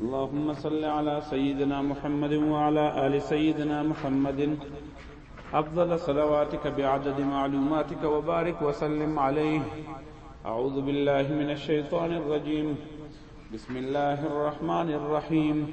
اللهم صل على سيدنا محمد وعلى آل سيدنا محمد أفضل صلواتك بعدد معلوماتك وبارك وسلم عليه أعوذ بالله من الشيطان الرجيم بسم الله الرحمن الرحيم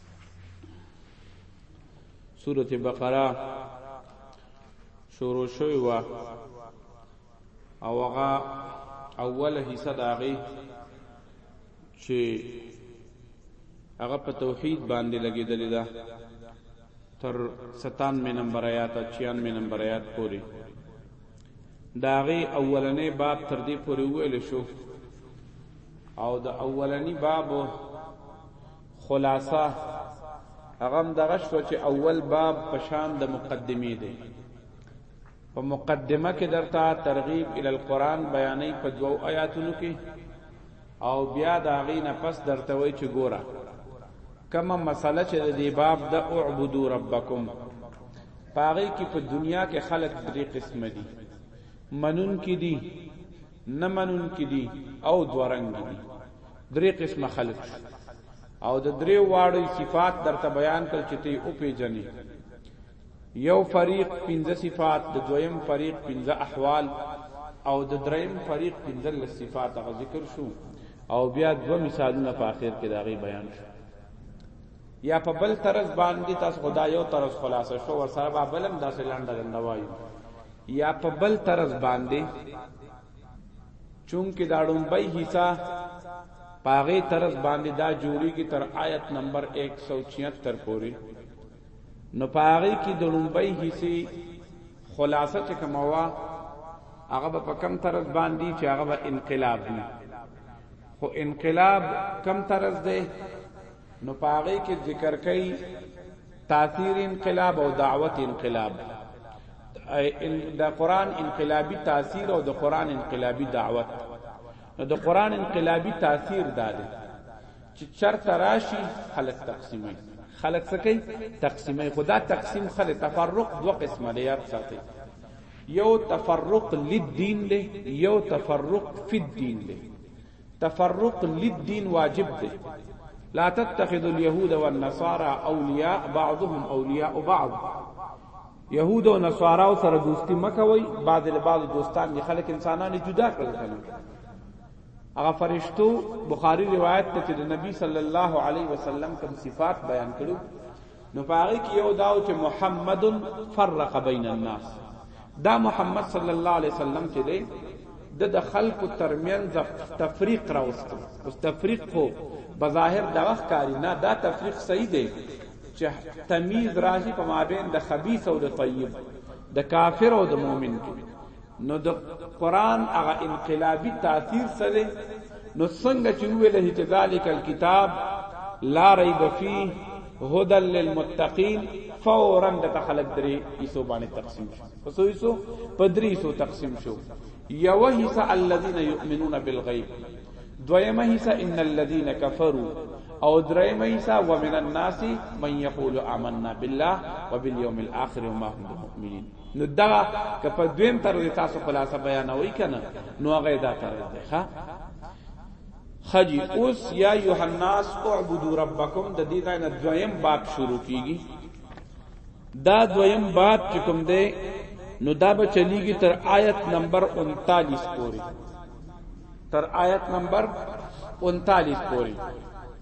سورته بقره شروع شوی و او هغه اوله حصہ داغي چې هغه په توحید باندې لګیدلې ده تر 97 نمبر آیات 96 نمبر آیات پورې داغه اولنې باب تر دې پورې ویل شو او د اولنی باب خلاصه هغه هم دغه شوه چې اول باب په شان د مقدمې دی په مقدمه کې درته ترغیب ال القرآن بیانې په دوو آیاتونو کې او بیا د هغې نه پس درته وایي چې ګوره کومه مسله چې د دې باب د اعبدو ربکم په هغې کې په دنیا کې خلک درې قسمه دي منون کې دي نه منونکي دي او دوه رنګ دي درې قسمه خلق شو او د درې واړو صفات درته بیان کړ چې ته او پیجنې یو فریق پنځه صفات د دویم فریق پنځه احوال او د دریم فریق پنځه صفات غو ذکر شو او بیا دو مثالونه په اخر کې داغي بیان شو یا په بل طرز باندې تاسو خدای یو طرز خلاصه شو ور سره بلم داسې لاندې لنډوایو یا په بل طرز باندې چونکه دا ډومبۍ حصہ پاغه طرز باندې دا جوړی کی تر آیت نمبر 176 پورې نو پاغه کی د ډومبۍ حصے خلاصه چې کموا هغه په کم طرز باندې چې هغه به انقلاب دی خو انقلاب کم طرز دی نو پاغه کی ذکر کئ تاثیر انقلاب او دعوت انقلاب د قران انقلابی تاثیر او د قران انقلابی دعوت نو د قران انقلابی تاثیر داده چې چرته راشي خلق تقسیمي خلق سکی تقسیمي خدا تقسیم خلق تفرق دو قسمه دی یاد ساتي یو تفرق للدین دی یو تفرق فی الدین دی تفرق للدين واجب دی لا تتخذ اليهود والنصارى اولیاء بعضهم اولیاء بعض یهود او نصارا او سره دوستی مکوي بعض له بعض دوستان دي خلک انسانان جدا کړل هغه فرشتو بخاری روایت ته چې د نبی صلی الله علیه وسلم کوم صفات بیان کړو نو پاره کې یو داو چې محمد فرق بین الناس دا محمد صلی الله علیه وسلم چې دی د د خلق ترمنځ تفریق راوستو اوس تفریق خو بظاهر د وخت کاری نه دا تفریق صحیح دی چې تمیز راشي په مابین د خبيث او د طیب د کافر او د مؤمن کې نو د قران هغه انقلابي تاثیر څه دی نو څنګه چې ویل چې ذالک الكتاب لا ریب فيه هدى للمتقین فورا د تخلق درې ایسو باندې تقسیم شو پسو ایسو پدری ایسو تقسیم شو یو حصہ الذين يؤمنون بالغیب دویمه حصہ ان الذين كفروا او دریمه حصہ ومن الناس من يقول آمنا بالله وباليوم الاخر وما هم مؤمنين نو دغه که په دویم طرز تاسو خلاصه بیانوي کنه نو هغه دا طرز دی ښا خجی اوس یا ایه الناس اعبدوا ربکم د دې ځای نه دویم باب شروع کیږي دا دویم باب چې کوم دی نو دا به چلیږي تر آیت نمبر 39 پورې تر آیت نمبر 39 پورې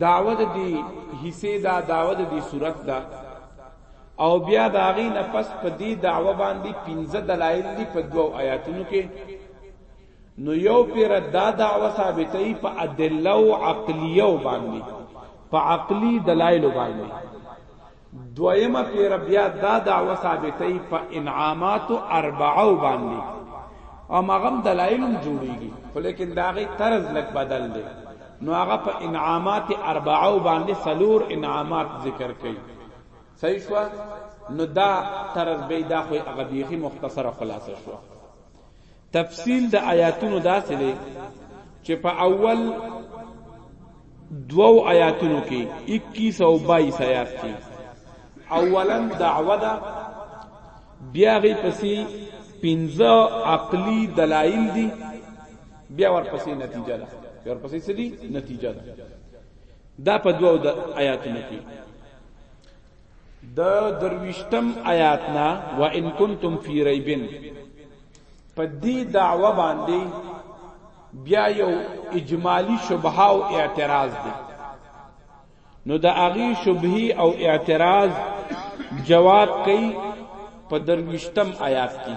دعوت دی حصے دا دعوت دی صورت دا او بیا دا غی نه پس په دی دعوه باندې 15 دلایل دی په دوو آیاتونو کې نو یو پیر دا دعوه ثابتې په ادله او عقلیو باندې په عقلی دلایل باندې دویمه پیره بیا دا دعوه ثابتوي په انعاماتو اربعو باندې او مغم دلایل هم جوړیږي خو لیکن دا غي طرز لک بدل دی نو هغه په انعامات اربعو باندې سلور انعامات ذکر کړي صحیح شو نو دا طرز به دا خو هغه بیخي مختصره خلاصه شو تفصیل د آیاتونو داسې دی چې په اول دوو آیاتونو کې 21 او 22 آیات کې اولا دعوه ده بیا غي پسې پنځه عقلی دلایل دي بیا ورپسې نتیجه ده بیا ورپسې څه دي نتیجه ده دا په دوو آیاتونو کې د درویشتم آیاتنا و ان کنتم فی ریبن په دې دعوه باندې بیا یو اجمالی شبهه او اعتراض دی نو د اغي شبهه او اعتراض جواب کوي په درویشتم آیات کې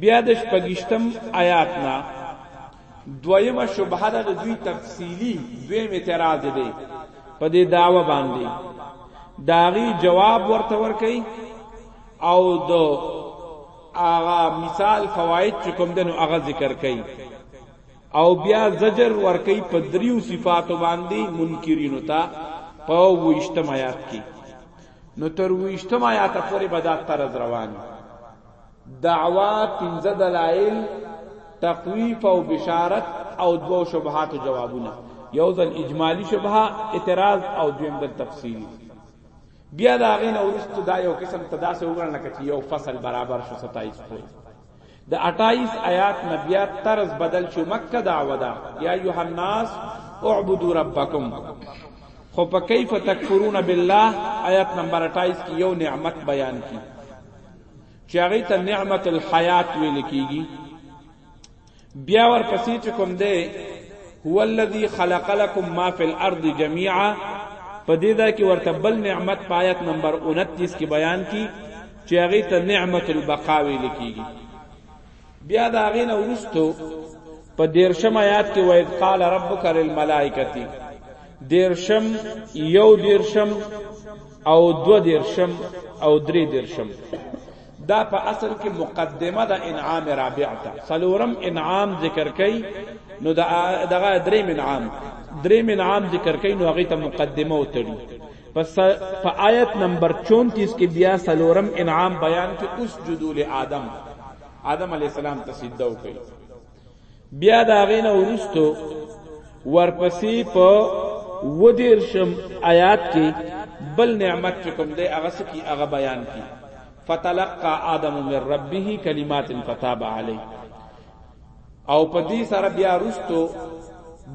بیا د شپږشتم آیات نه دویمه شبهه د دوی تفصیلی دویم اعتراض دی په دې داوا باندې داغي جواب ورته ورکي او دو آغا مثال فواید چې کوم دنو آغا ذکر کړي او بیا زجر ورکي په دریو صفاتو باندې منکرینو ته په وشتم آیات کې نو تر ویشتم آیات پورې به دا طرز روان دعوا پنځه دلایل تقویف او بشارت او دو شبهات او جوابونه یو ځل اجمالی شبهه اعتراض او دویم ځل تفصیلی بیا دا غین اورستو دا یو قسم تداسه وګڼل کچ یو فصل برابر شو 27 پورې د اټایس آیات نه بیا طرز بدل شو مکه دعوه ده یا ایها الناس اعبدوا ربکم خو په کیف تکفرون بالله آیات نمبر 28 کې یو نعمت بیان کی چې هغه ته نعمت الحیات ویل کیږي بیا ور پسې چې کوم دی هو الذی خلق لكم ما فی الارض جميعا په دې دا کې ورته بل نعمت پایت نمبر 29 کې بیان کی چې هغه ته نعمت البقا ویل کیږي بیا دا غین ورستو په دیرشم آیات کې وایي قال ربک للملائکه دیرشم یو دیرشم او دو دیرشم او درې دیرشم دا په اصل کې مقدمه د انعام رابع ته سلورم انعام ذکر کړي نو دا دغه درې انعام درې انعام ذکر کړي نو هغه ته مقدمه وتړي پس په آیت نمبر 34 کې بیا سلورم انعام بیان کې اوس جدو له آدم آدم علی السلام ته سجده وکړي بیا دا غینه ورستو ورپسې په ودیر شم آیات کې بل نعمت چې کوم دی هغه سکی هغه بیان کی فتلقى آدم من ربه کلمات فتاب علیه او په دې سره بیا رستو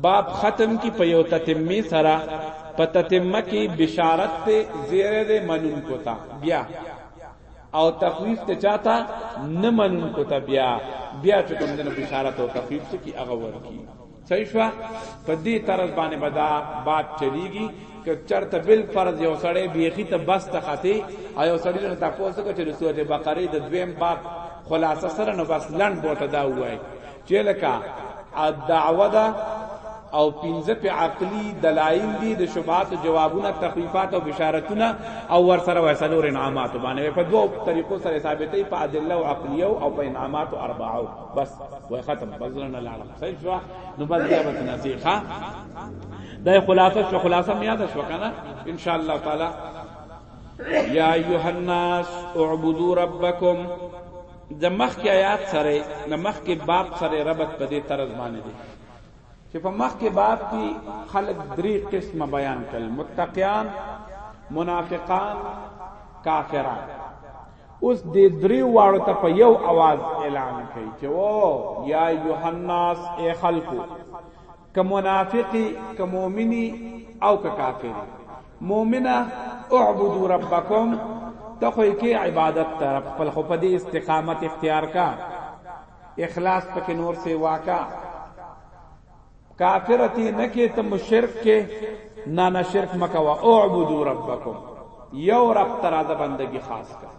باب ختم کی په یو تتمه سره په تتمه کی بشارت ته زیره ده منون کوتا بیا او تخویف ته چاته نه منون کوتا بیا بیا چې کوم دنه بشارت او تخویف څه کی هغه ورکی صحیح شو په دې طرز باندې بدا باب چلیږي که چرته بل فرض یو سړی بیخی ته بس ته ختی او یو سړی ته تاسو ته چې سورته بقره د دویم باب خلاصه سره نو بس لند بوته دا وای چې لکه الدعوه دا او پنځه په عقلی دلایل دي د شبهات جوابونه تخفیفات او بشارتونه او ور سره وسلور انعامات باندې په دوو طریقو سره ثابتې په ادله او عقلیه او په انعامات اربعه بس وختم بزرنا العالم صحیح شو نو بس بیا به نصیب ها دا خلاصه شو خلاصه میا ده شو کنه ان شاء الله تعالی یا ایها الناس اعبدوا ربکم د مخ کې آیات سره د مخ کې باب سره ربط په دې طرز باندې دي چې په مخ کې باب کې خلق درې قسمه بیان کړل متقیان منافقان کافران اوس دې درې واړو ته په یو आवाज اعلان کوي چې او یا ایه الناس ای خلقو که منافقی که مؤمنی او که کافر مؤمنه اعبدوا ربکم ته خو کې عبادت تر خپل خو په دې استقامت اختیار کا اخلاص پکې نور سیوا کا کافر تی نه کې ته مشرک کې نه نه شرک مکوا اعبدو ربکم یو رب تر د بندگی خاص کا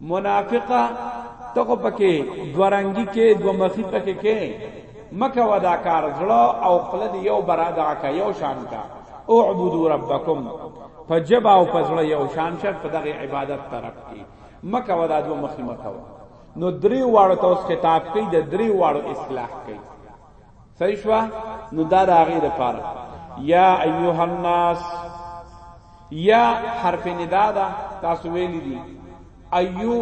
منافقه ته کو پکې دورنګي کې دو مخی پکې کې مکه ودا کار زړه او خپل دی یو برادا کا یو شان کا اعبدو ربکم فجب او فزړه یو شان شر په دغه عبادت طرف کې مکه ودا دو مخی مکه نو درې واړو ته اوس خطاب کوي د درې واړو اصلاح کوي صحیح شو نو دا راغی د پاره یا ایها الناس یا حرف ندا دا تاسو ویل دي ایو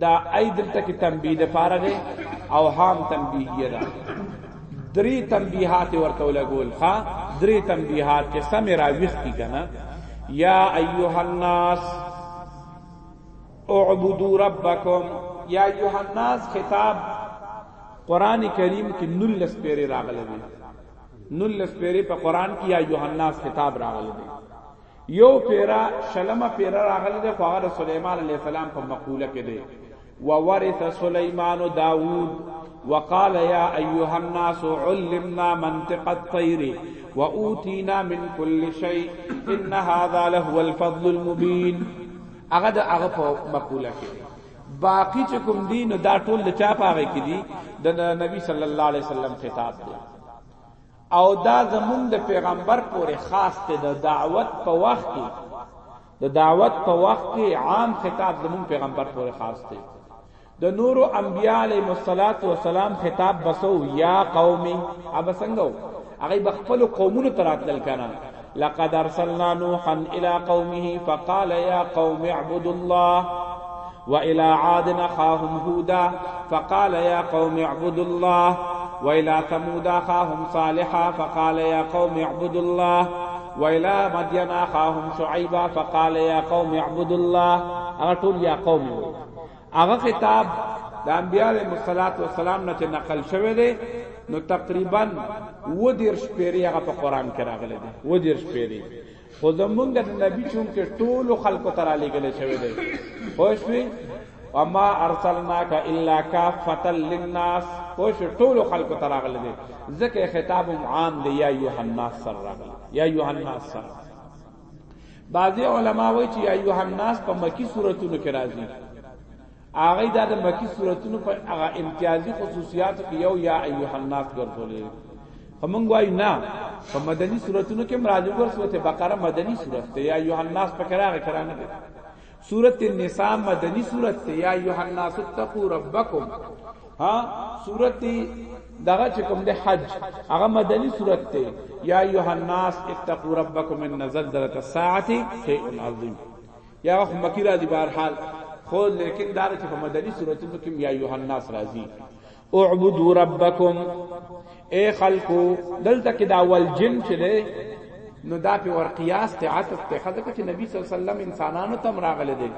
دا ایدل تک تنبیه د پاره دی او هام تنبیه ده درې تنبیهات ورته لګول ها درې تنبیهات چې سم راويختی کنه یا ایها الناس اعبدوا ربکم یا ایها الناس خطاب قران کریم کې نلس پیری راغلی دی نلس پیری په قران کې یا ایها الناس خطاب راغلی دی یو پیرا شلمه پیرا راغلی دی خو هغه سليمان علیه السلام په مقوله کې دی وورث سليمان داوود وقال يا ايها الناس علمنا منطق الطير واوتينا من كل شيء ان هذا لهو الفضل المبين هغه د هغه په مقوله کې دی باقی چې کوم دی نو دا ټول د چا پاغه کې دی د نبی صلی الله علیه وسلم خطاب دی او دا زمون د پیغمبر پورې خاص دی د دعوت په وخت کې د دعوت په وخت کې عام خطاب زمون پیغمبر پورې خاص دی د نور انبیاء علیهم الصلاۃ والسلام خطاب بسو یا قومي اب څنګه هغه بخپل قومونو تراتل کنه لقد ارسلنا نوحا الى قومه فقال يا قوم اعبدوا الله وإلى عاد أخاهم هودا فقال يا قوم اعبدوا الله وإلى ثمود أخاهم صالحا فقال يا قوم اعبدوا الله وإلى مدين أخاهم شعيبا فقال يا قوم اعبدوا الله أغتول يا قوم هغه کتاب د انبیاء علیهم الصلاۃ والسلام نه چې نقل شوی دی نو تقریبا و دیر شپری هغه په قران کې راغلی دی و دیر شپری خو زمونږ د نبی چون کې ټول خلکو تر علی ګل شوی دی خو شوی وما ارسلناک الا کافتا للناس خو شو ټول خلکو تر راغلی دی ځکه خطاب عام دی یا یوحنا سره راغلی یا یوحنا سره بعضی علما وایي چې ایوه الناس په مکی صورتونو کې راځي هغه دا د مکی صورتونو په هغه امتیازي خصوصیاتو کې یو یا ایوه الناس ګرځولې همون وای نه په مدني صورتونو کې مراجعه ور سورته بقره مدني صورت ته یا ایوه الناس په کراغه کرانه ده سورة النساء مدنی سورت ته یا ایها الناس اتقوا ربکم ها سورت دغه چې کوم د حج هغه مدنی سورت ته یا ایها الناس اتقوا ربکم ان زلزله الساعه شیء عظیم یا خو مکی راځي بهر حال خو لیکن دا چې په مدنی سورتونو کې یا ایها الناس راځي اعبدوا ربکم اے خلقو دلته کې دا اول جن چې دی نو دا په ور قیاس ته عاطف ته خدای چې نبی صلی الله علیه وسلم انسانانو تم راغله دي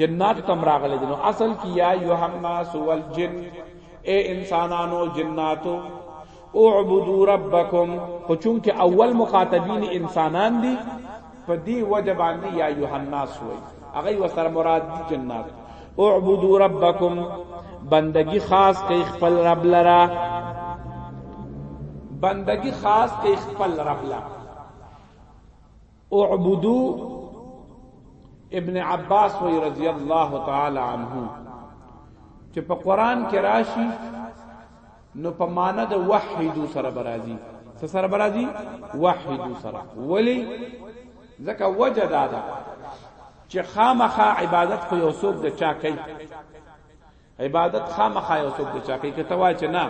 جنات تم راغله دي نو اصل کې یا ایها الناس والجن اے انسانانو جناتو اعبدوا ربکم خو چون کې اول مخاطبین انسانان دي په دې وجه باندې یا ایها الناس وای هغه وسره مراد دي جنات اعبدوا ربکم بندگی خاص کوي خپل رب لرا بندگی خاص کوي خپل رب لرا اعبدوا ابن عباس وی رضی الله تعالی عنہ چې په قران کې راشي نو په معنا د وحیدو سره برازي څه سره برازي وحیدو سره ولی ځکه وجه دا ده چې خامخا عبادت خو یو څوک د چا کوي عبادت خامخا یو څوک د چا کوي کته وای چې نه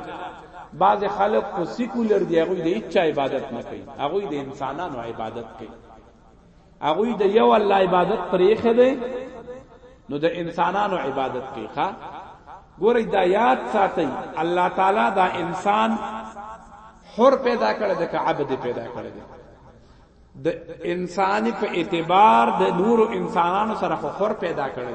بعض خلک خو سیکولر دی هغه د هیڅ عبادت نه کوي هغه د انسانانو عبادت کوي هغه د یو الله عبادت پرې خده نو د انسانانو عبادت کوي ښا ګورې دا یاد ساتي الله تعالی دا انسان حر پیدا کړی د عبد پیدا کړی د انسان په اعتبار د نور انسانانو سره خو حر پیدا کړی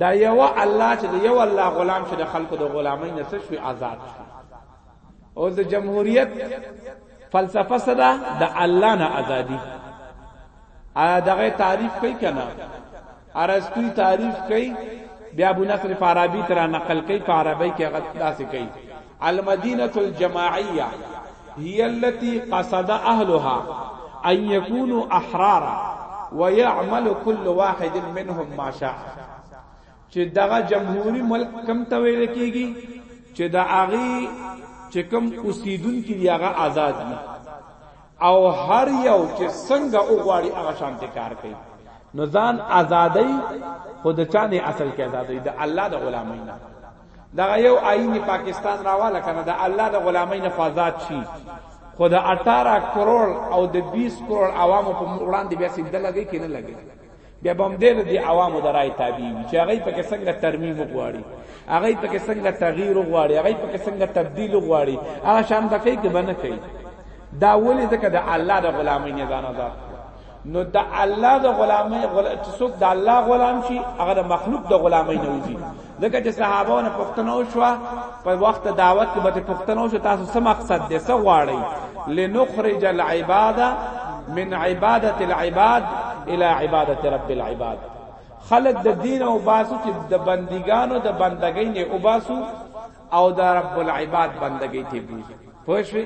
دا یو الله چې یو الله غلام چې د خلکو د غلامۍ نه څه شوی آزاد شو او د جمهوریت فلسفه صدا د الله نه ازادي ا دغه تعریف کوي کنه ارسطوی تعریف کوي بیا ابو نصر فارابی ترا نقل کوي فارابی کې هغه داسې کوي المدینه الجماعیه هي التي قصد اهلها ان يكونوا احرارا ويعمل كل واحد منهم ما شاء چې دغه جمهوریت ملک کم تویل کیږي چې د اغي چې کم اوسیدونکو دی هغه آزاد دي او هر یو چې څنګه وغواړي هغه شان کار کوي نو ځان ازادۍ خود چانه اصل کې ازادۍ د الله د غلامۍ نه دغه یو آئین پاکستان راواله کنه د الله د غلامۍ نه فازات شي خو د 18 کروڑ او د 20 کروڑ عوامو په وړاندې بیا سیده لګي کې نه لګي بیا بم دې د عوامو د رائے تابع وي چې هغه په کې څنګه ترمیم غواړي هغه په کې څنګه تغییر غواړي هغه په کې څنګه تبديل غواړي هغه شان بکې کې بنه کوي دا ولې ځکه د الله د غلامۍ نه ځان آزاد نو د الله د غلامي چې څوک د الله غلام شي هغه د مخلوق د غلامي نه وځي ځکه چې صحابهونه پښتنو شو په وخت دعوت کې به پښتنو شو تاسو څه مقصد دې څه غواړي لنخرج العباده من عباده العباد الى عباده رب العباد خلق د دین او باسو چې د بندګانو د بندګۍ نه او باسو او د رب العباد بندګۍ ته بوزي پوه شئ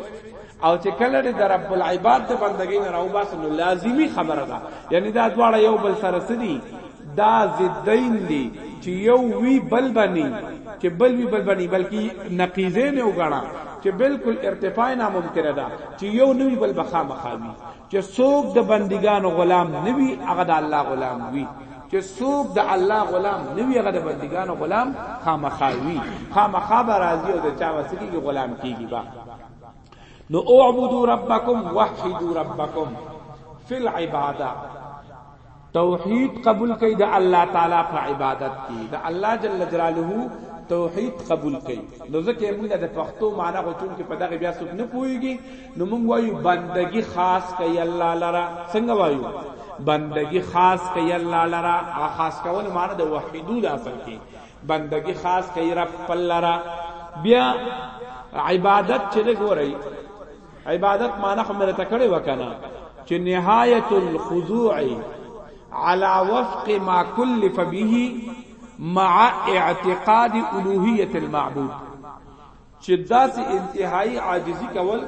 او چې کله د رب العباد د بندګۍ نه راو باسه نو لازمی خبره ده یعنی دا دواړه یو بل سره سدي دا ضدین دي چې یو وی بل بني چې بل وی بل بني بلکې نقیزه نه وګڼه چې بالکل ارتفاع ناممکن ده چې یو نوی بل بخا مخاوي چې څوک د بندګانو غلام نه وي هغه د الله غلام وي چې څوک د الله غلام نه وي هغه د بندګانو غلام خامخا وي خامخا به راضي او د چا وسکیږي غلام کیږي با نو اعبدوا ربکم وحدوا ربکم فی العباده توحید قبول کړي د الله تعالی په عبادت کې د الله جل جلاله توحید قبول کړي نو ځکه موږ د پښتو معنی غوچون کې په دغه بیا څوک نه پويږي نو موږ وایو بندگی خاص کوي الله لرا څنګه وایو بندگی خاص کوي الله لرا خاص کول معنی د وحیدو د اصل کې بندگی خاص کوي رب لرا بیا عبادت چې ګورئ عبادت معنا خو مې ته کړې وکنه چې نهایت الخضوع على وفق ما كلف به مع اعتقاد الوهیت المعبود چې داسې انتهایی عاجزی کول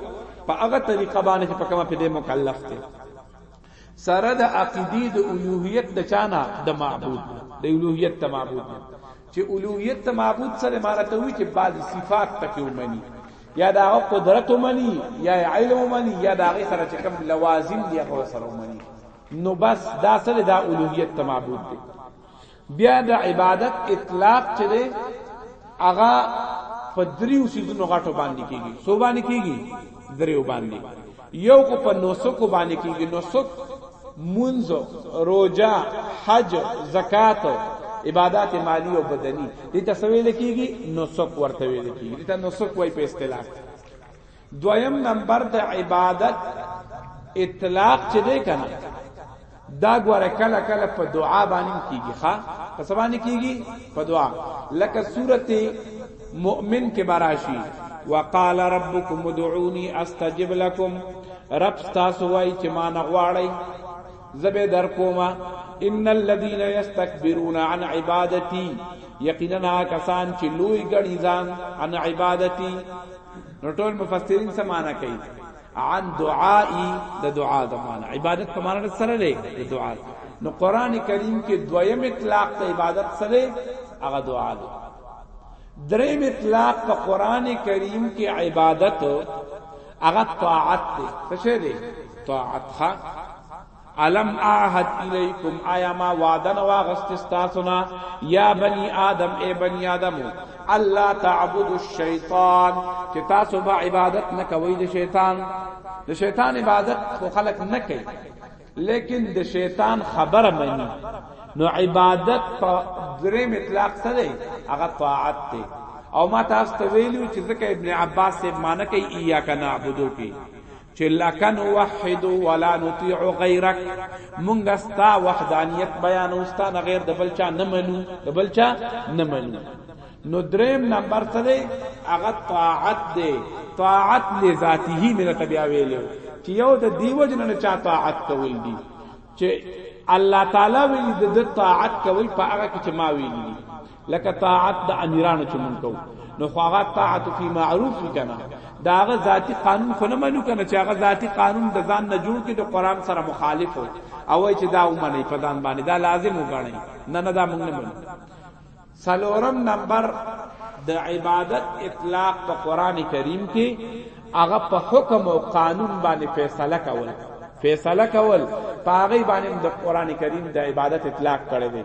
په هغه طریقه باندې چې په کومه په دې مکلف دی سره د عقیدی د الوهیت د چانا د معبود د الوهیت د معبود چې الوهیت د معبود سره مارته وی چې بعض صفات پکې ومني یا دا قدرت ومني یا علم ومني یا دا غي سره چې کوم لوازم دی هغه سره ومني نو بس دا سره د الوهیت د معبود دی بیا د عبادت اطلاق چې دی هغه په دریو سیزونو غټو باندې کیږي سو باندې کیږي دریو باندې یو کو په نوسکو باندې کیږي نوسک منځ روزه حج زکات عبادت مالی او بدنی دې ته سویل کیږي نوسک ورته ویل کیږي دې ته نوسک وای په اصطلاح دویم نمبر د عبادت اطلاق چې دی کنه دا ګوره کله کله په دعا باندې کیږي ښا په سبا باندې کیږي په دعا لکه سورته مؤمن کې براشي وقال ربكم ادعوني استجب لكم رب تاسو وای چې ما نه غواړی زبه در کوما ان الذين يستكبرون عن عبادتي یقینا کسان چې لوی ګړي ځان عن عبادتي نو ټول مفسرین څه معنی کوي عن دعائی د دعا د معنی عبادت په معنی سره لري د دعا نو قران کریم کې دویم اطلاق ته عبادت سره هغه دعا ده دریم اطلاق په قران کریم کې عبادت هغه طاعت ده څه شی ده طاعت ها الم اعهد الیکم آیا ما وعده نه واغست ستاسو نه یا بنی آدم ای بنی آدم الله تعبد الشیطان چې تاسو به عبادت نه کوئ د شیطان د شیطان عبادت خو خلق نه کوي لیکن د شیطان خبره مني نو عبادت په درې مطلق څه دی هغه طاعت دی او ما تاسو ته ویلو چې ځکه ابن عباس یې معنی کوي ایا کنا عبدو کې چې لکه نوحد ولا نطيع غيرك مونږ ستا وحدانیت بیان او ستا نه غیر د بل چا نه منو د بل چا نه منو نو دریم نمبر څه دی هغه طاعت دی طاعت لذاته من تبیا ویلو چې یو د دیو جن چا طاعت کول دی چې الله تعالی ویل د طاعت کوي په هغه کې چې ما ویل دي لکه طاعت د امیرانو چې مونږ کوو نو خو هغه طاعت فی معروف کنه دا هغه ذاتی قانون خو نه منو کنه چې هغه ذاتی قانون د ځان نه جوړ کې د قران سره مخالف وي او چې دا ومني په ځان باندې دا لازم وګڼي نه نه دا مونږ نه منو سلورم نمبر د عبادت اطلاق په قران کریم کې هغه په حکم او قانون باندې فیصله کول فیصله کول پاغي باندې د قران کریم د عبادت اطلاق کړی دی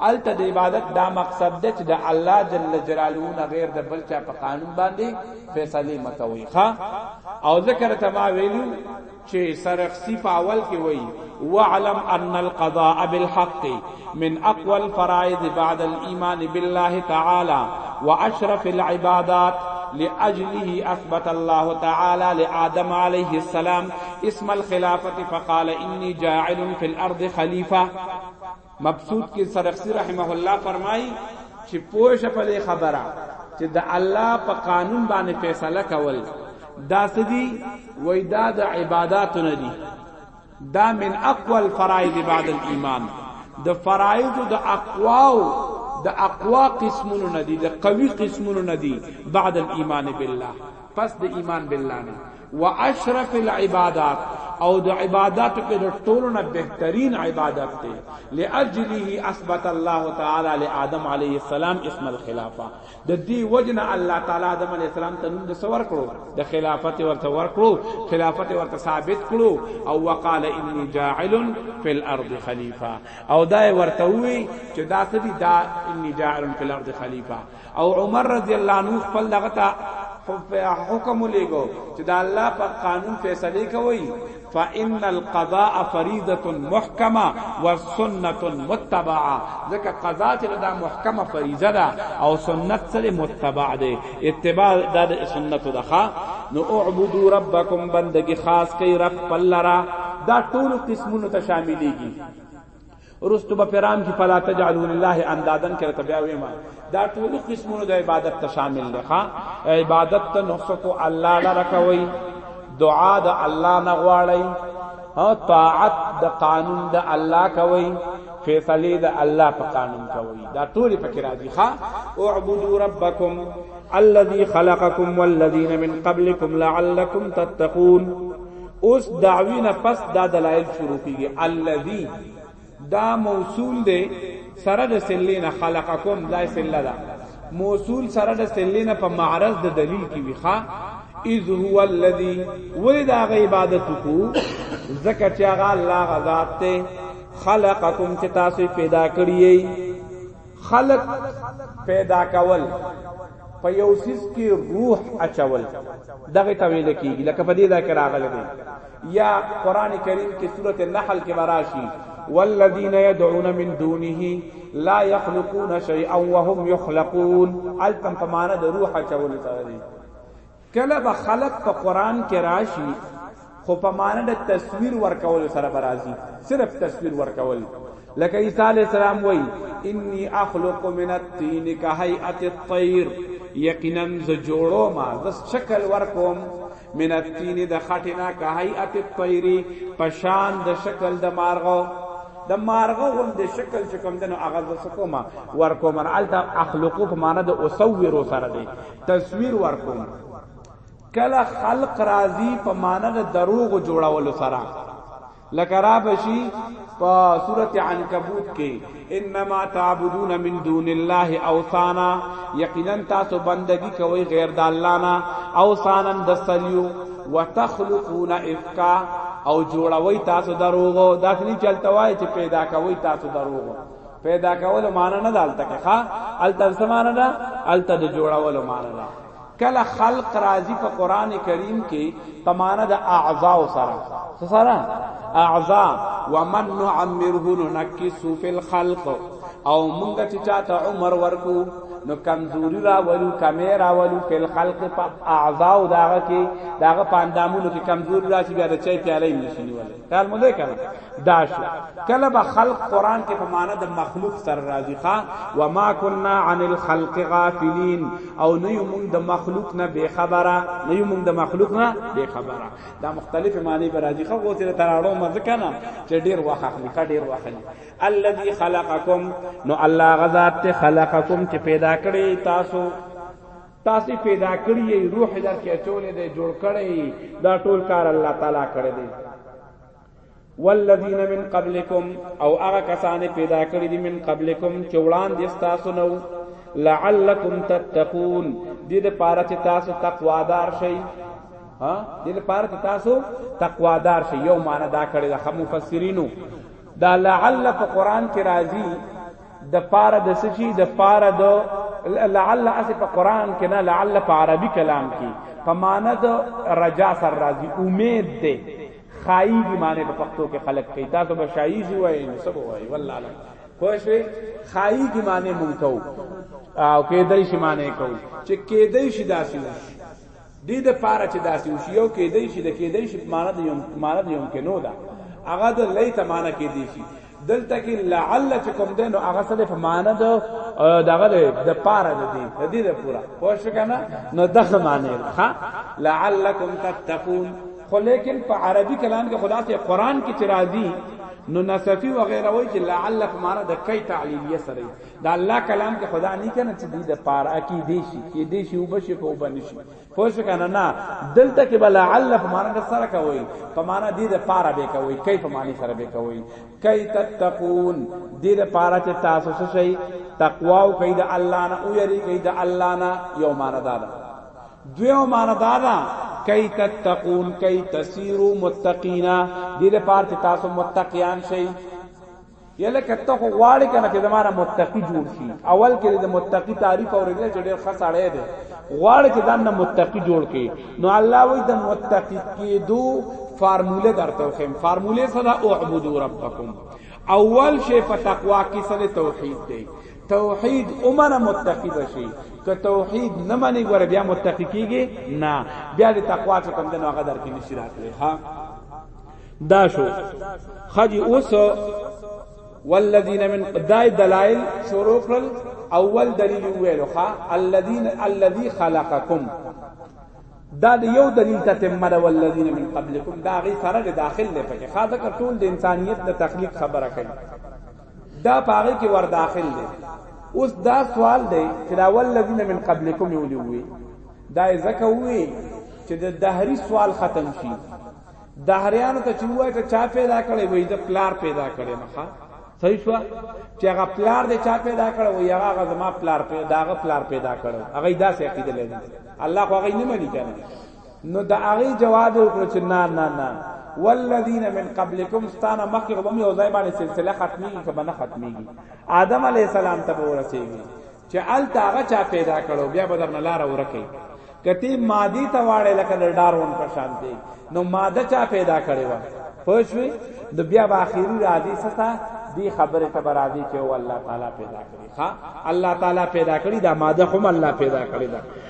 هلته د عبادت دا مقصد دی چې د الله جل جلاله نه غیر د بل چا په قانون باندې فیصله مکوي ښا او ذکر ته ما ویلو چې سرخسی په اول کې وایي واعلم ان القضاء بالحق من اقوى الفرائض بعد الايمان بالله تعالى واشرف العبادات لأجله أثبت الله تعالى لآدم عليه السلام اسم الخلافة فقال إني جاعل في الأرض خليفة مبسوط کې سرخسی رحمه الله فرمایي چې پوه شه په دې خبره چې د الله په قانون باندې فیصله کول دا سدي وای دا د عبادت نه دي دا من اقوى الفرائض بعد الايمان د فرائض د اقواو د اقوا قسمونو نه دي د قوي قسمونو نه دي بعد الايمان بالله پس د ایمان بالله نه واشرف العبادات او د عبادت کې د ټولو نه بهترین عبادت دی لاجله اثبت الله تعالی لآدم علیه السلام اسم الخلافه د دې وجنه الله تعالی آدم علیه السلام ته نوم د سور کړو د خلافت ورته ور کړو خلافت ورته ثابت کړو او وقال انی جاعل فی الارض خلیفہ او دا ورته وی چې دا سدي دا انی جاعل فی الارض خلیفہ او عمر رضی الله عنه خپل دغه ته حکم لګو چې دا الله په قانون فیصله کوي فان القضاء فريضه محكمه والسنه متبعه ځکه قضا چې دا محکمه فریضه ده او سنت سره متبع ده اتباع د سنت ده نو اعبدوا ربکم بندگی خاص کوي رب پلرا دا ټول قسمونو ته شاملېږي ورستو به پیرام کی فلا تجعلوا لله اندادن کړه ته بیا ویما دا ټول قسمونو د عبادت ته شامل دي ښا عبادت ته نفسکو الله لره کوي دعا د الله نه غواړي او طاعت د قانون د الله کوي فیصله د الله په قانون کوي دا ټول پکې راځي ښا اعبدوا ربکم الذي خلقكم والذين من قبلكم لعلكم تتقون اوس دعوی نه پس دا دلایل شروع کیږي الذی دا موصول دی سره د سلینا خلقکم دا سله دا موصول سره د سلینا په معرض د دلیل کې ویخه اذ هو الذی ولید هغه عبادت کو زکه چې هغه الله غذات ته خلقکم چې تاسو پیدا کړی خلق پیدا کول په یو سیس کې روح اچول دغه ته ویل کیږي لکه په دې ځای کې راغلی دی یا قران کریم کې سورته نحل کې براشي والذین یدعون من دونه لا یخلقون شیئا وهم یخلقون التم په معنا د روح اچول سره دی کله به خلق په قران کې راشي خو په معنی د تصویر ورکول سره برازي صرف تصویر ورکول لکه عیسی علی السلام وای انی اخلق من الطین کهیئه الطیر یقینا ز جوړو ما ز شکل ورکوم من الطین د خټینا کهیئه الطیر پشان د شکل د مارغو د مارغه غون د شکل چې کوم دنو هغه د سکوما ورکومن الته اخلقو په معنا د اوسورو سره دی تصویر ورکوم کله خلق راضی په معنی د دروغ جوړولو سره لکه را بشي په سورت عنکبوت کې انما تعبدون من دون الله اوثانا یقینا تاسو بندگی کوي غیر د الله نه اوثانا د سلیو وتخلقون افکا او جوړوي تاسو دروغو داخلي چلتوای چې پیدا کوي تاسو دروغو پیدا کول معنا نه دالته کې ښا الته سمانه ده الته د جوړولو معنا ده کله خلق راضی په قران کریم کې په معنا د اعضاء سره سره اعضاء ومن نعمره ننكس في الخلق او مونږ چې چاته عمر ورکو نو کمزوری را ولو کمی را ولو فل خلق په اعضاء داغه کې داغه پاندامونو کې کمزوری راشي بیا د چای پیاله یې نشي نیولای خیال مو دی کنه دا شو کله به خلق قران کې په معنا د مخلوق سره راضی ښا و ما كنا عن الخلق غافلين او نه یو موږ د مخلوق نه بے خبره نه یو موږ د مخلوق نه بے خبره دا مختلف معنی به راضی خو غوته تراړو مز کنه چې ډیر واخ اخلي کا ډیر واخ اخلي الذي خلقکم نو الله غزاد ته خلقکم چې پیدا کړی تاسو تاسو پیدا کړی یې روح در کې چولې دې جوړ کړی دا ټول کار الله تعالی کړی دی والذین من قبلکم او هغه کسان پیدا کړی دي من قبلکم چې وړاندې تاسو نو لعلکم تتقون دې د پاره چې تاسو تقوا دار شئ ها دې د پاره چې تاسو تقوا دار شئ یو معنی دا کړی د مفسرینو دا لعل په قران کې راځي د پاره د سچي د پاره د لعل اس په قران کې نه لعل په عربي کلام کې په معنی د رجا سر راضي امید ده خایي دی معنی په پښتو کې خلق کوي تاسو به شایي شي وای نو سب وای والله علم کوښ وی خایي دی معنی مونږ کو او کېدای شي معنی کو چې کېدای شي داسې وشي دې د پاره چې داسې وشي یو کېدای شي د کېدای شي په معنا د یوم معنا د یمکنو ده هغه د لای ته معنا کېدای شي دلته کې لعل چې کوم ده نو هغه سره په معنا د دغه د پاره د دې د دې پورا پوه شو کنه نو دغه معنی ها لعلکم تتقون خو لیکن په عربي کلام کې خدا ته قران کې چې راځي نو نصفی و غیره وای چې لعلک معنا د کای تعلیلیه سره د الله کلام کې خدا نه کنه چې دې د پار اکی دی شي کې دی شي وبشي په وبنشي پوه شو کنه نه دلته کې بل عل په معنا د سره کوي په معنا دې د پار به کوي کای په معنی سره به کوي کای تتقون دې د پار چې تاسو څه شي تقوا او کید الله نه او یری کید الله نه یو معنا دا ده دویو معنا دا ده کای تتقون کای تسیرو متقینا دې د پار چې تاسو متقیان شئ یلکه ته خو غواړې کنه چې زماره متقی جوړ شي اول کې د متقی تعریف اورېدل چې ډېر خاص اړې دی غواړې چې ځان نه متقی جوړ کړي نو الله وایي د متقی کېدو فارموله درته خم فارموله صدا اعبدوا ربکم اول شی په تقوا کې سره توحید دی توحید اومنه متقی بشي که توحید نه منی ګور بیا متقی کیږي نه بیا د تقوا څخه کم دنو هغه در کې نشی راتلی ها دا شو خدي اوس والذین من دای دلائل شروع کړل اول دلیل ویلو ښا الذین الذی خلقکم دا د یو دلیل ته تمر والذین من قبلکم دا غی سره د داخل نه پکې ښا دا ټول د انسانیت د تخلیق خبره کوي دا پاره کې ور داخل دی اوس دا سوال دی چې دا والذین من قبلکم یولوی دا ځکه وی چې د دهری سوال ختم شي دهریانو ته چې وای ته چا پیدا کړي وای د پلار پیدا کړي مخه صحیح شو چې هغه پلار دې چا پیدا کړي وای هغه زما پلار پیدا هغه پلار پیدا کړي هغه داسې عقیده لري الله خو هغه نه مني کنه نو دا هغه جواب ورکړ چې نه نه نه والذین من قبلکم استانا مخکې غوم یو ځای باندې سلسله ختميږي کبه نه ختميږي آدم علی السلام ته ورسیږي چې الته هغه چا پیدا کړو بیا به درنه لار ورکه کتی مادی ته واړې لکه د ډارون په شان دی نو ماده چا پیدا کړی و پښوی د بیا به اخیری راځي ستا دی خبره ته برادي چې او الله تعالی پیدا کړی ها الله تعالی پیدا کړی دا ماده هم الله پیدا کړی دا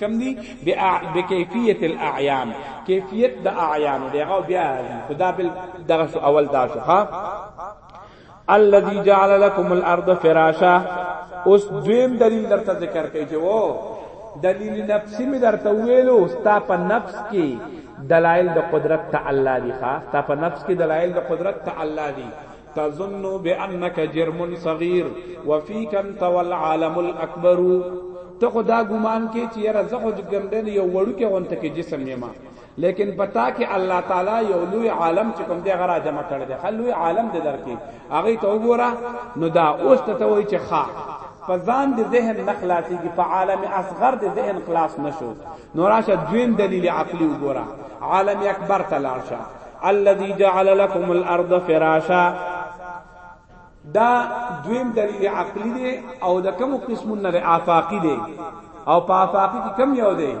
کم دی بکیفیت الاعیان کیفیت د اعیان دی هغه بیا راځي خدا بل دغه شو اول دا شو ها الذي جعل لكم الارض فراشا اوس دویم دلیل درته ذکر کوي چې وو دلیل نفسی می درته ویلو ستا په نفس کې دلایل د قدرت ته الله دی ښا ستا په نفس کې دلایل د قدرت ته الله دی تظن بانك جرم صغير وفيك انت والعالم الاكبر ته خو دا ګمان کې چې یاره زه خو ګندل یو وړوکی غونته کې جسم یما لیکن پتا کې الله تعالی یو لوی عالم چې کوم دی غرا جمع کړی دی خلوی عالم دې درکې هغه ته وګوره نو دا اوس ته وای چې ښا فزان د ذهن نخلاصي کې په عالم اصغر د ذهن خلاص نشو نو راشه دویم دلیل عقلی وګوره عالم اکبر تلارشه الذي جعل لكم الارض فراشا دا دویم دلیل عقلی دی او د کوم قسم نه آفاقی دی او په آفاقی کې کم یو دی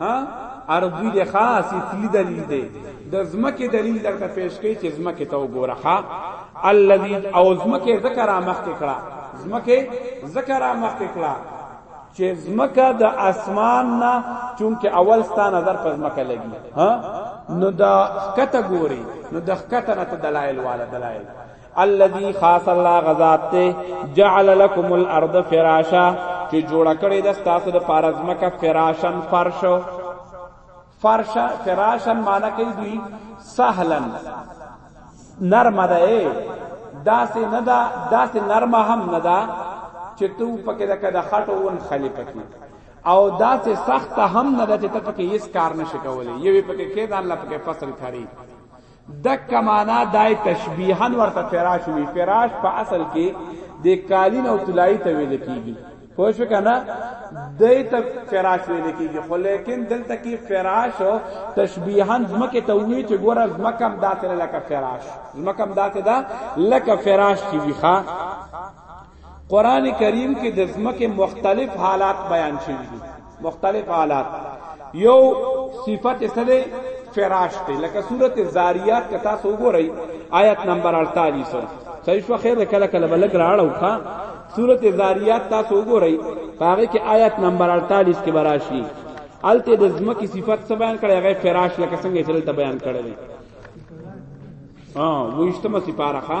ها ارضی دی خاص تلی دلیل دی د زمکه دلیل درته پیش کړي چې زمکه ته وګوره ها الذي او زمکه ذکر مخ کړه زمکه ذکر مخ کړه چې زمکه د اسمان نه چونکه اول ستا نظر په زمکه لګي ها نو دا کته ګوري نو د کته نه دلایل والا دلایل الذي خاص الله غزاد ته جعل لكم الارض فراشا چې جوړ کړی د تاسو د پارزمکه فراشن فرشو فرشا فراشن معنی کوي دوی سهلن نرمه ده داسې نه ده داسې نرمه هم نه ده چې تو پکې د کده خټو ون خلی پکې او داسې سخت هم نه ده چې ته پکې هیڅ کار نشې کولای یوې پکې کې ځان لا پکې فصل کاری دک معنا دای تشبیحا ورته فراش وی فراش په اصل کې د قالین او تلای ته ویل کیږي پوه شو کنه دای ته فراش ویل کیږي خو لیکن دلته کې فراش او تشبیحا زمکه ته وی چې ګوره زمکم داسره لکه فراش زمکم داسه دا لکه فراش چې ویخه قران کریم کې د ځمکه مختلف حالات بیان شوی دي مختلف حالات یو صفت سره فراش ته لکه سورته زاریات کتا سو ګورئ آیت نمبر 48 صحیح شو خیر کله کله بلګ راړو ښا سورته زاریات تاسو ګورئ هغه کې آیت نمبر 48 کې براشي الته د ځمکې صفت څه بیان کړي هغه فراش لکه څنګه چې دلته بیان کړي ها وښتمه سپارخه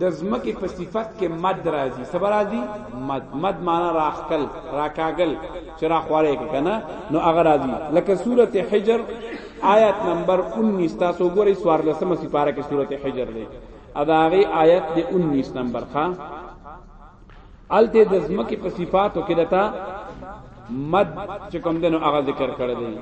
د زمکه په صفت کې مد راځي صبر راځي مد مد معنا راخکل راکاګل چې را خوړې کنه نو هغه راځي لکه سورته حجر آیت نمبر 19 تاسو ګورئ سوار لسمه سپاره کې سورته حجر دی اداغي آیت دی 19 نمبر ښا الته د زمکه په صفاتو کې دتا مد چې کوم دنو هغه ذکر کړی دی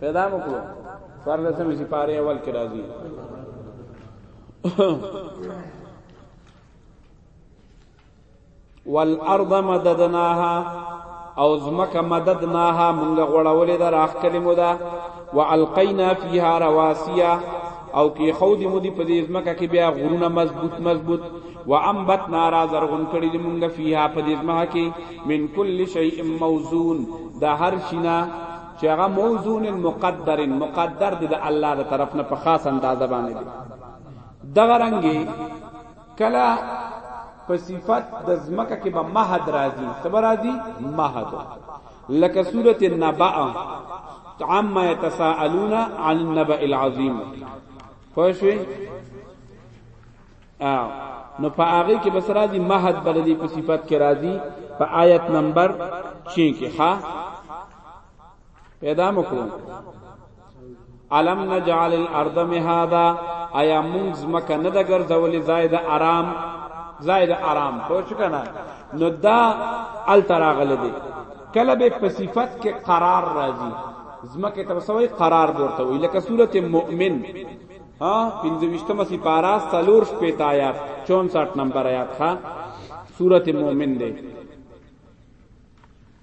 پیدا مکړو سوار لسمه سی پاره اول کې راځي والارض مددناها او زمکه مددناها مونږ غړولې ده راخ کلمو ده والقینا فیها رواسیا او کې خو دې مودي په دې ځمکه کې بیا غرونه مضبوط مضبوط و انبت نارا زرغون کړي دې مونږه فیها په دې ځمکه کې من کل شیء موزون دا هر شینا چې هغه موزون مقدر مقدر دې د الله تر طرف نه په خاص انداز باندې دغه رنګي کله په صفت د زمکه کې به مهد راځي صبر راځي مهد لکه سوره النبأ عما يتساءلون عن النبأ العظيم پښوی او نو په هغه کې بس راځي مهد بلدی په صفت کې راځي په آیت نمبر 6 کې ها پیدا مکو علم نجعل الارض مهادا ایا مونږ مکه نه د ګرځولې ځای د آرام ځای د آرام پوه شو کنه نو دا ال تراغله دی کله به په صفت کې قرار راځي زمکه ته وسوي قرار ورته وي لکه سوره مؤمن ها 25مه سپارا سلور شپیت آیات 64 نمبر آیات ها سوره مؤمن دی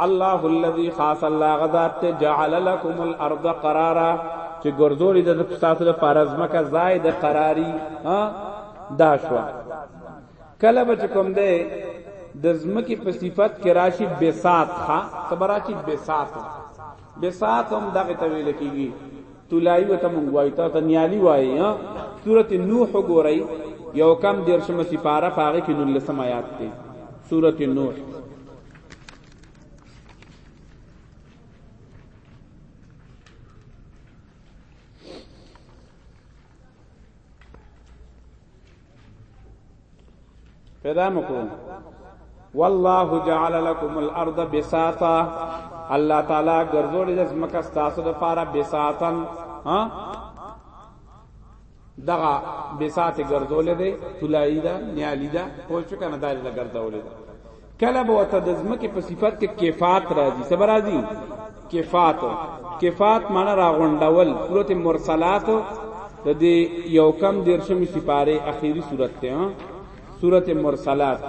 الله الذي خاص الله غذات ته جعل لكم الارض قرارا چې ګرځولې د تاسو لپاره ځمکه ځای د قراری ها دا شو کله به کوم دی د ځمکې په صفت کې راشي بسات ها صبراشي بسات بسات هم دغه تویل کیږي تولای وته مونږ وای ته تنیالی وای ها سورۃ نوح ګورئ یو کم دیرشمه سپاره پاره کې نو لسم آیات دی سورۃ نوح پیدا مکرون والله جعل لكم الارض بساطا الله تعالی ګرځولې د زمکه ستاسو لپاره بساطن ها دغه بسات ګرځولې دی تولای دا نیالی دا پوه شو کنه دا نه ګرځولې ده کله به ته د ځمکې په صفت کې کفات راځي صبر راځي کفات کفات معنی راغونډول صورت مرسلات د دې یو کم درشمې سپاره اخیری صورت ته صورت مرسلات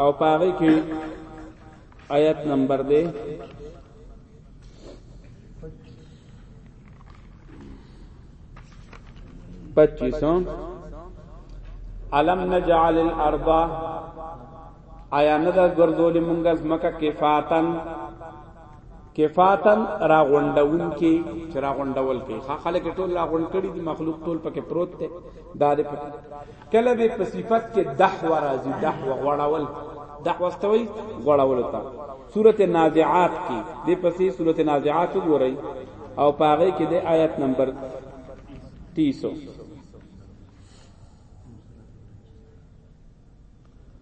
او پاره کې آیت نمبر دے پچیسوں علم نجعل الارض آیا نه دا ګرځول مونږه زمکه کفاتن کفاتن را غونډون کې چې را غونډول کې خلک ټول را غونډ کړي دي مخلوق ټول پکې پروت دی دا دې کله به په صفت کې دحوه راځي دحوه غړول دحوه استوي غړول تا سورته نازعات کې د پسې سورته نازعات وګورئ او پاره کې د آیت نمبر 30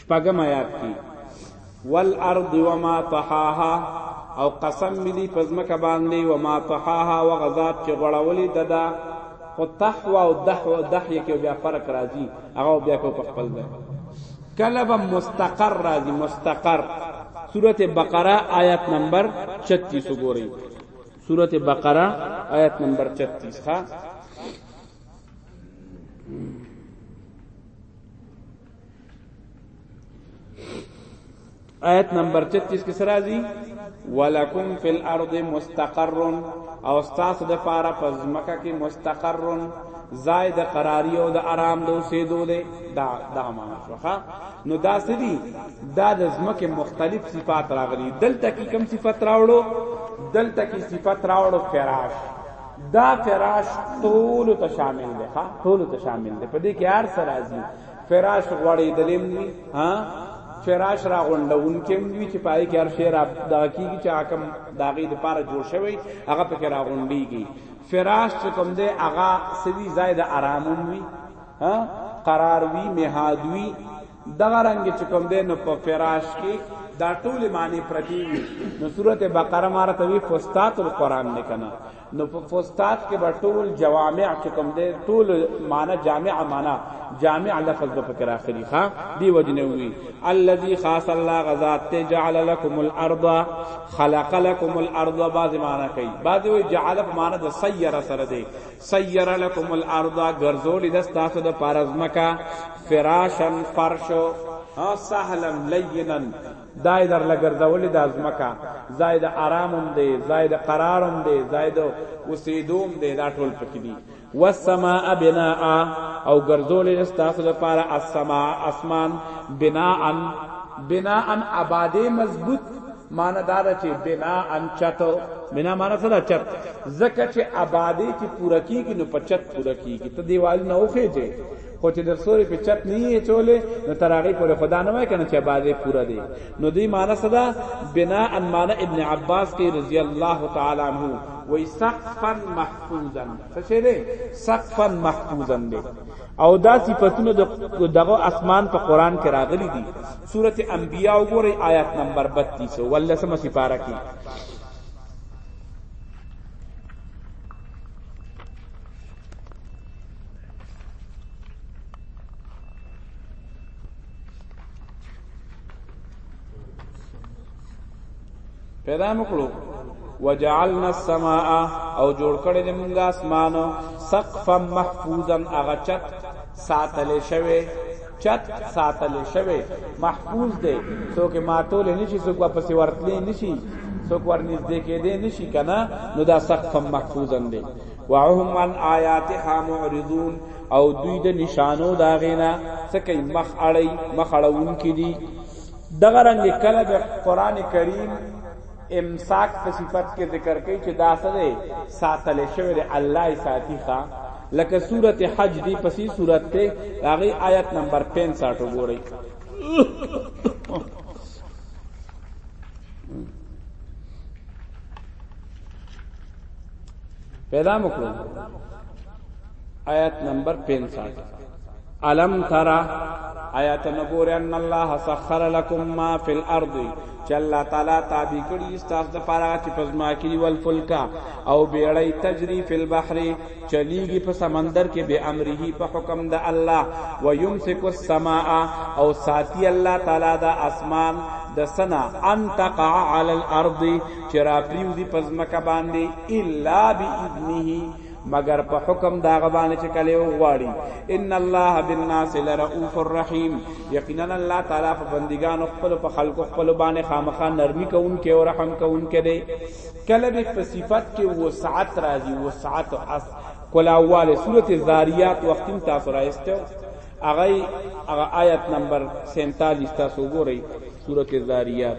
شپږم آیات کې والارض وما طحاها او قسم ملي پزمکه باندې وما طحاها وغذات چې غړولې ددا او تحوا او دحو دحیه کې بیا فرق راځي هغه بیا کو په خپل ځای کله به مستقر راځي مستقر سورته بقره آیت نمبر 36 وګورئ سورته بقره آیت نمبر 36 ها آیت نمبر 33 کې سره راځي ولکم فی الارض مستقر او استاس د پاره پس مکه کې مستقر زائد قراری او د آرام دو سیدو دے دا دا معنا شوخه نو دا سدی دا د زمکه مختلف صفات راغلی دلته کې کم صفات راوړو دلته کې صفات راوړو فراش دا فراش ټول ته شامل دی ها ټول ته شامل دی په دې کې هر سره راځي فراش غوړې دلیم وی ها فراش را غونډون کې وی چې پای کې هر شی را دا کیږي چې حکم داغې د پاره جوړ شوی هغه پکې را غونډيږي فراش چې کوم دی هغه سوي زائد آرامون وی ها قرار وی مهاد وی دغه رنگ چې کوم دی نو په فراش کې دا ټول معنی پرتی وي نو سورته بقره مار ته وی فستات القرآن نه کنه نو په فستات کې به ټول جوامع چې کوم دی ټول معنی جامع معنی جامع لفظ په فکر اخري ها دی وجنه وی الذي خاص الله غزاد ته جعل لكم الارض خلق لكم الارض بعض معنی کوي بعض وی جعل معنی د سیر سره دی سیر لکم الارض ګرځولې ده ستاسو دپاره ځمکه فراشا فرش سهلا لینا دا یې درله ګرځولې ده ځمکه ځای د ارام هم دی ځای د قرار هم دی ځای د اوسېدو هم دی دا ټول پکې دي والسماء بناء او ګرځولې ده ستاسو دپاره السماء اسمان بناء بناء آبادې مضبوط معنی دا ده چې بنا ان چت بنا معنی څه ده چت زکه چې آبادی چې پوره کیږي نو په چت پوره کیږي ته دیوال نه وخېږي خو چې در سورې په چت نه یې چولې نو تراغي پر خدا نه وای کنه چې آبادی پوره دی نو دی معنی څه ده بنا ان معنی ابن عباس کې رضی الله تعالی عنہ وای سقفا محفوظا څه شه دی سقفا محفوظا دی او دا صفاتونه دغه اسمان په قران کې راغلي دي سورة انبیاء وګورئ آیات نمبر 32 ولسمه سپاره کې پیدا مکړو وجعلنا السماء او جوړ کړی د مونږه اسمان سقفا محفوظا اغه چت ساتل شوی چت ساتل شوی محفوظ دی څوک ماتول نشي څوک واپس ورتلی نشي څوک ورنږدې کېدې نشي کنه نو دا سقف محفوظا دی وهم عن آیاتها معرضون او دوی د نشانو دا غینا سکه مخ اړی مخ اړون کې دي دغه رنګ کله د قران کریم امساک په صفت کې ذکر کوي چې دا څه دی ساتل شوی دی الله یې ساتي ښا لکه سورت حج دی پسې سورت ته هغه آیت نمبر 65 وګورئ پیدا مکړو آیت نمبر 65 الم ترى آیات نګور ان الله سخر لكم ما في الارض چې الله تعالی تابع کړی استاس د پاره چې پزما کې ول فلکا او بیړی تجری فی البحر چلیږي په سمندر کې به امره په حکم د الله و یمسک السماء او ساتی الله تعالی د اسمان د سنا ان تقع علی الارض چې را پریوزی پزما کا باندې الا باذنه مگر په حکم دا غبانې چې کله وغواړي ان الله بالناس لرؤوف الرحیم یقینا الله تعالی په بندګانو خپل په خلکو خپل باندې خامخا نرمي کوونکې او رحم کوونکې دی کله به په صفت کې وسعت راځي وسعت اس کلاواله سورته زاریات وختیم تاسو راځته هغه هغه آیت نمبر 47 تاسو ګورئ سورته زاریات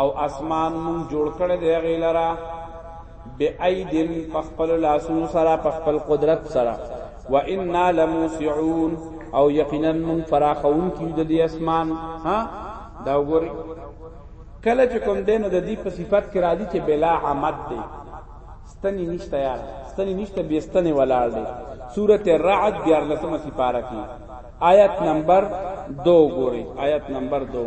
او اسمان مونږ جوړ کړی دی هغې لره بأیدن په خپلو لاسونو سره په خپل قدرت سره و انا لموسعون او یقینا مونږ فراخون کیو د دې اسمان ها دا وګورئ کله چې کوم دینو د دې په صفت کې راځي چې بلا عمد دی ستنی نشته یار ستنی نشته به ستنی ولاړ دی سورته الرعد 14 سپاره کې آیت نمبر 2 ګورئ آیت نمبر 2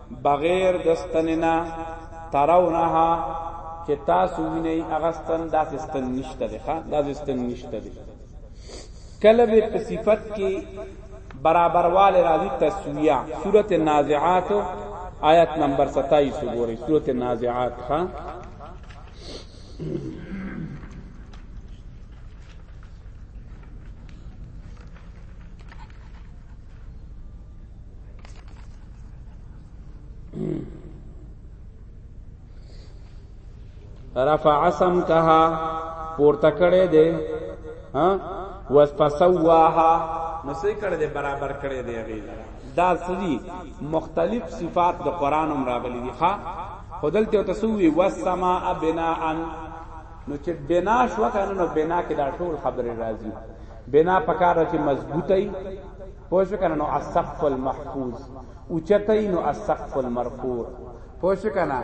بغیر د ستن نه ترونها چې تاسو وینئ هغه ستن داسې ستن نشته دی ښه داسې ستن نشته دی کله به په صفت کې برابرواله راځي تسویه سورته نازعات آیت نمبر 27 وګورئ سورته نازعات ښا رفع سمتها پورته کړي دي ها وسفسواها نو سې کړي دي برابر کړي دي هغه دا سړي مختلف صفات د قران هم راغلي دي ها خدل ته تسوي والسماء بناء نو چې بنا شو کنه نو بنا کې دا ټول خبره راځي بنا پکاره چې مضبوطی پوه شو کنه نو السقف المحفوظ اوچتای نو السقف المرفوع پوه شو کنه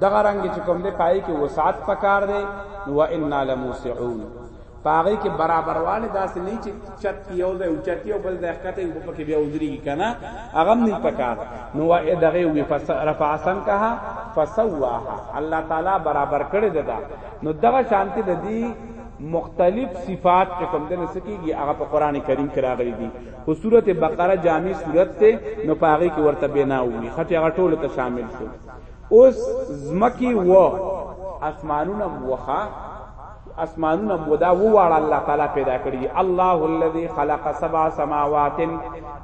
دغه رنگ چې کوم دی پای کې وسعت پکار دی و انا لموسعون پاغه کې برابرواله داسې نه چې چت یو ځای او چت یو بل ځای ښکته یو په کې بیا ودری کنه هغه نه پکار نو وا دغه وی پس رفع سن کها فسواها الله تعالی برابر کړی دا نو دغه شانتی د دې مختلف صفات چې کوم دنه سکیږي هغه په قران کریم کې راغلي دي خو سوره بقره جامع سورت ته نو پاغي کې ورته بنا وي خټه هغه ټولو ته شامل شو اوس زمکی و اسمانونه وخه اسمانونه بودا و واړه الله تعالی پیدا کړی الله الذي خلق سبع سماوات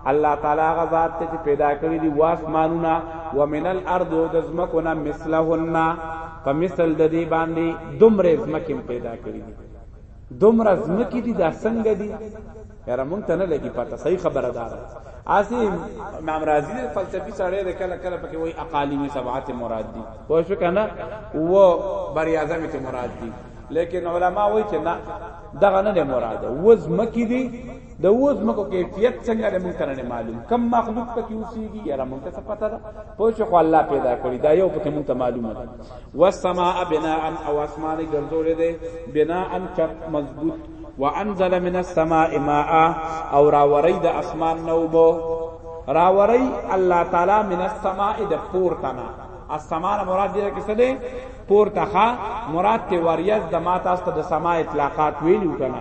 الله تعالی غزاد ته پیدا کړی دی واسمانونه ومن الارض ودزمکنا مثلهن په مثل د دې باندې دومره زمکه پیدا کړې دي دومره زمکه دي دا څنګه دي یاره مونږ ته نه لګي پته صحیح خبره ده اسی امام رازی د فلسفي سړی د کله کله پکې وای اقالیم سبعات مراد دي خو شو کنه و بری اعظم ته مراد دي لیکن علما وای چې نه دغه نه مراد و زمکه دي د اوو ځمکو کیفیت څنګه د مونږ ترنه معلوم کم مخلوق پکې اوسېږي یاره مونږ ته څه پته ده په چې خو الله پیدا کړی دا یو پکې مونږ ته معلومه ده والسماء بناء او اسمان ګرځولې ده بناء چت مضبوط وانزل من السماء ماء او را وری د اسمان نوبو را وری الله تعالی من السماء د پورتنا السماء مراد دې کې څه ده پورته ښا مراد ته وریاض د ما تاسو ته د سما اطلاقات ویلو کنه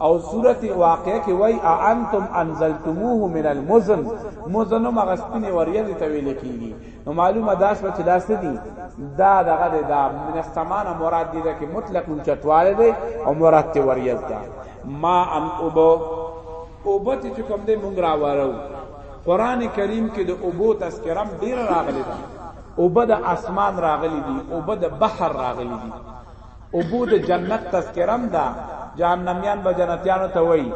او سورة واقعه کې وایي اانتم انزلتموه من المزن مزن هم هغه سپینې وریځې ته ویل کېږي نو معلومه دا شوه چې دا څه دي دا دغه دی دا من السمان مراد دی ده کې مطلق اوچتوالی دی او مراد ترې وریځ ده ما ان اوبه اوبه چې کوم دی مونږ راوارو قرآن کریم کې د اوبو تذکرم ډېره راغلې ده اوبه د اسمان راغلي دي اوبه د بحر راغلي دي اوبو د جنت تذکرم دا جهنميان به جنتیانو ته وای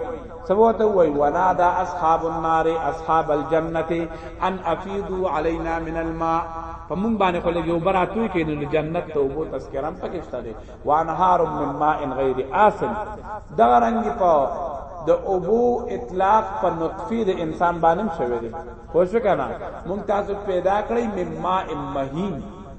سبو ته وای ونا دا اصحاب النار اصحاب الجنت ان افیضوا علينا من الماء فمون باندې خو لګي وبراتوي کې نو جنت ته وبو تذکرم پکشته دي وانهار من ماء غیر آسن دا رنګ په د اوبو اطلاق په نطفه د انسان باندې شوی دی خوښ کنا مونږ تاسو پیدا کړی مما امهین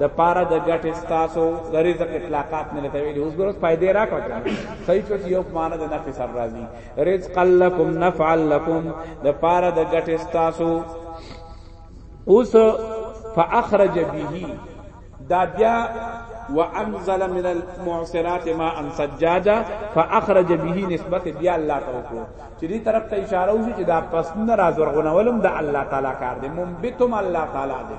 د پاره د ګټ استاسو د رزق اطلاقات نه لته ویلي اوس ګورس فائدې راکړه صحیح چې یو معنا د نفع سر راځي رزق لکم نفع لکم د پاره د ګټ استاسو اوس فاخرج به دا بیا وانزل من المعصرات ماء سجاجا فاخرج به نسبت بیا الله تعالی کو چې دې طرف ته اشاره وشي چې دا پس نه راز ورغونولم د الله تعالی کار دی منبتم الله تعالی دی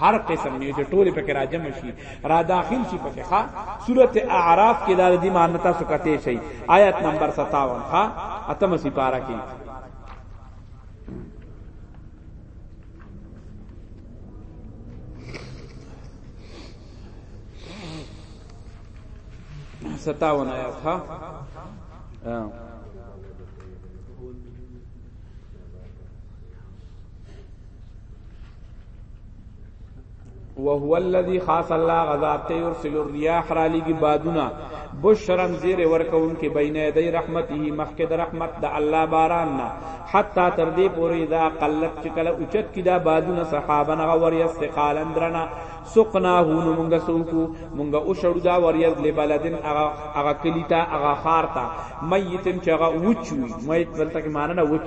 هر قسم نه چې ټول پکې راجم شي را داخل شي پکې ښا سورت اعراف کې دا دې معنی تاسو کته شي آیت نمبر 57 ښا اتم سی پارا کې ستاون آیات ها وهو الذي خاص الله غذات يرسل الرياح را لګي بادونه بشرن زیر ورکون کې بین یدی رحمته مخکې د رحمت د الله باران نه حتا تر دې پورې دا قلت چې کله اوچت کې دا بادونه صحابه نه غوري استقالن درنا سقنا هون مونږه سوکو مونږه او شړو دا وریز لبلدن اغا اغا کلیتا اغا خارتا میتن چغا وچوی میت دلته کې معنی نه وچ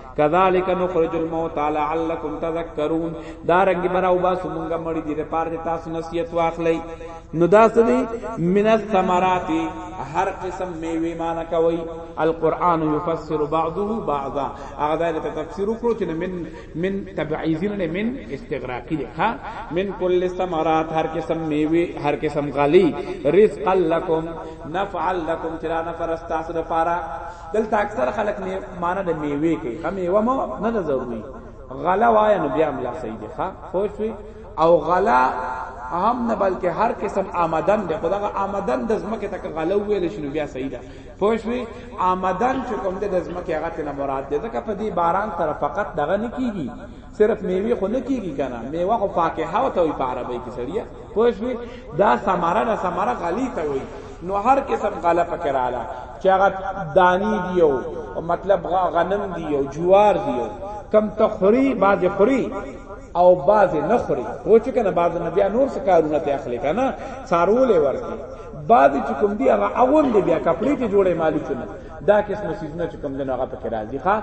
کذالک نخرج الموت لعلکم تذکرون دا رنگ براو با سمونګه مړی دی لپاره چې تاسو نصیحت واخلئ نو دا څه دی من الثمرات هر قسم میوه معنا کوي القرآن يفسر بعضه بعضا هغه دا ته تفسیر وکړو چې من من تبعیزین نه من استغراقی دی ها من کل ثمرات هر قسم میوه هر قسم غلی رزق لكم نفع لكم ترا نفر استاسو لپاره دلته اکثر خلک نه معنی د میوه کوي خو میوه مو نه ده ضروري غلا وای نو بیا ملا صحیح دی ښا خوښوي او غلا اهم نه بلکې هر قسم آمدن دی خدغه آمدن د زمکه تک غلا ویل شنو بیا صحیح ده خوښوي آمدن چې کوم د زمکه هغه ته مراد ده ځکه په دې باران سره فقط دغه نه کیږي صرف میوه خو نه کیږي کنه میوه خو فاکهه او ته په عربی کې سړیا خوښوي دا ثمره نه ثمره غلی ته وایي نو هر قسم غله پکې رااله چې هغه دانی دیو او مطلب غنم دیو جوار دیو کم تخری باز خری او باز نه خری و چې کنه باز نه بیا نور څه کارونه ته اخلي کنه سارولې ورکی باز چې کوم دی هغه اول دی بیا کپڑے ته جوړې مالو چونه دا قسم سيزونه چې کوم دنو هغه پکې راځي ښا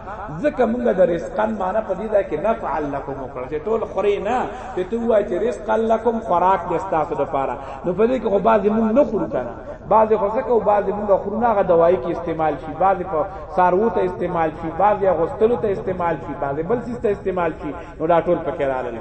ځکه موږ د رزقن معنی په دې ځای کې نفعل لكم وکړ چې ټول خوري نه ته تو وای چې رزق لكم خوراک دې ستاسو لپاره نو په دې کې خو بعضی موږ نه خورو کنه بعضی خو څه کو بعضی موږ خورو نه هغه دوايي کې استعمال شي بعضی په سارو ته استعمال شي بعضی غوستلو ته استعمال شي بعضی بل څه ته استعمال شي نو دا ټول پکې راغلي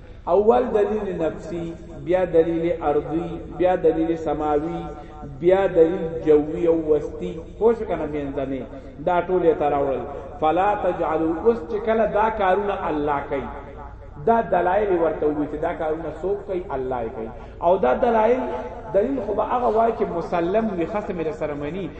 اول دلیل نفسی بیا دلیل ارضی بیا دلیل سماوی بیا دلیل جوی او وستی پوه شو کنه مینځنه دا ټول یې تراول فلا تجعلوا اوس چې کله دا کارونه الله کوي دا دلایل ورته وي چې دا کارونه څوک کوي الله یې کوي او دا دلایل دلیل خو به هغه وای چې مسلم وي خصم یې سره مني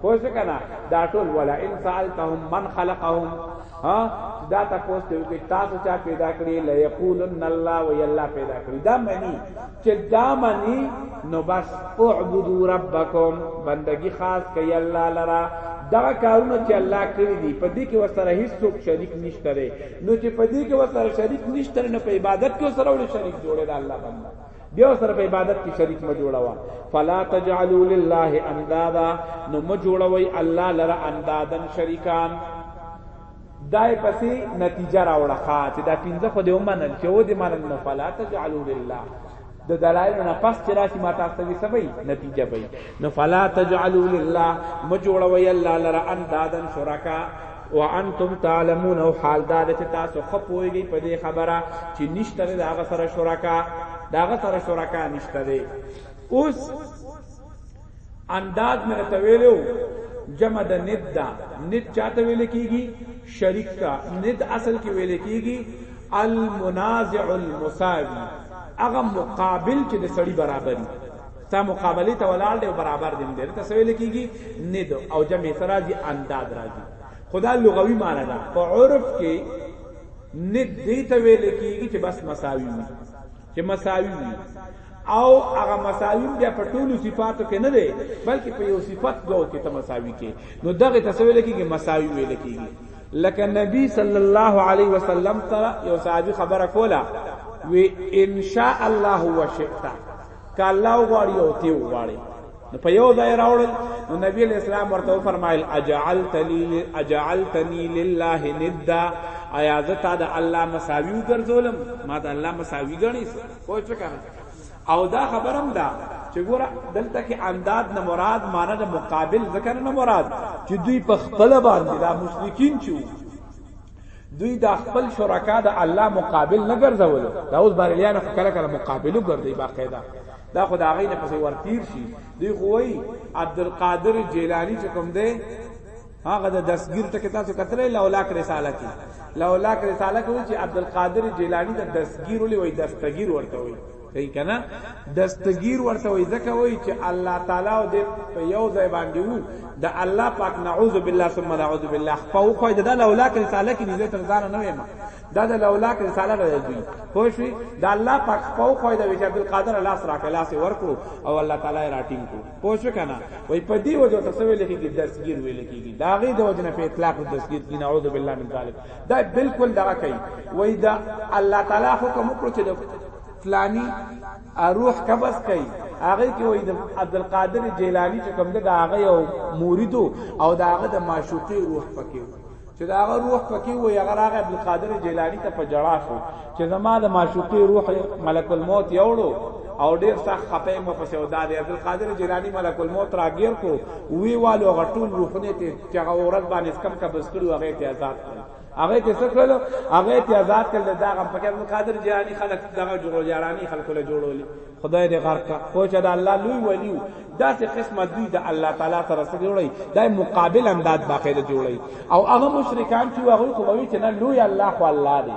پوه شو کنه دا ټول ولا ان سالتهم من خلقهم ها دا تاسو ته وي تاسو چا پیدا کړی لا یقولن الله و یلا پیدا کړی دا معنی چې دا معنی نو بس اعبدوا ربکم بندگی خاص کوي الله لرا دا کارونه چې الله کړی دي په دې کې وسره هیڅوک شریک نشته نو چې په دې کې وسره شریک نشته نه په عبادت کې وسره ول شریک جوړه ده الله باندې بیا سره په عبادت کې شریک ما جوړاوه فلا تجعلوا لله اندادا نو ما جوړوي الله لرا اندادن شریکان دای پسې نتیجه راوړه ښا چې دا پینځه خو دې ومنل چې و دې منل نو فلا تجعلوا لله د دلایل نه پس چې راشي ما تاسو ته سبي نتیجه وي نو فلا تجعلوا لله مجوړوي الله لرا اندادن شرکا وانتم تعلمون او حال دا چې تاسو خپويږي په دې خبره چې نشته د هغه سره شرکا د هغه سره شرکا نشته دی اوس انداز مې ته ویلو جمع د ند دا ند چاته ویل کیږي شریک تا ند اصل کې ویل کیږي المنازع المساوي هغه مقابل چې د سړي برابر دی ته مقابلی ته ولاړ دی او برابر دی دی ته سویل کیږي ند او جمع سرازی انداد راځي خدا لغوي معنی ده په عرف کې ند دی ته ویل کیږي چې بس مساوي وي چې مساوي وي او هغه مساوي بیا په ټولو صفاتو کې نه دی بلکې په یو صفت دوه کې ته مساوي کې نو دغه ته سویل کیږي مساوي ویل کیږي لکه نبی صلی الله علیه وسلم ته یو صحابي خبره کوله وی ان شاء الله وشئتا که الله وغواړي او تی وغواړي نو په یو ځای راوړل نو نبی اسلام ورته فرمایل اجعلت لی اجعلتنی لله ندا آیا زه تا د الله مساوی وګرځولم ما د الله مساوی غنی پوه شو کنه او دا خبرم دا چې ګوره دلته کې انداد نه مراد معنی د مقابل ذکر نه مراد چې دوی په خپل باندې دا مشرکین چې دوی دا خپل شرکا د الله مقابل نه ګرځول دا اوس بریلیان خو کله کله مقابلو ګرځي باقاعده دا خو دا غي نه پسې ورتیر شي دوی خو وای عبد القادر جیلانی چې کوم دی هغه د دسګیر ټکی تاسو کتلې لولاک رساله کې لولاک رساله کې چې عبد القادر جیلانی د دسګیر ولې وای دستګیر ورته وای صحیح کنه دستګیر ورته وای ځکه وای چې الله تعالی او د په یو ځای باندې وو د الله پاک نعوذ بالله ثم نعوذ بالله په او خو د لولا کې رساله کې دې تر ځان نه وایم دا د لولا کې رساله راځي خو شي د الله پاک په او خو د وجه عبد القادر الله سره کلا سي ورکو او الله تعالی راټینګ کو پوه شو کنه وای په دې وجه ته سوي لکه کې دستګیر ویل کېږي دا غي د وجه نه په اطلاق دستګیر کې نعوذ بالله من ذلک دا بالکل دا کوي وای دا الله تعالی حکم وکړو چې فلانی روح قبض کړي هغه کې وای د عبدالقادر جیلانی چې کوم د هغه یو مرید او د هغه د معشوقي روح پکې و چې دا هغه روح پکې و یا هغه هغه عبدالقادر جیلانی ته پجړا شو چې زما د معشوقي روح ملک الموت یوړو او ډیر سخت خپه مو پسې او دادې عبدالقادر جیلانی ملک الموت راګیر کو وی والو غټول روحونه ته چې هغه اورد باندې کم قبض کړو هغه ته آزاد کړو هغه ته څه کړل هغه ته آزاد کړل دا غم پکې عبد القادر جیلانی خلک دغه جوړو جارانی خلک له جوړول خدای دې غرق کا خو چې دا الله لوی ولیو دا څه قسمت دی دا الله تعالی سره سره جوړي دا مقابل انداز باقاعده جوړي او هغه مشرکان چې هغه خو وایي چې نه لوی الله خو الله دی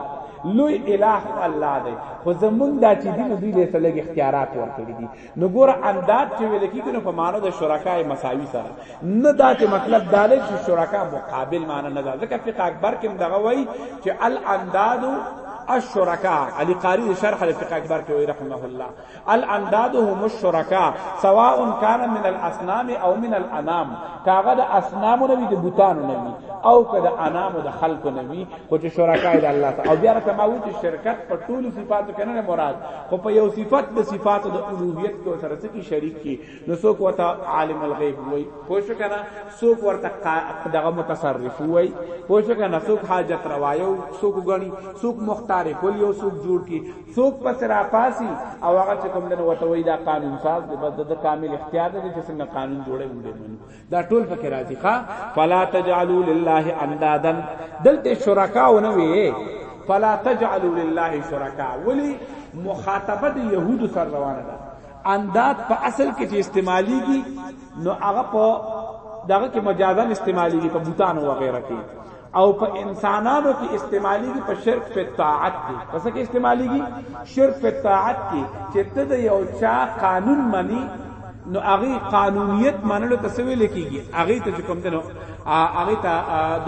لوی الہ الله دی خو زمونږ دا چې دین دوی له سره اختیارات ورکړي دي نو ګور انداد چې ویل کیږي نو په معنی د شرکای مساوي سره نه دا چې مطلب دا لري چې شرکا مقابل معنی نه ده ځکه فقہ اکبر کې دغه وایي چې الانداد الشرکا علی قاری شرح الفقہ اکبر کې وایي رحمه الله الانداد هم الشرکا سواء کان من الاصنام او من الانام کاغه د اصنام نبی د بوتانو نبی او کده انام د خلق نبی خو چې شرکای د الله تعالی او بیا راته ما وی چې شرکت په ټولو صفاتو کې نه مراد خو په یو صفت د صفاتو د اولوهیت کې سره څه کې شریک کی نو څوک وته عالم الغیب وای خو شو کنه څوک ورته دغه متصرف وای خو شو کنه څوک حاجت روایو څوک غنی څوک مختار کول یو څوک جوړ کی څوک پس را پاسی او هغه چې کوم دنه وته وای دا قانون ساز دی بس د کامل اختیار دی چې څنګه قانون جوړه وړي منو دا ټول پکې راځي ښا فلا تجعلوا لله اندادا دلته شرکا ونه وي فلا تجعلوا لله شرکا ولی مخاطبه د يهودو سره روانه ده انداد په اصل کې چې استعماليږي نو هغه په دغه کې مجازن استعماليږي په بوتانو وغیرہ کې او په انسانانو کې استعماليږي په شرک په طاعت کې پس کې استعماليږي شرک په طاعت کې چې ته د یو چا قانون مني نو هغه قانونیت منلو ته سوي لیکيږي هغه ته کوم دنو هغه ته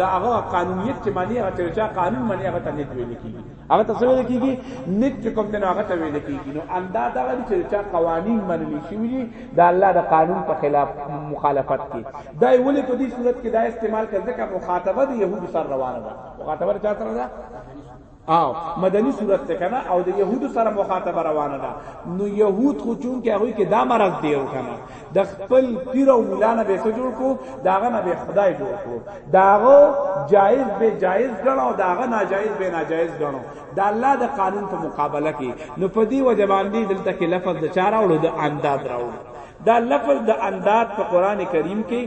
دا هغه قانونیت چې معنی هغه چې چا قانون مني هغه ته نه ویل کیږي هغه ته ویل کیږي نیک چې کوم دین هغه ته ویل کیږي نو اندا دا غوړي چې چا قوانین منلي شي وي دا الله د قانون په خلاف مخالفت کوي دا ولې په دې صورت کې دا استعمال کوي ځکه مخاطبه د يهودو سره روانه ده مخاطبه چا سره ده او مدني صورت ته کنه او د يهودو سره مخاطبه روانه ده نو يهود خو چون کې هغه کې دا مرض دی او کنه د خپل پیر او مولا نه به جوړ کو داغه نه به خدای جوړ کو داغه جایز به جایز غنو داغه ناجایز به ناجایز غنو د الله د قانون په مقابله کې نو په دی وجه باندې دلته کې لفظ د چاره او د انداد راو دا لفظ د انداد په قران کریم کې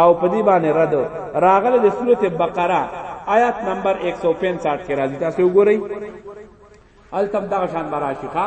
او په دی باندې رد راغله د سوره بقره آیات نمبر 165 کې راځي تاسو وګورئ التم دا شان براشخه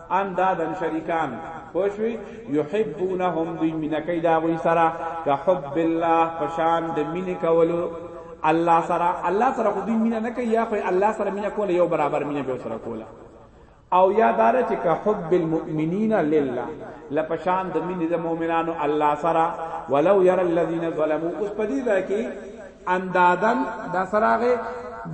اندادن شریکان پوشوی یحبونهم دوی مینه کوي دا غوي سره که حب الله پشان د مینه کولو الله سره الله سره خو دوی مینه نه کوي یا خو الله سره مینه کوله یو برابر مینه به سره کوله او یا دار چې که حب المؤمنین لله لپشان د مینه د مؤمنانو الله سره ولو ير الذين ظلموا اوس پدې ځای کې اندادن دا سراغه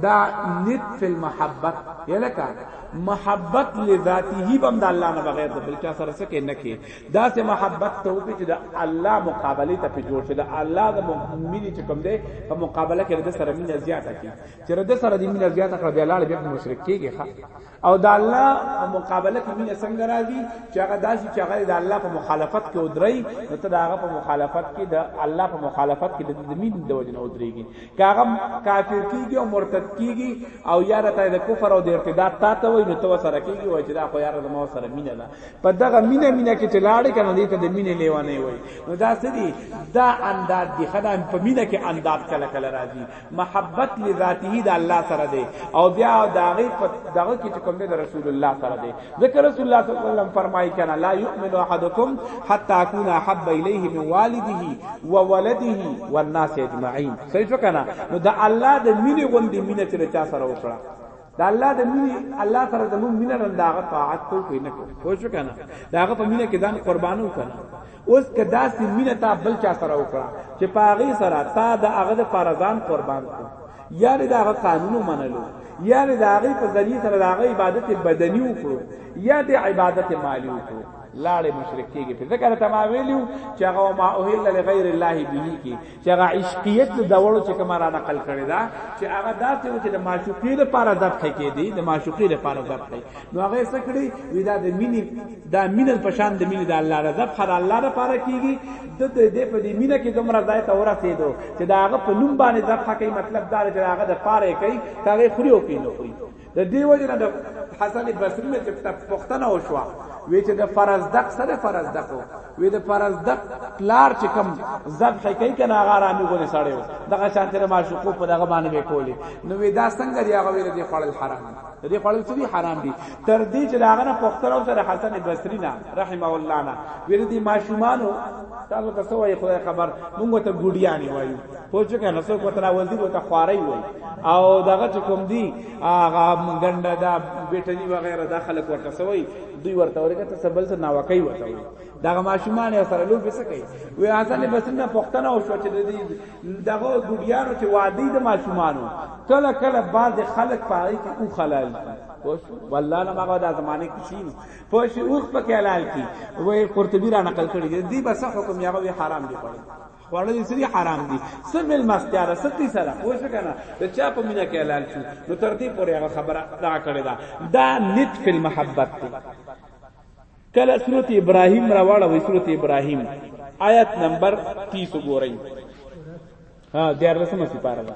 دا نت فی المحبت یلکا محبت لذاته بم د الله نه بغیر د بل چا سره سکه نه کې دا سه محبت ته وکړي چې د الله مقابله ته په جوړ شي د الله د مؤمن چې کوم دی په مقابله کې د سره مینه زیاته کی چې د سره د مینه زیاته کړ بیا لاړ بیا مشرک کیږي او د الله په مقابله کې مين څنګه راځي چې هغه داسي چې هغه د الله په مخالفت کې ودري نو ته د هغه په مخالفت کې د الله په مخالفت کې د مين د وجنه ودريږي کاغه کافر کیږي او مرتد کیږي او یاره ته د کفر او د ارتداد تا ته وای نو ته سره کیږي وای چې دا خو یاره زما سره مين ده په دغه مين مين کې چې لاړې کنه دې ته د مين لیوانه وای نو دا سړي دا انداز دی خدای په مين کې انداز کله کله راځي محبت لذاته د الله سره دی او بیا داغه په دغه کې چې کوم دی د رسول الله سره دی ذکر رسول الله صلی الله علیه وسلم فرمایي کنا لا یؤمن احدکم حتا اكون احب الیه من والده و ولده والناس اجمعین صحیح شو کنا نو د الله د مینې غوندې مینه چې چا سره وکړه دا الله د مینې الله سره د مون مینه نن داغه طاعت کو کوي نه کو خو شو کنه داغه په مینه کې دان قربانو کنه اوس کدا سي مینه تا بل چا سره وکړه چې پاغي سره تا د هغه د فرزان قربان کو یا د هغه قانون منلو یا د هغه په ذریعہ سره د هغه عبادت بدنی وکړو یا د عبادت مالی وکړو لاړې مشرک کېږي په ذکر ته ما ویلو چې هغه ما اوهل لغیر الله به کې چې هغه عشقیت د داوړو چې کومه را نقل کړی دا چې هغه داسې و چې د معشوقې لپاره ذبح کېدی د معشوقې لپاره ذبح نو هغه څه کړی وی دا د مینې دا مینې په شان د مینې د الله را ذبح د الله لپاره کیږي د دې په دې مینه کې دومره ځای ته ورسېدو چې دا هغه په نوم باندې ذبح کوي مطلب دا چې هغه د پاره کوي هغه خوري او پینو خوري د دې وجه نه د حسن بصری نه چې پښتنه وشوه وی چې د فرزدق سره فرزدق وی د فرزدق پلار چې کم ذبح کوي کنه هغه رامي غونې سړی و دغه شان تر معشوقو په دغه باندې به کولی نو وی دا څنګه دی هغه ویل دی خړل حرام دی خړل سری حرام دی تر دې چې داغه نه پښتنه سره حسن بصری نه رحمه الله نه ویل دی ماشومانو تاسو ته سوې خدای خبر مونږ ته ګډیانی وایو پوه شو کنه څوک وترا ولدی وته خواري وای او دغه چې کوم دی هغه ګنده دا بیټلی وغیرہ دا خلک ورته سوی دوی ورته ورګه ته سبل سره ناوکای وته وي دغه ماشومان سره لوبي سکی وی حسن بسنه پښتنه او شو چې دغه ګډیانو چې وادي د ماشومانو کله کله بعض خلک پاره کې او خلل پوش والله نه ما دا زمانه کې شي پوش اوخ په حلال کی وې قرطبی را نقل کړی دی بس حکم یې حرام دی پړی خواړه دې سری حرام دي سم مل مستیاره ستی سره پوه شو کنه د چا په مینا کې حلال شو نو تر دې پورې هغه خبره دا کړې ده دا نت فی المحبت دی کله سورۃ ابراهیم راواړه وې سورۃ ابراهیم آیت نمبر 30 وګورئ ها دیار لسمه سپاره ده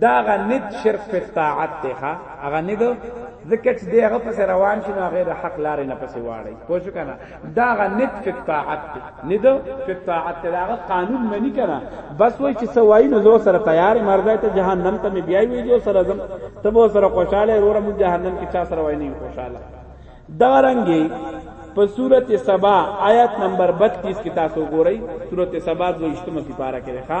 دا غا ند شرک په طاعت دی ښا هغه ند ځکه چې دی هغه پس روان شي نو غیر حق لارې نه پسې واړی پوه شو کنه دا غا ند په طاعت دی ند په طاعت دی هغه قانون منی کنه بس وای چې سوای نو زو سره تیار مرزای ته جهنم ته بیای وی جو سره زم ته به سره خوشاله رور مو جهنم کې چا سره وای نه خوشاله دا رنګي په صورت سبا آیت نمبر 32 کې تاسو ګورئ صورت سبا د 28 کې پارا کې ښا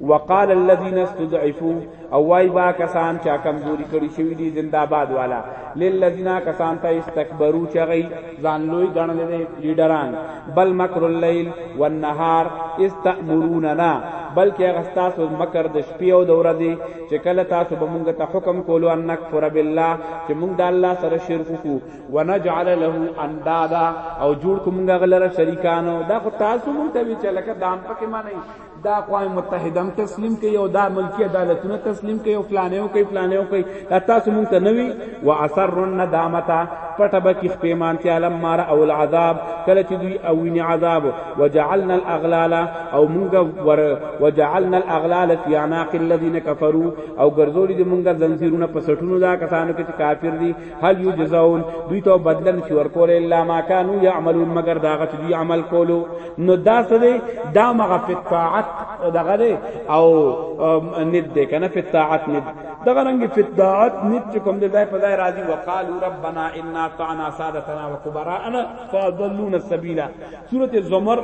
وقال الذين استضعفوا او وای با کسان چا کمزوري کړی شوی دي زنده‌باد والا للذین کسان ته استکبروا چغی ځان لوی ګڼل دي لیډران بل مکر الليل والنهار استامروننا بلکې هغه تاسو مکر د شپې او د ورځې چې کله تاسو به مونږ ته حکم کولو ان نکفر بالله چې مونږ د الله سره شرک وکړو ونجعل له اندادا او جوړ کوم غلره شریکانو دا خو تاسو مونږ ته وی چې لکه دام پکې معنی دا اقوام متحده هم تسلیم کوي او دا ملکی عدالتونه تسلیم کوي او فلانه او کوي فلانه او کوي دا تاسو مونږ ته نوي واثر الندامتا پټه به کې پیمان ته علم مار او العذاب کله چې دوی او ویني عذاب وجعلنا الاغلال او مونږ ور وجعلنا الاغلال فی عناق الذين كفروا او ګرځولې دي مونږ زنجیرونه په سټونو دا کسانو کې کافر دي هل یجزاون دوی ته بدل نشي ورکول الا ما كانوا يعملون مگر دا غچ دوی عمل کولو نو دا څه دی دا مغه په طاعت دغه دی او ند دی کنه په طاعت ند دغه رنګ په طاعت ند کوم دی دا په ځای راضي وقالو ربنا انا طعنا سادتنا وكبراءنا فضلون السبيل سوره زمر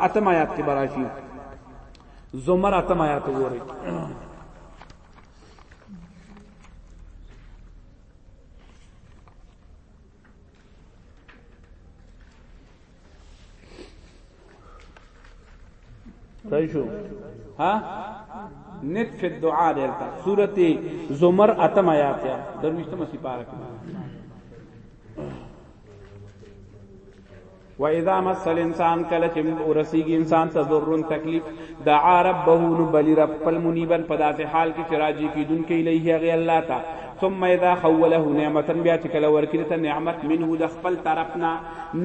اتم آیات کې براشي زمر اتم آیات وګورئ صحیح شو ها نطف الدعاء دلتا سورت زمر اتم آیات یا درویشتم سپارہ و اذا مس الانسان کله چې ورسیږي انسان ته ضرورن تکلیف دعا ربه نو بلی رب خپل منیبن په داسې حال کې چې راځي کیدون کې الیه هغه الله ته ثم اذا خوله نعمتا بیا چې کله ورکړي ته نعمت منه د خپل طرفنا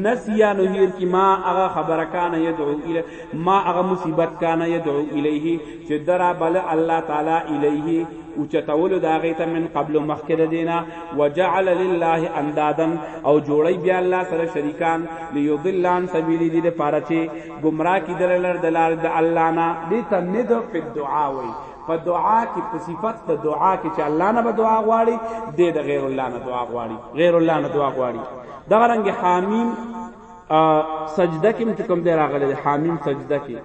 نسیا نو هیر کی ما هغه خبره کان یدعو الی ما هغه مصیبت کان یدعو الیه چې درا بل الله تعالی الیه او چتولو دا غیته من قبل مخکره دینا وجعل لله اندادن او جوړی بیا الله سره شریکان لیضلان سبیل دی د پاره چې گمراه کی دلر دلال د الله نه دې ته ند په دعا وای په دعا کې په صفت د دعا کې چې الله نه به دعا غواړي دې د غیر الله نه دعا غواړي غیر الله نه دعا غواړي دا رنګ حامیم سجده کې کوم دی راغلی حامیم سجده کې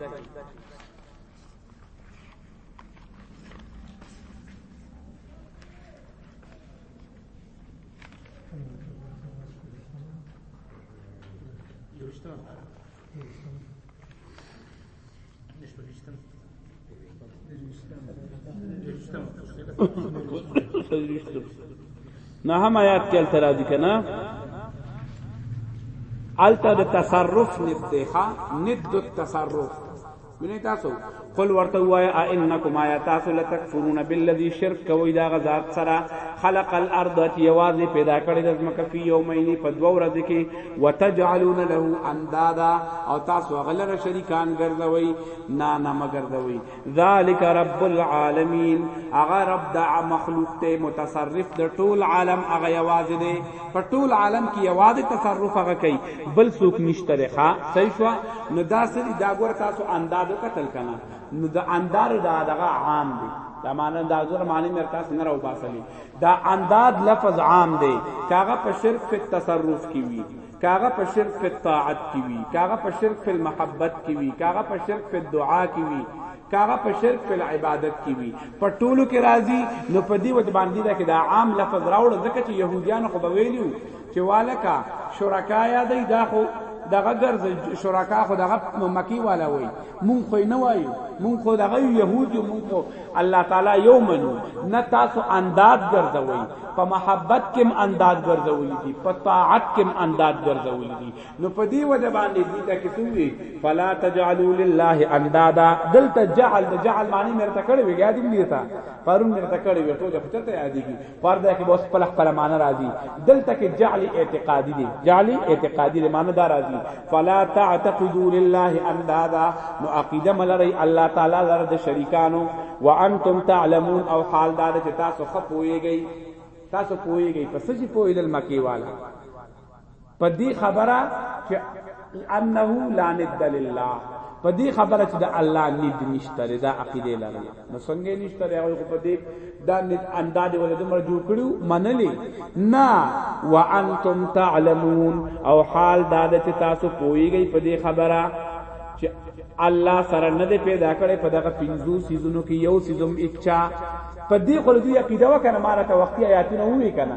نه هم آیات کې تر دې کنه الته د تصرف ند ده ند التصرف ویني تاسو قل ورته وای ا انکم آیا تاسو لتکفرون بالذی شرک کوي دا غزاد سره خلق الارض چې یوازې پیدا کړی د زمکه فی یومین په دوه ورځې کې وتجعلون له اندادا او تاسو غلره شریکان ګرځوي نه نه مګرځوي ذالک رب العالمین هغه رب د مخلوق ته متصرف د ټول عالم هغه یوازې دی په ټول عالم کې یوازې تصرف هغه کوي بل څوک نشته دی ښا صحیح شو نو دا سری دا ګور تاسو اندادو قتل کنه نو د اندادو دا دغه عام دی دا معنی دا زور معنی مې تاسو نه راو باسلی دا انداد لفظ عام دی کاغه په شرک په تصرف کې وی کاغه په شرک په طاعت کې وی کاغه په شرک په محبت کې وی کاغه په شرک په دعا کې وی کاغه په شرک په عبادت کې وي په ټولو کې راضي نو په دې وت باندې دا کې دا عام لفظ راوړ ځکه چې يهوديان خو به ویلو چې والکا شرکایا دی دا خو دغه ګرځ شرکا خو دغه مکی والا وای مون خو نه وای مون خو دغه يهودي مون خو الله تعالی یو منو نه تاسو انداد ګرځوي په محبت کې انداد ګرځولې دي په طاعت کې انداد ګرځولې دي نو په دې وجه باندې دې ته کې سوې فلا تجعلوا لله اندادا دلته جعل د جعل معنی مرته کړې وی یاد دې تا پرون مرته کړې وی ټول خپل ته یاد دي پرده کې بس پلخ پر معنی راځي دلته کې جعل اعتقادي دي جعل اعتقادي دي معنی دا راځي فلا تعتقدوا لله اندادا نو عقیده ملری الله تعالی لره د شریکانو وانتم تعلمون او حال دار چې تاسو خپويږئ تاسو پويږئ پس چې پويل مکی والا په دې خبره چې انه لا ند لله په دې خبره چې د الله ند نشته دا عقیده لري نو څنګه نشته هغه خو په دې دا ند انداز ولې د مرجو کړو منلې نه وانتم تعلمون او حال دا چې تاسو پوېږئ په دې خبره چې الله سره نه دی پیدا کړي په دغه پنځو سيزونو کې یو سيزم اچا په دې خلدو عقیده وکنه مارته وختي آیاتونه وې کنه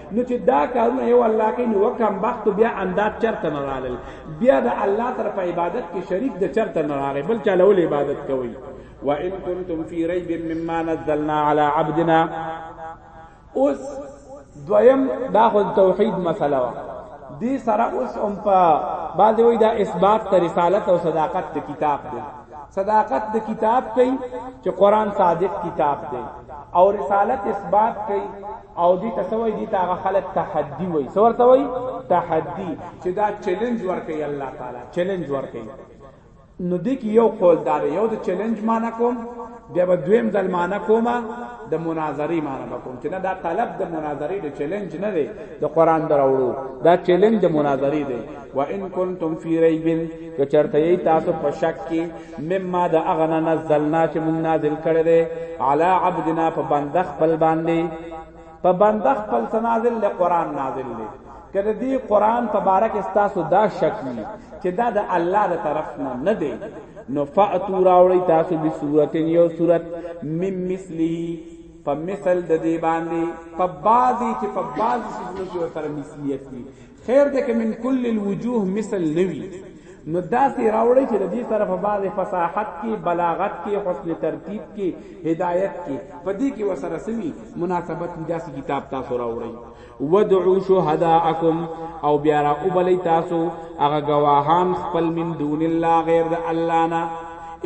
نو چې دا کارونه یو الله کوي نو کم وخت بیا انداز چرته نه رالل بیا د الله تر په عبادت کې شریک د چرته نه راغی بل چا له عبادت کوي وان کنتم فی ریب مما نزلنا علی عبدنا اوس دویم دا خو توحید مسله وا دې سره اوس هم په بعد وی دا اثبات ته رسالت او صداقت ته کتاب دی صداقت د کتاب کوي چې قران صادق کتاب دی او رسالت اثبات کوي او دی ته سوی دی ته هغه خلک تحدی وای سور ته وای تحدی چې دا چیلنج ورکړي الله تعالی چیلنج ورکړي نو دې کې یو قول دار یو د چیلنج معنی کوم بیا به دویم ځل معنی کومه د مناظری معنی وکوم چې نه دا طلب د مناظری د چیلنج نه دی د قران دراوړو دا چیلنج د مناظری دی و ان کنتم فی ریب که چرته یی تاسو په شک کې مما د اغنا نزلنا چې مونږ نازل کړی دی علی عبدنا په بنده خپل باندې په بنده خپل نازل له قران نازل دی کله دی قران تبارک استاسو دا شک وی چې دا د الله تر طرف نه نه دی نو فاتو راوړی تاسو به صورت یو صورت مم مثلی په مثل د دی باندې په بازی چې په بازی چې نو سره مثلیت وی خیر ده که من کل الوجوه مثل نوی نو داسې راوړی چې د دې سره په بعضې فصاحت کې بلاغت کې حسن ترتیب کې هدایت کې په دې کې وسره سوي مناسبت وي داسې کتاب تاسو راوړی ودعو شهداءکم او بیا را وبلی تاسو هغه ګواهان خپل من دون الله غیر د الله نه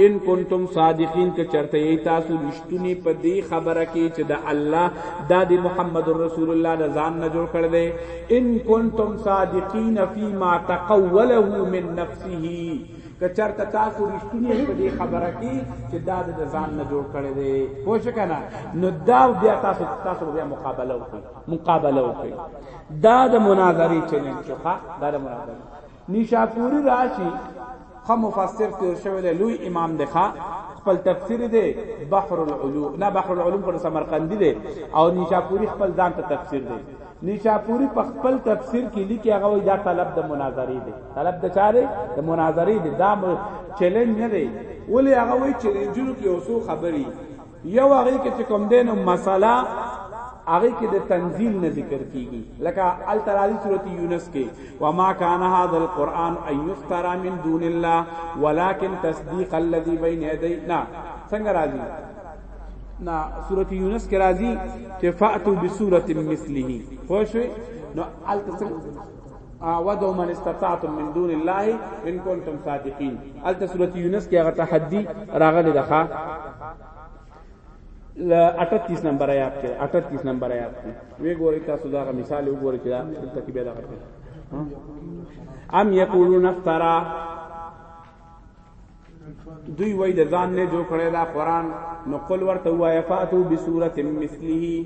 ان کنتم صادقین که چرته یی تاسو رښتونی په دی خبره کې چې د الله د د محمد رسول الله د ځان نه جوړ کړ دی ان کنتم صادقین فیما تقوله من نفسه که چرته تاسو رښتونی په دی خبره کې چې دا د ځان نه جوړ کړی دی پوه شئ کنه نو دا بیا تاسو تاسو بیا مقابله وکړئ مقابله وکړئ دا د مناظری چیلنج شوخه دا د مناظری نیشاپوری راشي خو مفسر تیر شوی دی لوی امام دی ښا خپل تفسیر دی بحر العلوم نه بحر العلوم پر سمرقندی دی او نیشاپوری خپل ځان ته تفسیر دی نیشاپوری په خپل تفسیر کې لیکي هغه وی دا طلب د مناظری دی طلب د چاره د مناظری دی دا چیلنج نه دی ولی هغه وی چیلنجونو کې اوسو خبري یو هغه کې چې کوم دینو مساله هغه کې د تنزیل نه ذکر کیږي لکه الترالی سورۃ یونس کې وما کان هذا القران ان یفترا من دون الله ولكن تصدیق الذي بین یدینا څنګه راځي نا سورۃ یونس کې راځي چې فاتو بسورۃ مثله خو شوي نو التسل ودو من استطعتم من دون الله ان کنتم صادقین الته سوره یونس کې هغه تحدی راغلی ده 38 نمبر آیات کې 38 نمبر آیات کې وی ګورئ تاسو دا مثال وګورئ چې دا تکي به دا کوي ام یقولون افترا دوی وای د ځان نه جوړ کړی دا قران نو قل ورته وای فاتو بسوره مثله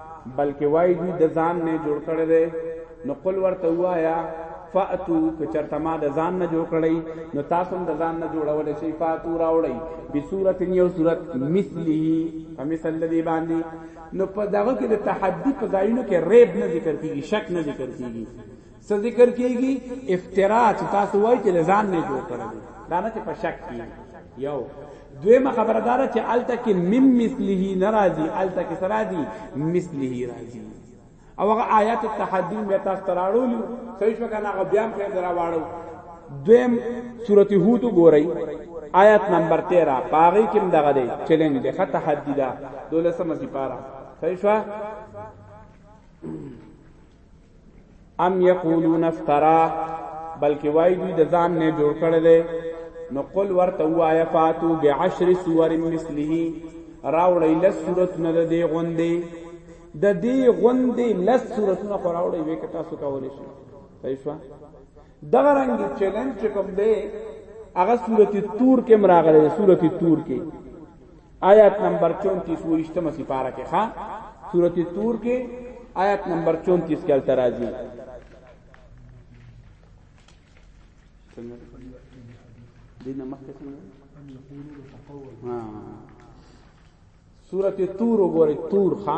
بلکې وای دوی د ځان نه جوړ کړی دی نو قل ورته وایا فاتو که چرته ما د ځان نه جوړ کړی نو تاسو هم د ځان نه جوړول شي فاتو راوړی بصورت یو صورت مثله فمثل الذي باندې نو په دغه کې د تحدي په ځایونو کې ریب نه ذکر کیږي شک نه ذکر کیږي څه ذکر کیږي افترا چې تاسو وایي چې لزان نه جوړ کړی دا نه چې په شک کې یو دویمه خبره دار چې الته کې مم مثله ناراضي الته کې سرادي مثله راضي او هغه آیات التحدی مې تاسو تراړو صحیح شو کنه هغه بیا په دراواړو دویم سورته هود وګورئ آیت نمبر 13 پاغي کې دغه دی چیلنج دی خط تحدی دا دولسمه سپاره صحیح شو ام یقولون افترا بلکې وای دوی د ځان نه جوړ کړي دي نو قل ورته وایا فاتو بعشر سور مثله راوړی لس صورتونه د دې غوندې د دې غوندې لس صورتونه خو راوړی وې که تاسو کولی شئ صحیح شو دغه رنګ چیلنج کوم دی هغه سورته تور کې مراغله سورته تور کې آیت نمبر 34 ویشتمه سپاره کې ښا سورته تور کې آیت نمبر 34 کې الترازی څنګه دینه مخکې څنګه ها سورته تور وګوره تور ښا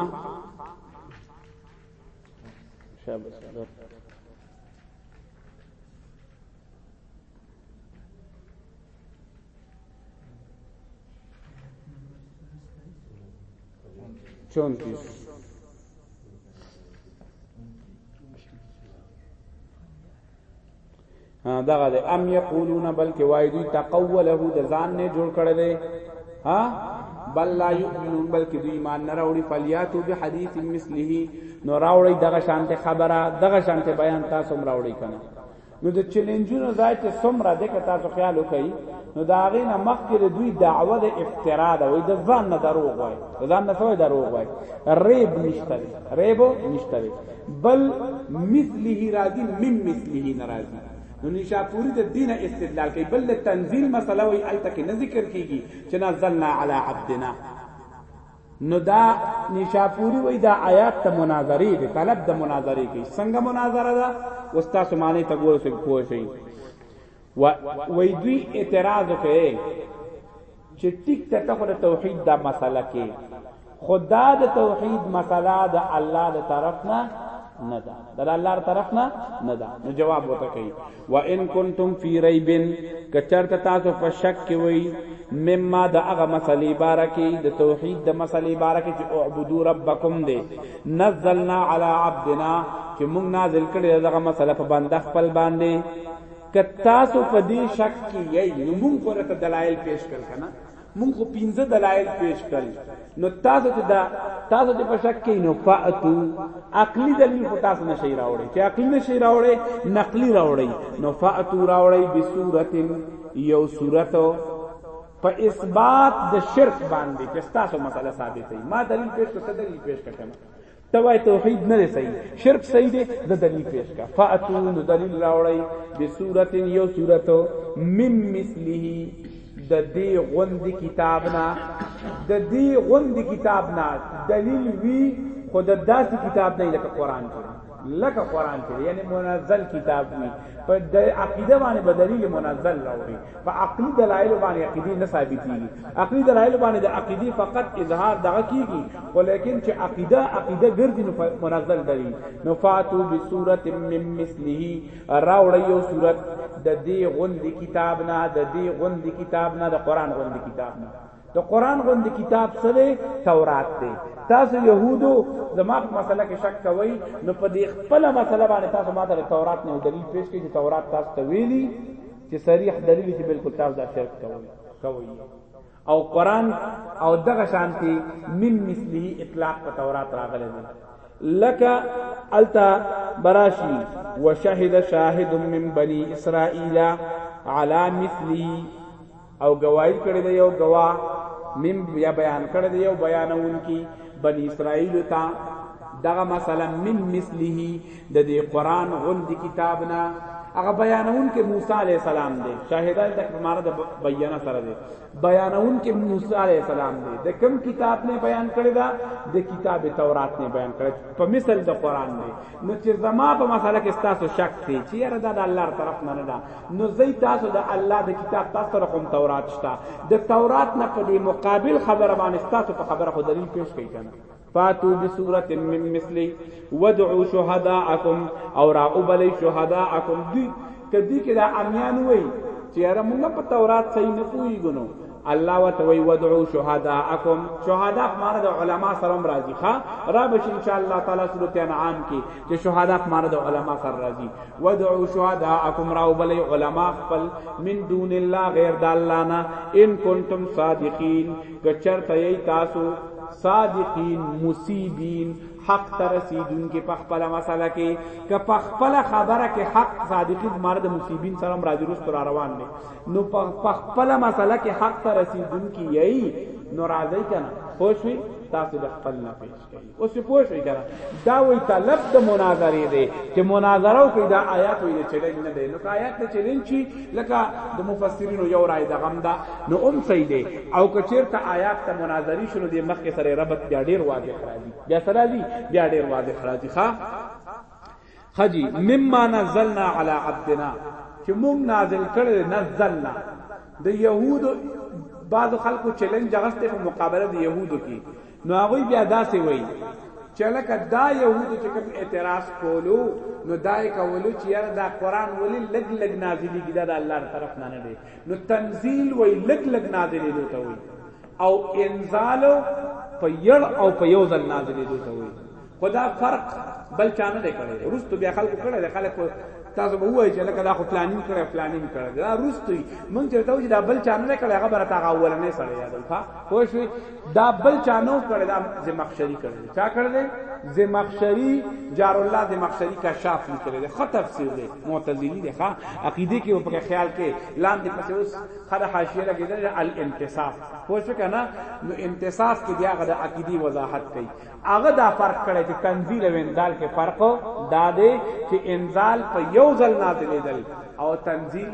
شابه چونتیس دغه د ام یقولون بلکې وای دوی تقوله د ځان نه جوړ کړي دي ها بل لا یؤمنون بلکې دوی ایمان نه راوړي فلیاتو به حدیث مثله نو راوړي دغه شانته خبره دغه شانته بیان تاسو راوړي کنه نو د چیلنجونو ځای چې څومره دی که تاسو خیال وکړئ نو د هغې نه مخکې د دوی دعوه د افترا ده وایي د ځان نه دروغ وایي د ځان نه څه وایي دروغ وایي ریب نشته دی ریب نشته دی بل مثله راځي من مثله نه راځي نو نشاپوری د دین استدلال کوي بل تنزیل مسله وایي الته کې نه ذکر کیږي چې نزلنا علی عبدنا نو دا نشاپوری وای دا آیات ته مناظری دی طلب د مناظری کی څنګه مناظره ده استاد معنی ته ګور سو پوه شي و وای دوی اعتراض کوي چې ټیک ته ته د توحید دا مسله کې خدا د توحید مسله د الله د طرف نه نه ده د الله تر طرف نه نه ده نو جواب وته کوي و ان کنتم فی ریب کچرت تاسو په شک کې وای مما د هغه مسلې بارکه د توحید د مسلې بارکه چې اعبدوا ربکم دې نزلنا علی عبدنا چې موږ نازل کړي دغه مسله په بنده خپل باندې کتاسو په دې شک کې یی نو موږ پرته دلایل پیش کړ کنه مونږ خو پنځه دلایل پیش کړل نو تاسو ته دا تاسو ته په شک کې نو فاتو عقلی دلیل خو تاسو نشي راوړی چې عقلی نشي راوړی نقلی راوړی نو فاتو راوړی بصورت یو صورت په اثبات د شرک باندې چې تاسو مسله ثابتې ما دلیل پیش کړ دلیل پیش کړم ته وای توحید نه دی صحیح شرک صحیح دی د دلیل پیش کا فاتو نو دلیل راوړی به صورت یو صورت مم مثله د دې غوند کتاب نه د دې غوند کتاب نه دلیل وی خود داسې کتاب نه لکه قران کې لکه قران چې یعنی منزل کتاب وي په د عقیده باندې بدلیل منزل راوړي په عقلي دلایلو باندې عقیدې نه ثابتېږي، عقلي دلایلو باندې د عقیدې فقط اظهار دغه کېږي، خو لېکن چې عقیده عقیده ګرځي نو په منزل دغي نو فاتو بسورة من مثله راوړئ یو سورت د دې غوندې کتاب نه، د دې غوندې کتاب نه، د قرآن غوندې کتاب نه. د قران غوند کتاب څه دی تورات دی تاسو يهودو زما په مسله کې شک کوي نو په دې خپل مسله باندې تاسو ماته د تورات نه دلیل پیش کړئ چې تورات تاسو ته ویلي چې صریح دلیل چې بالکل تاسو دا شرک کوي کوي او قران او دغه شانتي من مثله اطلاق په تورات راغلی دی لك التا براشي وشهد شاهد من بني اسرائيل على مثلي او ګواهی کړی ده یو ګواه مم یا بیان کړی ده یو بیانونکی بنی اسرائیل ته دغه مثلا مم مثله د دې قران غوند کتاب نه هغه بیانون کې موسی علی السلام دی شاهدان تک معنا د بیان سره دی بیانون کې موسی علی السلام دی د کم کتاب نه بیان کړی دا د کتاب تورات نه بیان کړی په مثال د قران دی نو چې زما په مسله کې تاسو شک دی چې یاره دا د الله طرف نه نه ده نو زی تاسو د الله د کتاب تاسو سره کوم تورات شته د تورات نه په دې مقابل خبره باندې تاسو په خبره خو دلیل پیش کوي کنه فاتو بسورت من مثلی ودعو شهداءکم او را اوبلی شهداءکم دی کدی کې دا امیان وای چې یاره موږ په تورات صحیح نه پویګنو الله وتوي ودعو شهداءکم شهدا معنی د علما سره راضی ښا را بش ان شاء الله تعالی سورته انعام کې چې شهدا معنی د علما سره راضی ودعو شهداءکم راو بلی علماء خپل من دون الله غیر د الله نه ان کنتم صادقین کچرته ای تاسو صادقین مصیبین حق ترسیدون کې په خپل مسله کې که په خپل خبره کې حق صادقین مرد مصیبین سره راځي روز تر روان دي نو په خپل مسله کې حق ترسیدون کې یی نو راځي کنه خوشوي تاسو د خپل نه پیش کړئ اوس پوه شئ کنه دا وی طلب د مناظره دی چې مناظره کوي دا آیات وی چیلنج نه دی نو آیات ته چیلنج شي لکه د مفسرینو یو رائے د غم دا نو ام صحیح دی او کچیر ته آیات ته مناظری شنو دی مخکې سره ربط بیا ډیر واضح راځي بیا سره دی بیا ډیر واضح راځي ښا خجی مما نزلنا علی عبدنا چې موږ نازل کړل نزلنا د يهودو بعض خلکو چیلنج غسته په مقابله د يهودو کې نو هغه بیا داسې وایي چې لکه دا يهودو چې کوم اعتراض کولو نو دای کولو چې یاره دا قران ولی لګ لګ نازلی کیدا د الله تر طرف نه نه دی نو تنزيل وی لګ لګ نازلی دوته وی او انزال په یړ او په یو ځل نازلی دوته وی خدا فرق بل چا نه دی کړی ورستو بیا خلکو کړی دی خلک تاسو به وایي چې لکه دا خو پلانینګ کړی پلانینګ کړی دا ورستو مونږ چې ته دا بل چا نه کړی هغه برته هغه اولنې سره یاد ښه خو شوي دا بل چا نه کړی دا زمخشری کړی چا کړی دی زمخشری جار الله زمخشری کا شاف لیکل دی خط تفسیر دی معتزلی دی ښه عقیده کې په خیال کې لاندې پسې اوس خره حاشیه لګیدل الانتصاف خو شو کنه نو انتصاف کې بیا غد عقیدی وضاحت کوي هغه دا فرق کړی چې تنزیل او انزال کې فرق دا دی چې انزال په یو ځل نازلېدل او تنزیل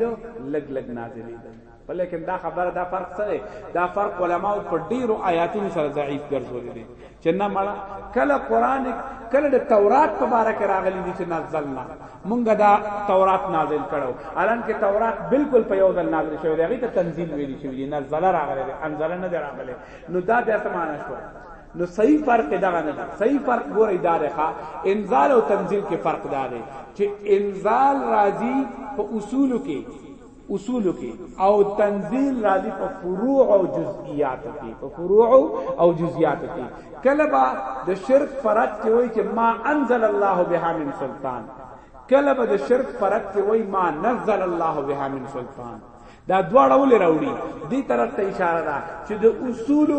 لګ لګ نازلېدل ولیکن دا خبره دا فرق سره دا فرق علماء په ډیرو آیاتونو سره ضعیف ګرځولې دي چې نه مړه کله قران کله د تورات په اړه کې راغلي دي چې نازلنا مونږ دا تورات نازل کړو الان کې تورات بالکل په یو ځل نازل شوی دی هغه ته تنزیل ویل شوی دی نازل راغلی انزل نه دی راغلی نو دا بیا څه معنی شو نو صحیح فرق دغه نه ده صحیح فرق ګورې دارخه انزال او تنزیل کې فرق دا دی چې انزال راځي په اصولو کې اصولو کې او تنزیل راځي په فروع او جزئیاتو کې په فروع او جزئیاتو کې کله با د شرک فرق کې وایي چې ما انزل الله بها من سلطان کله به د شرک پرد کې وای ما نزل الله بها من سلطان دا دواړه ولې راوړي دې طرف ته اشاره ده چې د اصول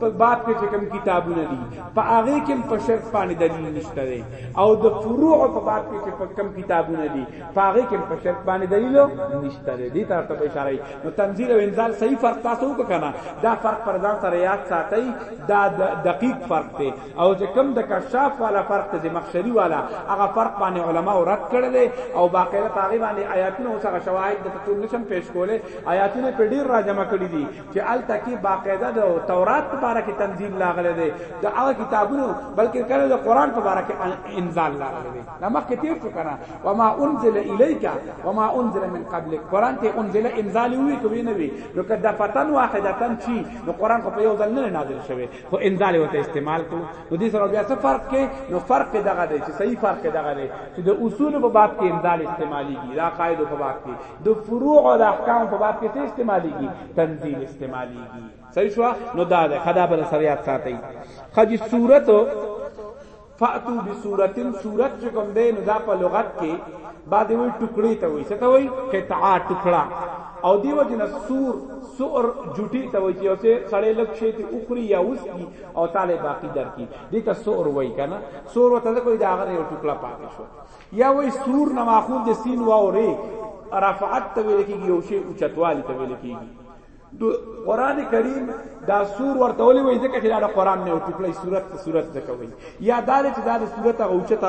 په باب کې چې کوم کتابونه دي په هغه کې په شرط باندې دلیل نشته دی او د فروع په باب کې چې په کوم کتابونه دي په هغه کې په شرط باندې دلیل نشته دی دې طرف ته اشاره نو تنزیل او انزال صحیح فرق تاسو وکړه دا فرق پر ځان سره یاد ساتئ دا دقیق فرق دی او چې کم د کشاف والا فرق ته مخشری والا هغه فرق باندې علما رد کړل او باقاعده پاغي باندې آیاتونه اوس هغه شواهد د ټول نشم پیش کوله آیاتونه په ډیر را جمع کړی دي چې ال تکي باقاعده د تورات په اړه کې تنزيل لاغله دي د هغه کتابونو بلکې کله د قران په اړه کې انزال لاغله دي دا مخکې تیر شو کنه وما انزل الیک وما انزل من قبلک قران ته انزل انزال وی کوي نه وی نو کدا فتن واحدتن چی نو قران خو په یو ځل نه نازل شوی خو انزال ورته استعمال کړو نو دې سره بیا څه فرق کې نو فرق دغه دی چې صحیح فرق دغه دی چې د اصول په باب کې انزال استعماليږي دا قاعده په باب کې د فروع او د احکام په باب کې څه استعماليږي تنزيل استعماليږي صحیح شو نو دا ده خدا بل سره یاد ساتي خدي صورت فاتو بسورت سورت چې کوم دی نو دا په لغت کې بعد وی ټوکړی ته وی څه ته وی قطعه ټوکړه او دی وجنه سور سور جوټی ته وی چې اوسه سړی لک شي ته اخري یا وسکی او تعالی باقی درکې دې ته سور وی کنه سور وته کوئی دا غره یو ټوکړه پاتې شو یا وی سور نه ماخوذ د سین واو ری رفعت ته ویل کېږي او شی اوچتوالی ته ویل کېږي د قران کریم دا سور ورته ولې وای ځکه چې دا د قران نه ټوکلې صورت ته صورت ځکه وای یا دا چې دا د صورت غوچته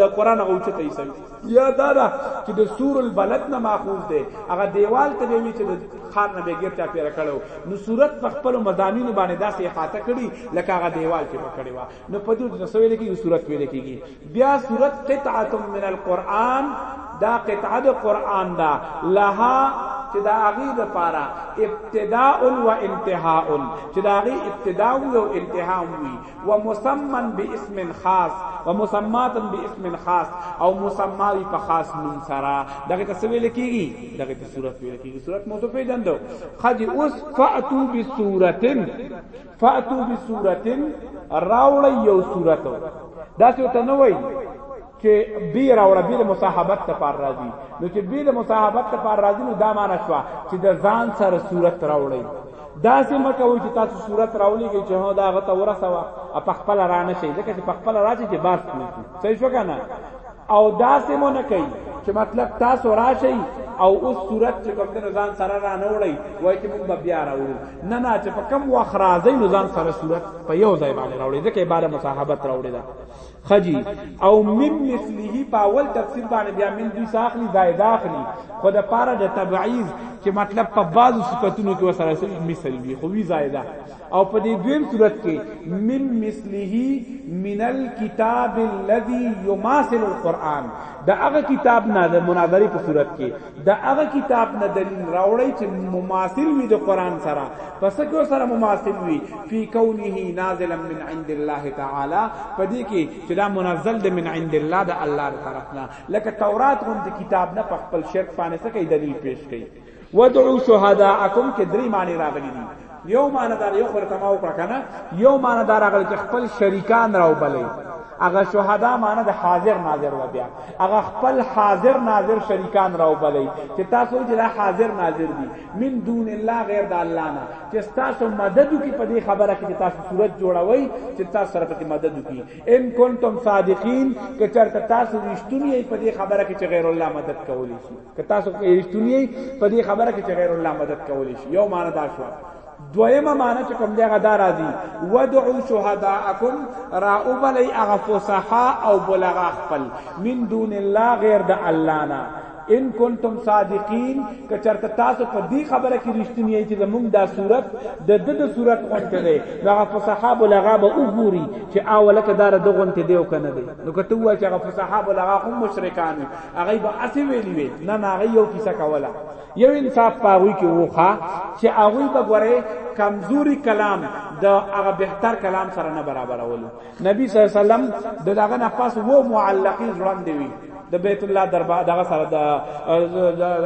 د قران غوچته یې سوي یا دا دا چې د سور البلد نه ماخوذ دی هغه دیوال ته وی چې د خار نه بغیر چا پیرا کړو نو صورت په خپل مزامین باندې داسې احاطه کړي لکه هغه دیوال چې پکړې و نو په دې نسوي لکه یو صورت ویل کېږي بیا صورت قطعه من القرآن دا قطعه د قرآن دا لها چې دا هغه د پاره ابتداء و انتهاء چې دا هغه ابتداء او انتهاء وي و مسمى باسم خاص و مسمات باسم خاص او مسمى په خاص نوم سره دغه تسویل کیږي دغه ته صورت ویل کیږي صورت موضوع پیژندو خدي اوس فاتو بصورتن فاتو بسورتن راوړی یو صورت دا څه ته نه وای چې بی راوړه بی د مصاحبت ته پار راځي نو چې بی د مصاحبت ته پار راځي نو دا معنی شو چې د ځان سره صورت راوړی دا سه مکه وای چې تاسو صورت راولې کې چې هو دا غته ورسوا په خپل رانه شي ځکه چې په خپل راځي چې بار نه صحیح شو کنه او داسې مو نه کوي چې مطلب تاسو راشئ او اوس صورت چې کوم دنو ځان سره را نه وړي وای چې موږ به بیا راوړو نه نه چې په کم وخت راځي نو ځان سره صورت په یو ځای باندې راوړي ځکه عبارت مصاحبت راوړي دا خجی او من مثله پاول تفسیر باندې بیا من دوی ساخلی زائد اخلی خو د پاره د تبعیض چې مطلب په بعضو صفاتونو کې وسره مثل وی خو وی زائده او په دې دویم صورت کې من مثله من الكتاب الذي يماثل القرآن د هغه کتاب نه د مناظرې په صورت کې د هغه کتاب نه دلیل راوړی چې مماثل وي د قرآن سره پس کې سره مماثل وي فی کونه نازلا من عند الله تعالی په دې کې چې دا منزل د من عند الله د الله طرف نه لکه تورات غوندې کتاب نه په خپل شرک باندې څه کوي دلیل پیش کوي ودعو شهداءکم کې درې معنی راغلي دي یو معنی دا یو خبر تما وکړه کنه یو معنی دا راغلی چې خپل شریکان راو بلې هغه شهدا معنی د حاضر ناظر و بیا هغه خپل حاضر ناظر شریکان راو بلې چې تاسو چې دا حاضر ناظر دي من دون الله غیر د الله نه چې تاسو مدد کی په دې خبره کې تاسو صورت جوړوي چې تاسو سره په مدد کی ان کنتم صادقین که چرته تاسو رښتونی په دې خبره کې چې غیر الله مدد کولی شي که تاسو رښتونی یې په دې خبره کې چې غیر الله مدد کولی شي یو معنی دا شو دویمه معنی چې کوم دغه دا راځي ودعو شهداءکم را وبلی هغه فصحا او بلغا خپل من دون الله غیر د الله نه ان کنتم صادقین که چرته تاسو په دې خبره کې رښتینی یئ چې زمونږ دا صورت د د د صورت غونته دی نو هغه فصحاب لغا به وګوري چې اوله کې دار د غونته دی او کنه دی نو کته وای چې هغه فصحاب لغا هم مشرکان هغه به اسی ویلی وی نه نه هغه یو کیسه کوله یو انصاف پاوی کې وخا چې هغه به ګوره کمزوري کلام د هغه بهتر کلام سره نه برابرولو نبی صلی الله علیه وسلم دغه نه پاس وو معلقین ځوان دی وی د بیت الله دربار دغه سره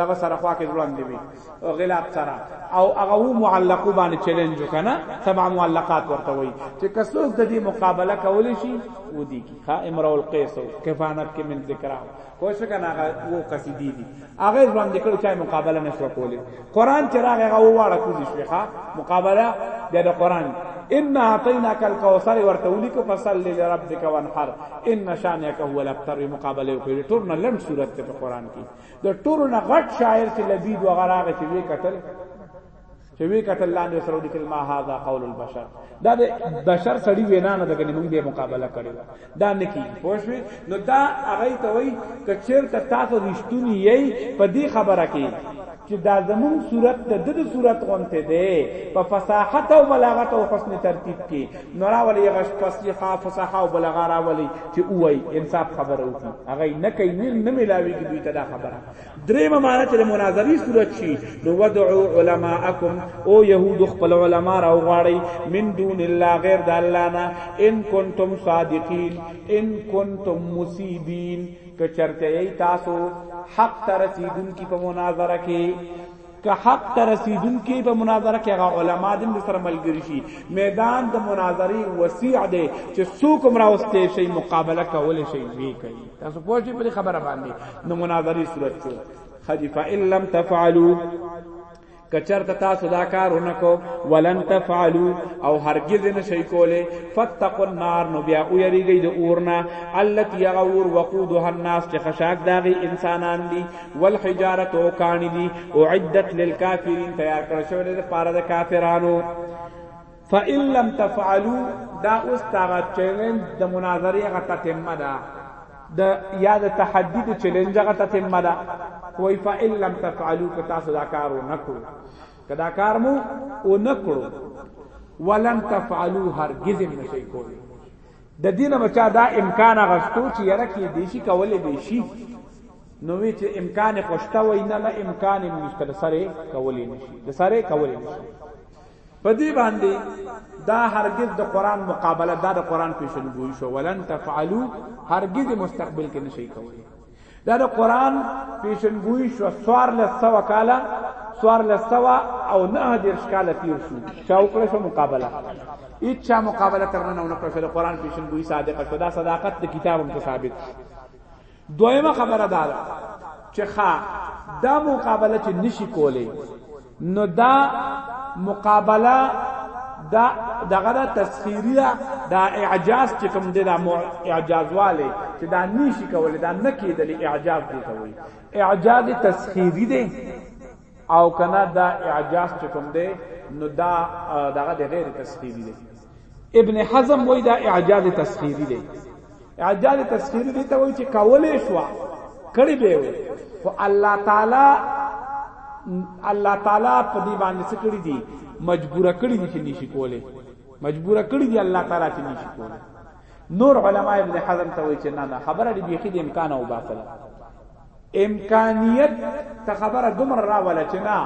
دغه سره خوا کې ځوان دی وی غلاب سره او هغه معلق باندې چیلنج وکنه سبع معلقات ورته وای چې کسوک د دې مقابله کول شي و دي کی خا امرؤ القیس کفانت کې من ذکر کوش کنه هغه وو قصیدې دي هغه ځوان د کړه چای مقابله نشو کولې قران چې راغی هغه واړه کوزي شيخه مقابله د قران ان اعطيناك الكوثر ورته ولیک فصل لربك وانحر ان شانك هو الابتر مقابله وکړي ټول نه لم صورت ته قران کې د ټولو نه غټ شاعر چې لبید و غراغه چې وی قتل چې وی قتل لاندې سره د کلمه هاذا قول البشر دا د بشر سړی وینا نه ده کنه موږ به مقابله کړو دا نکی پوښوي نو دا هغه ته وای کچیر ته تاسو رښتونی یی په دې خبره کې چې دا زمون صورت د د صورت غونته ده په فصاحت او بلاغت او حسن ترتیب کې نو راولي هغه فصیحه فصحا او بلغه راولي چې وای انصاف خبره وکړي هغه نه کوي نه نه ملاويږي دوی ته دا خبره درېمه معنی چې مناظري صورت شي نو ودعو علماءکم او يهود خپل علما راو غواړي من دون الله غیر د الله نه ان کنتم صادقین ان کنتم مصیبین که چرته تاسو حق ترسیدون کی په مناظره کې که حق ته رسیدونکي په مناظره کې هغه علما دې د سره ملګری شي میدان د مناظرې وسیع دی چې څوک هم راوستي شي مقابله کول شي وی کوي تاسو پوه شئ په خبره باندې نو مناظرې صورت شو خدی فإن لم تفعلوا کچرت تاسو دا کارونه کو ولن تفعلوا او هرگز نشی کوله فتقوا النار نو بیا او یریږي د اورنا التي یغور وقودها الناس چې خشاک داغي انسانان دي والحجارت او کانی دی اعدت للکافرین تیار کړ شو د پاره د کافرانو فإن لم تفعلوا دا اوس تاغه چیلنج د مناظری غ تتمه ده د یاد تحدی د چیلنج غ تتمه ده وای فإن لم تفعلوا که تاسو دا کار و نکړو کدا کار مو و نکړو ولن تفعلوا هرگز نشي کولی د دین بچا دا امکان غستو چې یره کې دې شي کولې به شي نو وی چې امکان خوشته وای نه نه امکان مشکل سره کولې نشي د سره کولې نشي په دې باندې دا هرگز د قران مقابله دا د قران پیشنګوي شو ولن تفعلوا هرگز مستقبل کې نشي کولې دا د قران پیشنګوی شو سوار له سوا کاله سوار له سوا او نه دیر کاله تیر شو چا وکړه شو مقابله هیڅ مقابله تر نه نه کړو قران پیشنګوی صادق شو دا صداقت د کتاب هم ثابت دویمه خبره دا ده چې ښا دا مقابله چې نشي کولای نو دا مقابله دا دغه دا تسخیری دا دا اعجاز چې کوم دی دا اعجاز والے چې دا نشي کولای دا نه کېدلی اعجاز دی ته وایي اعجاز تسخیری دی او کنا دا اعجاز چې کوم دی نو دا دغه د غیر تسخیری دی ابن حزم وای دا اعجاز تسخیری دی اعجاز تسخیری دی ته وای چې کولې شو کړي به وي خو الله تعالی الله تعالی په دې باندې څه کړی دی مجبور کړی دی چې نشي کوله مجبور کړی دی الله تعالی چې نشي کوله نور علما ابن حزم ته وای چې نه نه خبره دې بيخي د امکان او باطل امکانیت ته خبره دومره راوله چې نه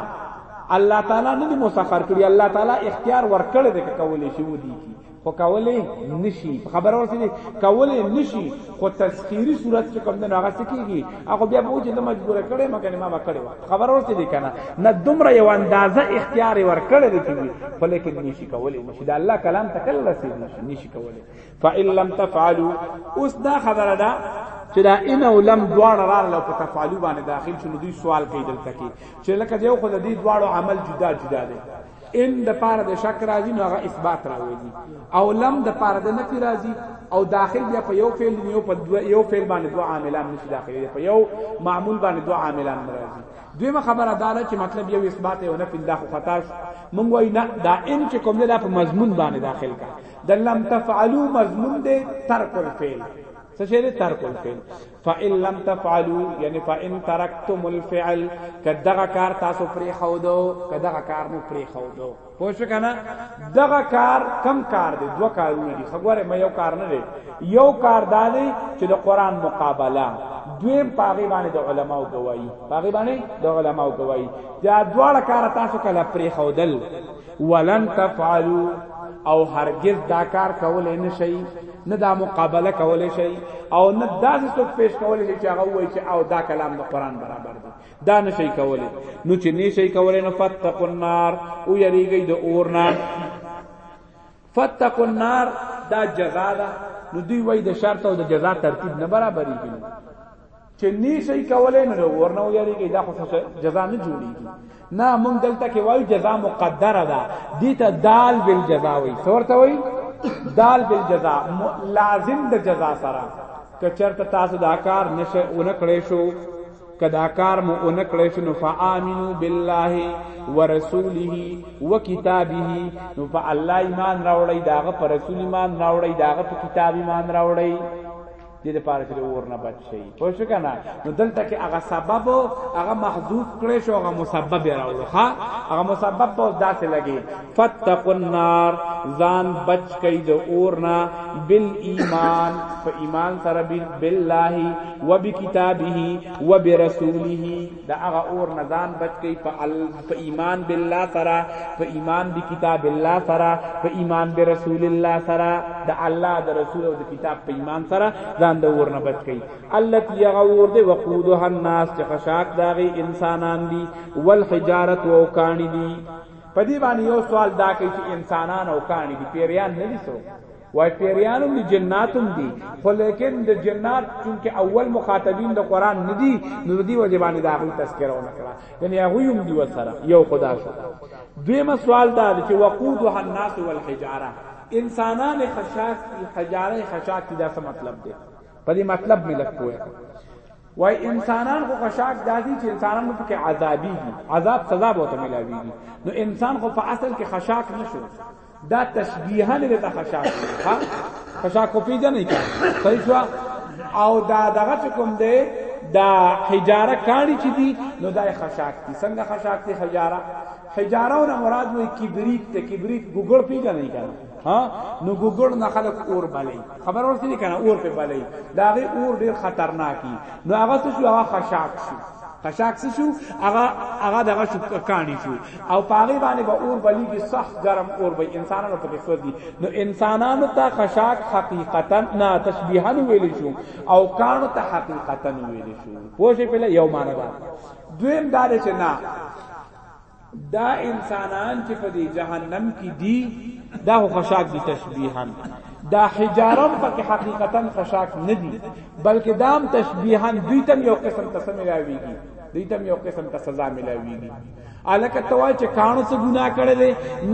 الله تعالی نه دی مسخر کړی الله تعالی اختیار ورکړی دی کولای شي ودی کی خو کولای نشي خبر ورته کولای نشي خو تسخيري صورت چې کوم نه هغه سکیږي هغه بیا به چې د مجبور کړي مګر ما وکړي وا خبر ورته دي کنه نه دومره یو اندازه اختیار ورکړي دي چې خو لیکن نشي کولای نشي د الله کلام تکل رسید نشي نشي کولای فإن لم تفعلوا اوس دا خبره ده چې دا ان او لم دواړه را لو په تفعلوا باندې داخل شنو دوی سوال کوي دلته کې چې لکه دیو خو د دې دواړو عمل جدا جدا دي ان د پاره د شک راځي نو هغه اثبات راوړي او لم د پاره د نفي راځي او داخل بیا په یو فعل یو په یو فعل باندې دوه عاملان نشي داخل په یو معمول باندې دوه عاملان راځي دویمه خبره دا ده چې مطلب یو اثبات او نفي دا خو خطا مونږ وای نه دا ان چې کوم نه په مضمون باندې داخل کا د لم تفعلوا مضمون دی ترک الفعل څه شی دی ترک الفعل فان لم تفعلوا یعنی فان ترکتم الفعل کداغه کار تاسو پرې خو دو کداغه کار مو پرې خو دو پوه شو کنه دغه کار کم کار دی دوه کارونه دي خبره مې یو کار نه دی یو کار دا دی چې د قران مقابله دویم پاغي باندې د علماو گواہی پاغي باندې د علماو گواہی دا دواړه کار تاسو کله پرې خودل ولن تفعلوا او هرگز دا کار کولای نشي نه دا مقابله کولای شي او نه دا څه پیش کولای شي چې هغه وایي چې او دا کلام د قران برابر دی دا نشي کولای نو چې نشي کولای نو فتقوا النار او یریږي د اورنا فتقوا النار دا جزاء ده نو دوی وای د شرط او د جزاء ترتیب نه برابرېږي چې نی شي کولای نو ورنه ویریږي دا خو جزا نه جوړیږي نه مونږ دلته کې وایو جزا مقدره ده دي ته دال بل جزا وي څورته وي دال بل جزا لازم د جزا سره کچرته تاسو دا کار نشه اونکړې شو کدا کار مو اونکړې شو نو فآمنو بالله ورسوله وکتابه نو په الله ایمان راوړی داغه پر رسول ایمان راوړی داغه په کتاب ایمان راوړی دې لپاره چې اور نه بچ شي پوه شو کنه نو دلته کې هغه سبب هغه محذوف کړي شو هغه مسبب راوړو ها هغه مسبب په داسې لګي فتقوا النار ځان بچ کړي د اور نه بال ایمان په ایمان سره بالله وبکتابه وبرسوله د هغه اور نه ځان بچ کړئ په ال په ایمان بالله سره په ایمان د کتاب الله سره په ایمان د رسول الله سره د الله د رسول او د کتاب په ایمان سره ځان د اور نه بچ کړئ التي يغور دي وقودها الناس چې خشاک داغي انسانان دي والحجارت او کانی دي په دې باندې یو سوال دا کوي چې انسانان او کانی دي پیریان نه دي سو وای پیریان هم دي جنات هم دي خو لیکن د جنات چونکه اول مخاطبین د قران نه دي نو د دې وجه باندې د هغه تذکره ونه کړه یعنی هغه هم دي وسره یو خدا شو دویمه سوال دا چې وقودها الناس والحجاره انسانان خشاک دي حجاره خشاک دي دا څه مطلب دی په دې مطلب ملک پوهه وای انسانان خو خشاک دادی چې انسانان په کې عذابي دي عذاب سزا به ته ملاويږي نو انسان خو په اصل کې خشاک نشو دا تشبیه نه ته خشاع ها خشاع کو پیژنې کا صحیح شو او دا دغه کوم دی دا حجاره کانی چې دی نو دا خشاک دي څنګه خشاک دي حجاره حجاره نه مراد وې کبریت ته کبریت ګوګل پیژنې کنه ها نو ګوګل نه خلق اور بلې خبر ورسې کنه اور په بلې دا غي اور ډیر خطرناکي نو هغه څه شو هغه خشاک شو قشاک څه شو هغه هغه دغه شو کانی شو او پاغي باندې به اور بلی کې سخت گرم اور به انسانانو په قصو دي نو انسانانو ته قشاک حقیقتا نه تشبیها ویل شو او کانو ته حقیقتا ویل شو پوه شئ په یو معنی دا دویم دا چې نه دا انسانان چې په دې جهنم کې دي دا خو خشاک دي تشبیها دا حجارم پکې حقیقتا خشاک نه دي بلکې دام تشبیها دوی تم یو قسم تسمه راویږي دوی تم یو قسم ته سزا ملاویږي الکه توای چې کانو څه ګناه کړل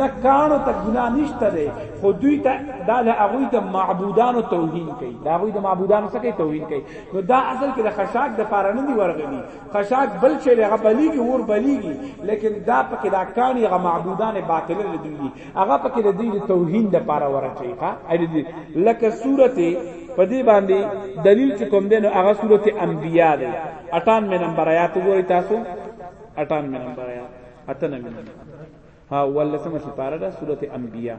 نه کانو ته ګناه نشته دی خو دوی ته دا له هغه د معبودانو توهین کوي دا هغه د معبودانو څخه توهین کوي نو دا اصل کې د خشاک د پاره نه دی ورغلی خشاک بل چې هغه بلیږي ور بلیږي لیکن دا پکې دا کانی هغه معبودان باطل نه دی دي هغه پکې د دې توهین د پاره ورچي ښا لکه سورته په دې باندې دلیل چې کوم دین هغه سورته انبیاء دی 98 نمبر آیات وګورئ تاسو 98 نمبر آیات اته نه ها ولسمه سپاره ده سورته انبیاء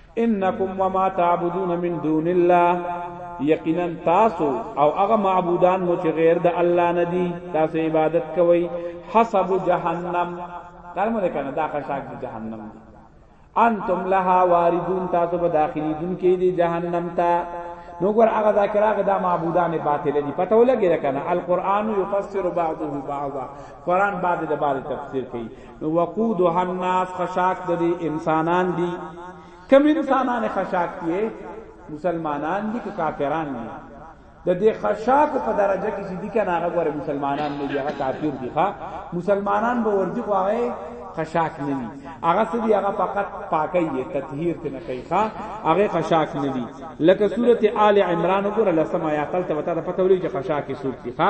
انکم وما تعبدون من دون الله یقینا تاسو او هغه معبودان مو چې غیر د الله نه دي تاسو عبادت کوئ حسب جهنم کلمه ده کنه دا خشاک د جهنم دی انتم لها واردون تاسو به داخلي دن کې دي جهنم ته نو ګور هغه ذکر هغه د معبودان باطل دي پته ولګی کنه القران یفسر بعضه بعضا قران بعد د بعد تفسیر کوي وقودها الناس خشاک د دې انسانان دي کم انسانان خشاک دي مسلمانان دي که کافران دي د دې خشاک په درجه کې چې دي کنه هغه ګوره مسلمانان نه دي هغه کافر دي ښا مسلمانان به ورځي خو هغه خشاک نه دي هغه څه دي هغه فقط پاکي دي تطهیر ته نه کوي ښا هغه خشاک نه دي لکه سورته آل عمران وګوره لسم آیات ته وتا پته ولې چې خشاک سورته ښا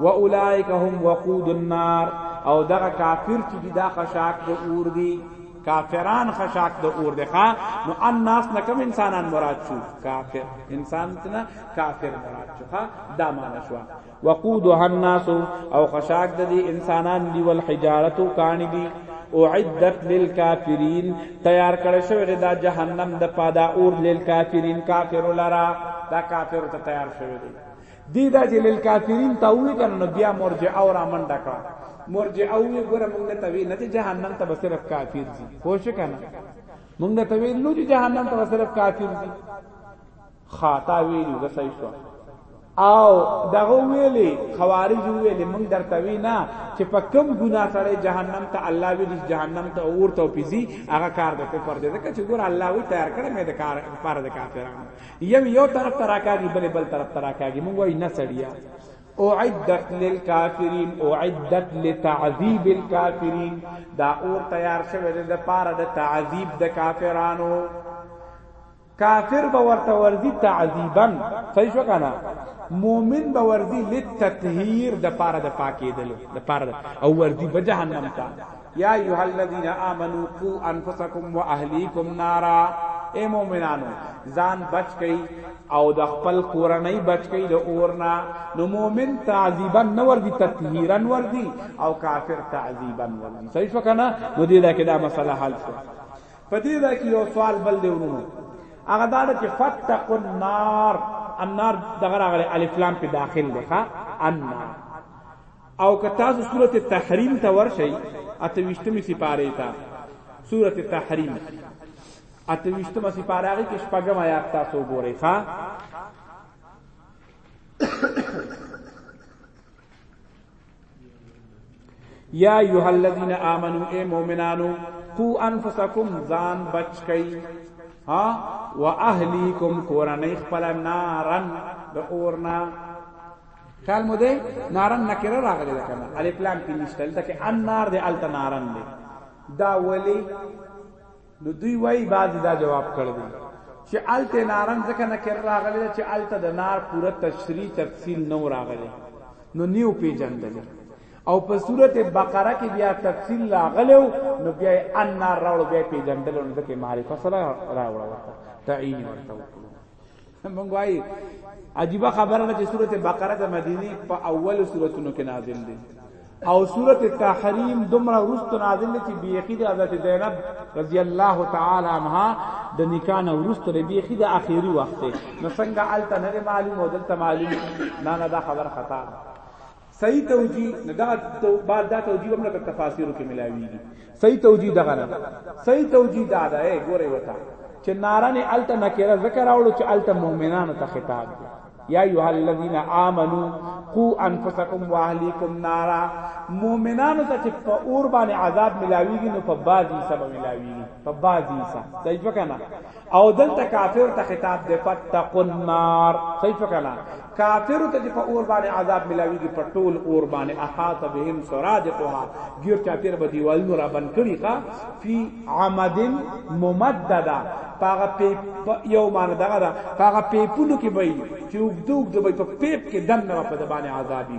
واولائک هم وقود النار او دغه کافر چې دی دا خشاک د اور دی کافران خشاک د اور دی ښا نو ان ناس نه کم انسانان مراد شو کافر انسان نه کافر مراد شو ښا دا معنا شو وقودها الناس او خشاک د دې انسانان دی ول حجارتو کانی دی اعدت للکافرین تیار کړی شوی دی دا جهنم د پادا اور للکافرین کافر لرا دا کافر ته تیار شوی دی دی دا چې للکافرین ته وی کنه نو بیا مرجعه او را منډه کړه مرجعه وی ګوره مونږ ته وی نه چې جهنم ته به صرف کافر دي خو شو کنه مونږ ته وی نو چې جهنم ته به صرف کافر دي خاطا ویلو د صحیح شو او دغه ویلې خوارج ویلې مونږ درته وینا چې په کم ګناه سره جهنم ته الله وی دي جهنم ته اور ته پیزي هغه کار د کوپر دې ځکه چې ګور الله وی تیار کړی مې د کار پر د کافرانو یو یو طرف ته راکاږي بل بل طرف ته راکاږي مونږ وای نه سړیا اعدت للکافرین اعدت لتعذیب الکافرین دا اور تیار شوه د پاره د تعذیب د کافرانو کافر به ورته ورزي تعذیبا صحیح شو کنه مؤمن به ورزي لتطهیر د پاره د پاکیدلو د پاره او ورزي به جهنم ته یا ایها الذین آمنو قو انفسکم واهلیکم نارا اے مومنانو ځان بچ کئ او د خپل کورنۍ بچ کئ د اورنا نو مومن تعذیبا نور دی تطهیرا ور دی او کافر تعذیبا ور دی صحیح شو کنه نو دې دا کې دا مسله حل شو په دې دا کې یو سوال بل دی ورونو هغه دا چې فتق النار النار دغه راغلی الف لام په داخل دی ښا النار او که تاسو سورت تحریم ته ورشئ اتویشتمې سپارې ته سورت تحریم اتویشتمه سپاره هغې کې شپږم آیات تاسو وګورئ ښه یا ایها الذین آمنو ای مؤمنانو قو انفسکم ځان بچ کئ ها واهلیکم کورنۍ خپل نارن د اورنا خیال مو دی نارن نکره راغلی ده کنه الف لام کې نشته دلته کې ان نار دی الته نارن دی دا ولی نو دوی وای بعد دا جواب کړ دی چې الته نارن ځکه نکره راغلی ده چې الته د نار پوره تشریح تفصیل نو راغلی نو نیو پیجندل او په صورت بقره کې بیا تفصیل راغلو نو بیا ان نار راوړ بیا پیجندل نو ځکه معرفت سره راوړ ورته تعین ورته وکړو مونږ وایي عجیب خبره ده چې سورته بقره د مدینه په اول سوراتونو کې نازل دي او سورته تحریم دومره ورست نازل دي چې بیخي د حضرت زینب رضی الله تعالی عنها د نکاح نه ورست لري بیخي د اخیری وخت نو څنګه الته نه معلوم او دلته معلوم نه نه دا خبر خطا ده صحیح توجیه نه دا بعد دا توجیه هم لکه تفاسیرو کې ملاویږي صحیح توجیه دغه نه صحیح توجیه دا ده اے ګوره وتا چې نارانه الته نکره ذکر اورو چې الته مؤمنانو ته خطاب دی یا ایها الذین آمنو قو انفسکم واهلیکم نارا مؤمنانو ته چې په اور باندې عذاب ملاویږي نو په بازي سبب ملاویږي په بازي سبب صحیح وکړه او دلته کافر ته خطاب دی فتقوا النار صحیح فکنا کافر ته چې په اور باندې عذاب ملاویږي په ټول اور باندې احاط بهم سرادقها غیر چا پیر به دیوالونو را بند کړي ښا فی عمد ممددا پاغه پیپ یو مان دغه دا پاغه پیپونو کې به چې وګدوګ د په پیپ کې دنه په دبانې عذابي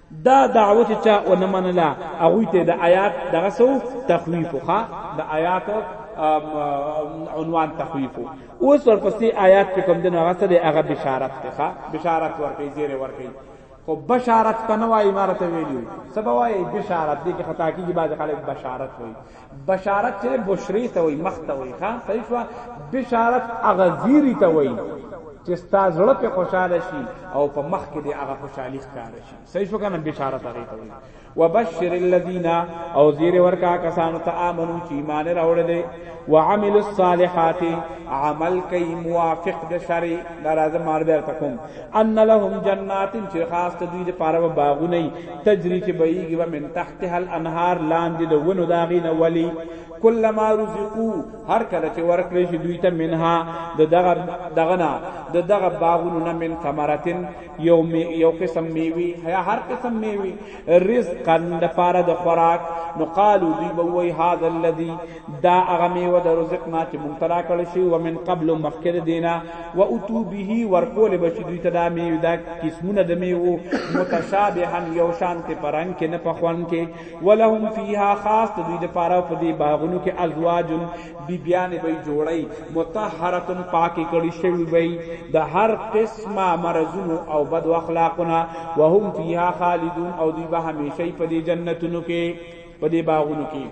دا دعوت چا او نه منله هغه ته د آیات دغه سو تخویف خو د آیات عنوان تخویف اوس ورپسې آیات چې کوم دنو هغه سره هغه بشارت ته ښا بشارت ورکې زیره ورکې خو بشارت کنه وای امارت ویلو سبا وای بشارت دې کې خطا کیږي بعض خلک بشارت وای بشارت چې بشری ته وای مخ ته وای ښا صحیح شو بشارت هغه زیری ته وای چې ستا زړه په خوشاله شي او په مخ کې دی هغه خوشحالي ښکار شي صحیح شو کنه بشارت هغه ته وای وبشر الذین او زیر ورکا کسانو ته امنو چې ایمان راوړل دي وعمل الصالحات عمل کوي موافق د شرع دا راځه مار به تکوم ان لهم جنات چې خاص ته دوی لپاره به باغونه تجری چې بهیږي و من تحتها الانهار لاندې د ونو داغې نه ولی کلما رزقو هر کله چې ورکړي شي دوی ته منها د دغه دغه نه د دغه باغونو نه من ثمرتن یو یو قسم میوي یا هر قسم میوي رزقا لپاره د خوراک نو قالو دوی به وای هاذا الذی دا هغه میوه د رزق نه چې مونږ ترا کړی شي و من قبل مخکر دینا و اتو به ورکول بشي دوی ته دا میوه دا قسمونه د میوه متشابها یو شان ته پرنګ کې نه پخوان کې ولهم فیها خاص دوی د پاره په دې باغونو کې ازواج بیبیان به جوړي مطهره پاکي کړی شي وي د هر قسمه مرزونو او بد اخلاقونه وهم فیها خالدون او دوی به همیشه په دې جنتونو کې په دې باغونو کې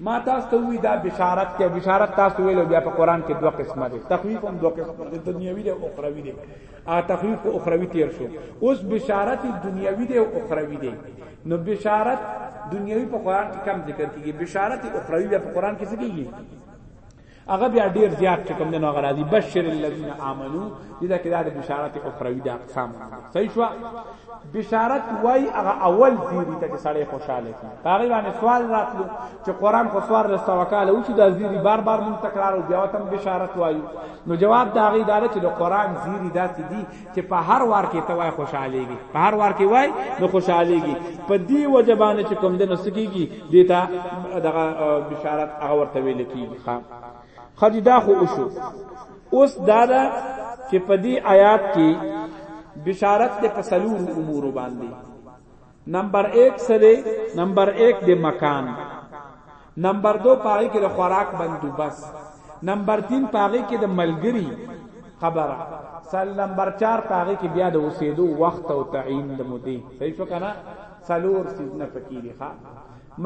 ما تاسو ته وی دا بشارت ته بشارت تاسو ویلو بیا په قران کې دوه قسمه دي تخویف هم دوه قسمه دي دنیوي دي او اخروی دي ا تخویف او اخروی تیر شو اوس بشارت دنیوي دي او اخروی دي نو بشارت دنیوي په قران کې کم ذکر کیږي بشارت اخروی په قران کې څه کیږي هغه بیا ډیر زیات چې کوم دنو غراضی بشر الذین آمنو دې دا کې دا بشارت اخروی د اقسام صحیح شو بشارت وای هغه اول زیری ته سړی خوشاله کی هغه باندې سوال راتلو چې قران خو سوال رسو وکاله او چې دا زیری بار بار مون تکرار او بیا تم بشارت وای نو جواب دا غي دار چې د قران زیری داسې دي چې په هر وار کې ته وای خوشاليږي په هر وار کې وای نو خوشاليږي په دې وجبانه چې کوم د نو سکیږي دیتا دغه بشارت هغه ورته ویل کیږي ښا خدي دا خو اوسو اوس دا دا چې په دې آیات کې بشارت د پسلور امور باندې نمبر 1 سره نمبر 1 د مکان نمبر 2 پاره کې د خوراک بندوبست نمبر 3 پاره کې د ملګری خبره سل نمبر 4 پاره کې بیا د اوسېدو وخت او تعین د مودې صحیح شو کنه سلور سیزنه پکې دي ښا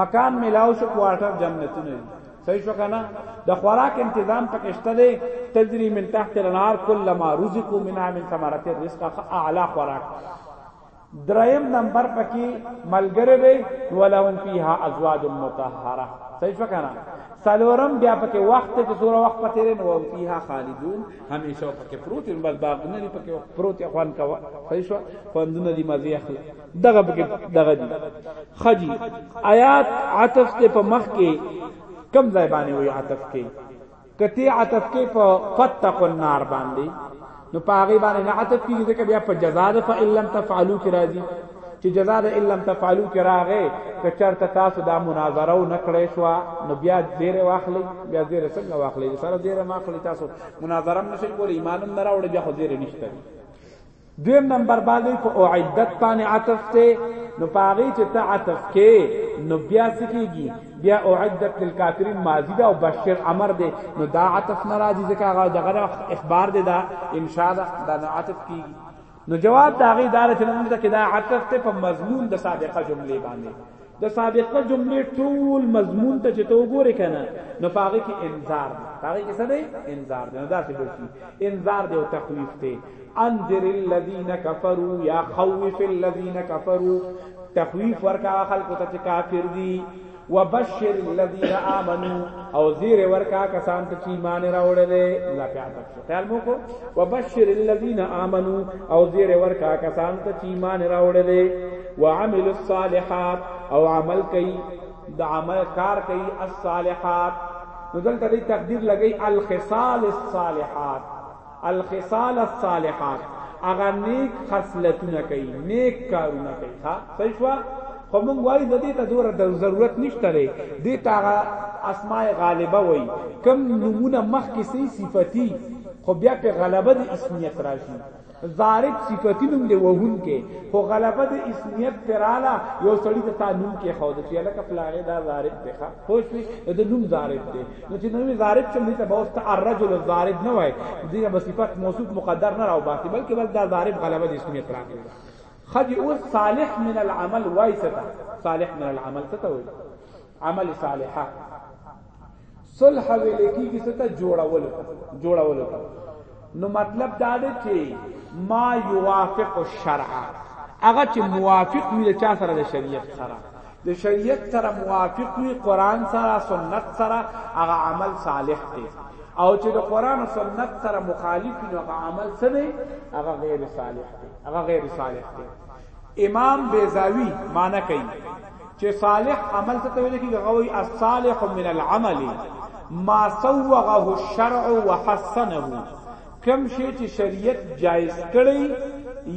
مکان ملاو شو کوارټر جنتونه دي صحیح شو کنه د خوراک تنظیم پکشته دی تجری من تحت النار کلما رزقوا منها من ثمرات الرزق اعلى خوراک دریم نمبر پکې ملګری دی ولهم فیها ازواج مطهره صحیح شو کنه سلورم بیا پکې وخت چې سوره وخت پتې رن او فیها خالدون همیشه پکې پروت بس باغونه لري پکې پروت اخوان کا صحیح شو خوندونه دي مزي اخلا دغه پکې دغه دي خجی آیات عطف ته په مخ کې کم ځای باندې وي عطف کې کتی عطف کې په فتقوا النار باندې نو پاغي باندې نه عطف کیږي ځکه بیا په جزاء د فإن لم تفعلوا کې راځي چې جزاء د إن لم تفعلوا کې راغې که چرته تاسو دا مناظره و نکړې شو نو بیا زیر واخلې بیا زیر څنګه واخلې سره زیر ماخلې تاسو مناظره نشي کولای ایمانم نه راوړي بیا خو زیر نشته دویم نمبر باندې په اعدت باندې عطف ته نو پاغي چې ته عطف کې نو بیا سکیږي بیا اعدت للکافرین ماضی دا او بشر امر دی نو دا عطف ناراضی ځکه هغه دغه اخبار دی دا انشاء دا نه عطف کیږي نو جواب دا غي دار چې موږ ته کې دا عطف ته په مضمون د سابقه جملې باندې د سابقه جملې ټول مضمون ته چې ته وګورې کنه نو فاغه کې انذار دی فاغه کې څه دی انذار دی نو دا څه بشي انذار دی او تخویف دی انذر الذين كفروا یا خوف الذين كفروا تخویف ورکا خلق ته چې کافر دي وبشر الذين امنوا او زیر ورکا کسان ته چې ایمان راوړل نه پیاتک خیال مو کو وبشر الذين امنوا او زیر ورکا کسان ته چې ایمان راوړل دي وعمل الصالحات او عمل کوي د عمل کار کوي الصالحات نو دلته دې تقدیر لګي الخصال الصالحات الخصال الصالحات اغه نیک خصلتونه کوي نیک کارونه کوي ها صحیح شو خو مونږ وایو د دې ته دوره د ضرورت نشته دی دې ته هغه اسماء غالبه وایي کم نمونه مخ کې سي صفتی خو بیا په غلبه د اسمیت راشي ضارب صفتی نوم دی وهون کې خو غلبه د اسمیت پراله یو سړی د تا نوم کې خو د چې لکه پلانې دا ضارب دی ښه خو شوي د نوم ضارب دی نو چې نوم ضارب چې دې ته به واست الرجل الضارب نه وای دې به صفت موصوف مقدر نه راو باسي بلکې بل دا ضارب غلبه د اسمیت راغلی ښه دي اوس صالح من العمل وای څه ته صالح من العمل څه ته وای عمل صالحه صلح ویل کیږي څه ته جوړول جوړول نو مطلب دا دی چې ما یوافق الشرع هغه چې موافق وي د چا سره د شریعت سره د شریعت سره موافق وي قران سره سنت سره هغه عمل صالح دی او چې د قران او سنت سره مخالف وي نو هغه عمل څه دی هغه غیر صالح دی هغه غیر صالح دی امام بیزاوی معنی کوي چې صالح عمل څه ته ویل کیږي غوي الصالح من العمل ما سوغه الشرع وحسنه کم شی چې شریعت جایز کړی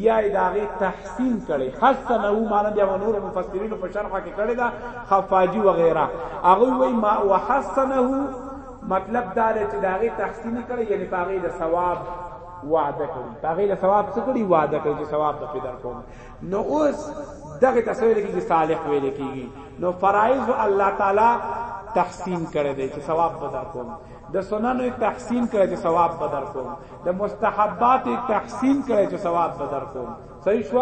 یا داغه تحسین کړي خاصه نه و معنی بیا نور مفسرین په شرح کې کړي دا خفاجی و غیره هغه وی ما وحسنه مطلب دا چې داغه تحسین کړي یعنی پاغه د ثواب وعده کړی هغه له ثواب څخه کړی وعده کړی چې ثواب به پیدا کوم نو اوس دغه تصویر کې چې صالح ویل کیږي نو فرایض الله تعالی تحسین کړی دی چې ثواب به در کوم د سننو تحسین کړی چې ثواب به در کوم د مستحبات تحسین کړی چې ثواب به در کوم صحیح شو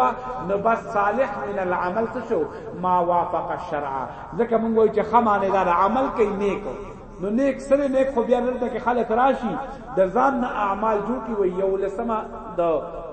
نو بس صالح من العمل څه شو ما وافق الشرع ځکه مونږ وایو چې خمانه دار عمل کوي نیکو نو نیک سره نیک خو بیا دلته کې خلک راشي د ځان نه اعمال جوړ کی وي یو لسمه د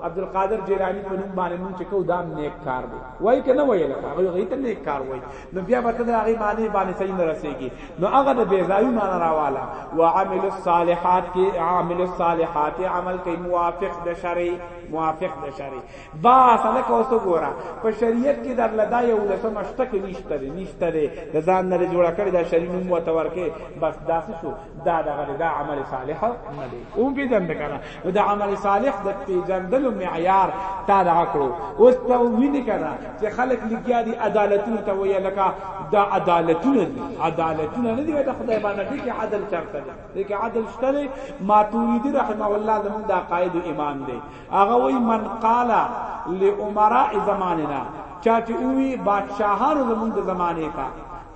عبد القادر جیلانی په نوم باندې مونږ چې کو دا نیک کار دی وای کنه وای لکه هغه غیت نیک کار وای نو بیا به ته هغه معنی باندې صحیح نه رسیږي نو هغه د بیزاوی معنی راواله وعمل الصالحات کې عامل الصالحات عمل کوي موافق د شرع موافق د شرع با سلک اوس ګورا په شریعت کې در لدا یو لسم شته کې نشته دی نشته دی د ځان نه جوړ کړی دا شری نوم وته ورکه بس دا شو دا دغه دا عمل صالح نه دی او په دند کنه دا عمل صالح د پیجندلو معیار تا دا کړو اوس ته ویني کنه چې خلک لګیا دي عدالتونه ته وی لکه دا عدالتونه دي عدالتونه نه دي دا خدای باندې دي کې عدل چرته دي کې عدل شته ما توریدی رحمه الله زموږ د عقاید امام دی هغه وی من قال لامراء زماننا چا چې اوی بادشاہانو زمونږ د زمانه تا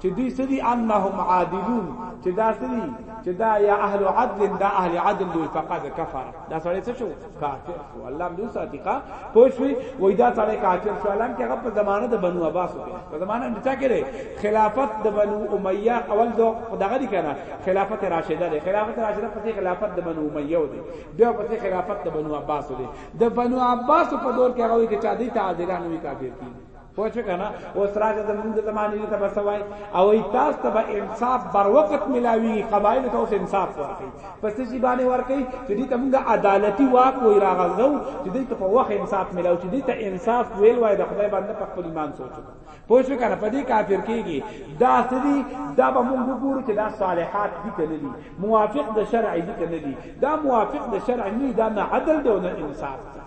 چې دوی سدي انهم عادلون چې دا سدي چې دا یا اهل عدل دا اهل عدل دوی فقد کفر دا سړی څه شو کافر شو الله دې ساتيقه پوښوي وای دا سړی کافر شو الان کې هغه په زمانه د بنو عباس کې په زمانه د چا کې خلافت د بنو امیه اول دو دغه دي کنه خلافت راشده ده خلافت راشده پسې خلافت د بنو امیه و دي بیا په خلافت د بنو عباس دی د بنو عباس په دور کې هغه کې چا دی تعادلان وی کافر کی پوه شو کنه او سراج د موږ د زمانه دې ته بسوای او ای تاسو ته انصاف بر وخت ملاوي قبایل ته اوس انصاف ورکړي پس چې باندې ورکړي چې دې ته موږ عدالتي واک وې راغزو چې دې ته په وخت انصاف ملاوي چې دې ته انصاف ویل وای د خدای باندې په خپل ایمان سوچو پوه شو کنه په دې کافر کیږي دا سدي دا به مونږ وګورو چې دا صالحات دي کنه دي موافق د شرع دي کنه دي دا موافق د شرع نه دا نه عدل دی او نه انصاف دی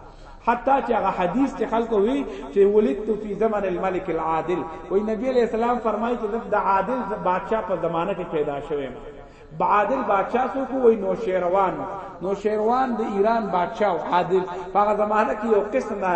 حتی چې هغه حدیث چې خلکو وی چې ولدت فی زمن الملک العادل وای نبی علیہ السلام فرمایي چې د عادل بادشاہ په زمانه کې پیدا شوم عادل بادشاہ سو کو وای نو شیروان نو شیروان د ایران بادشاہ عادل هغه زمانہ کې یو قسم دا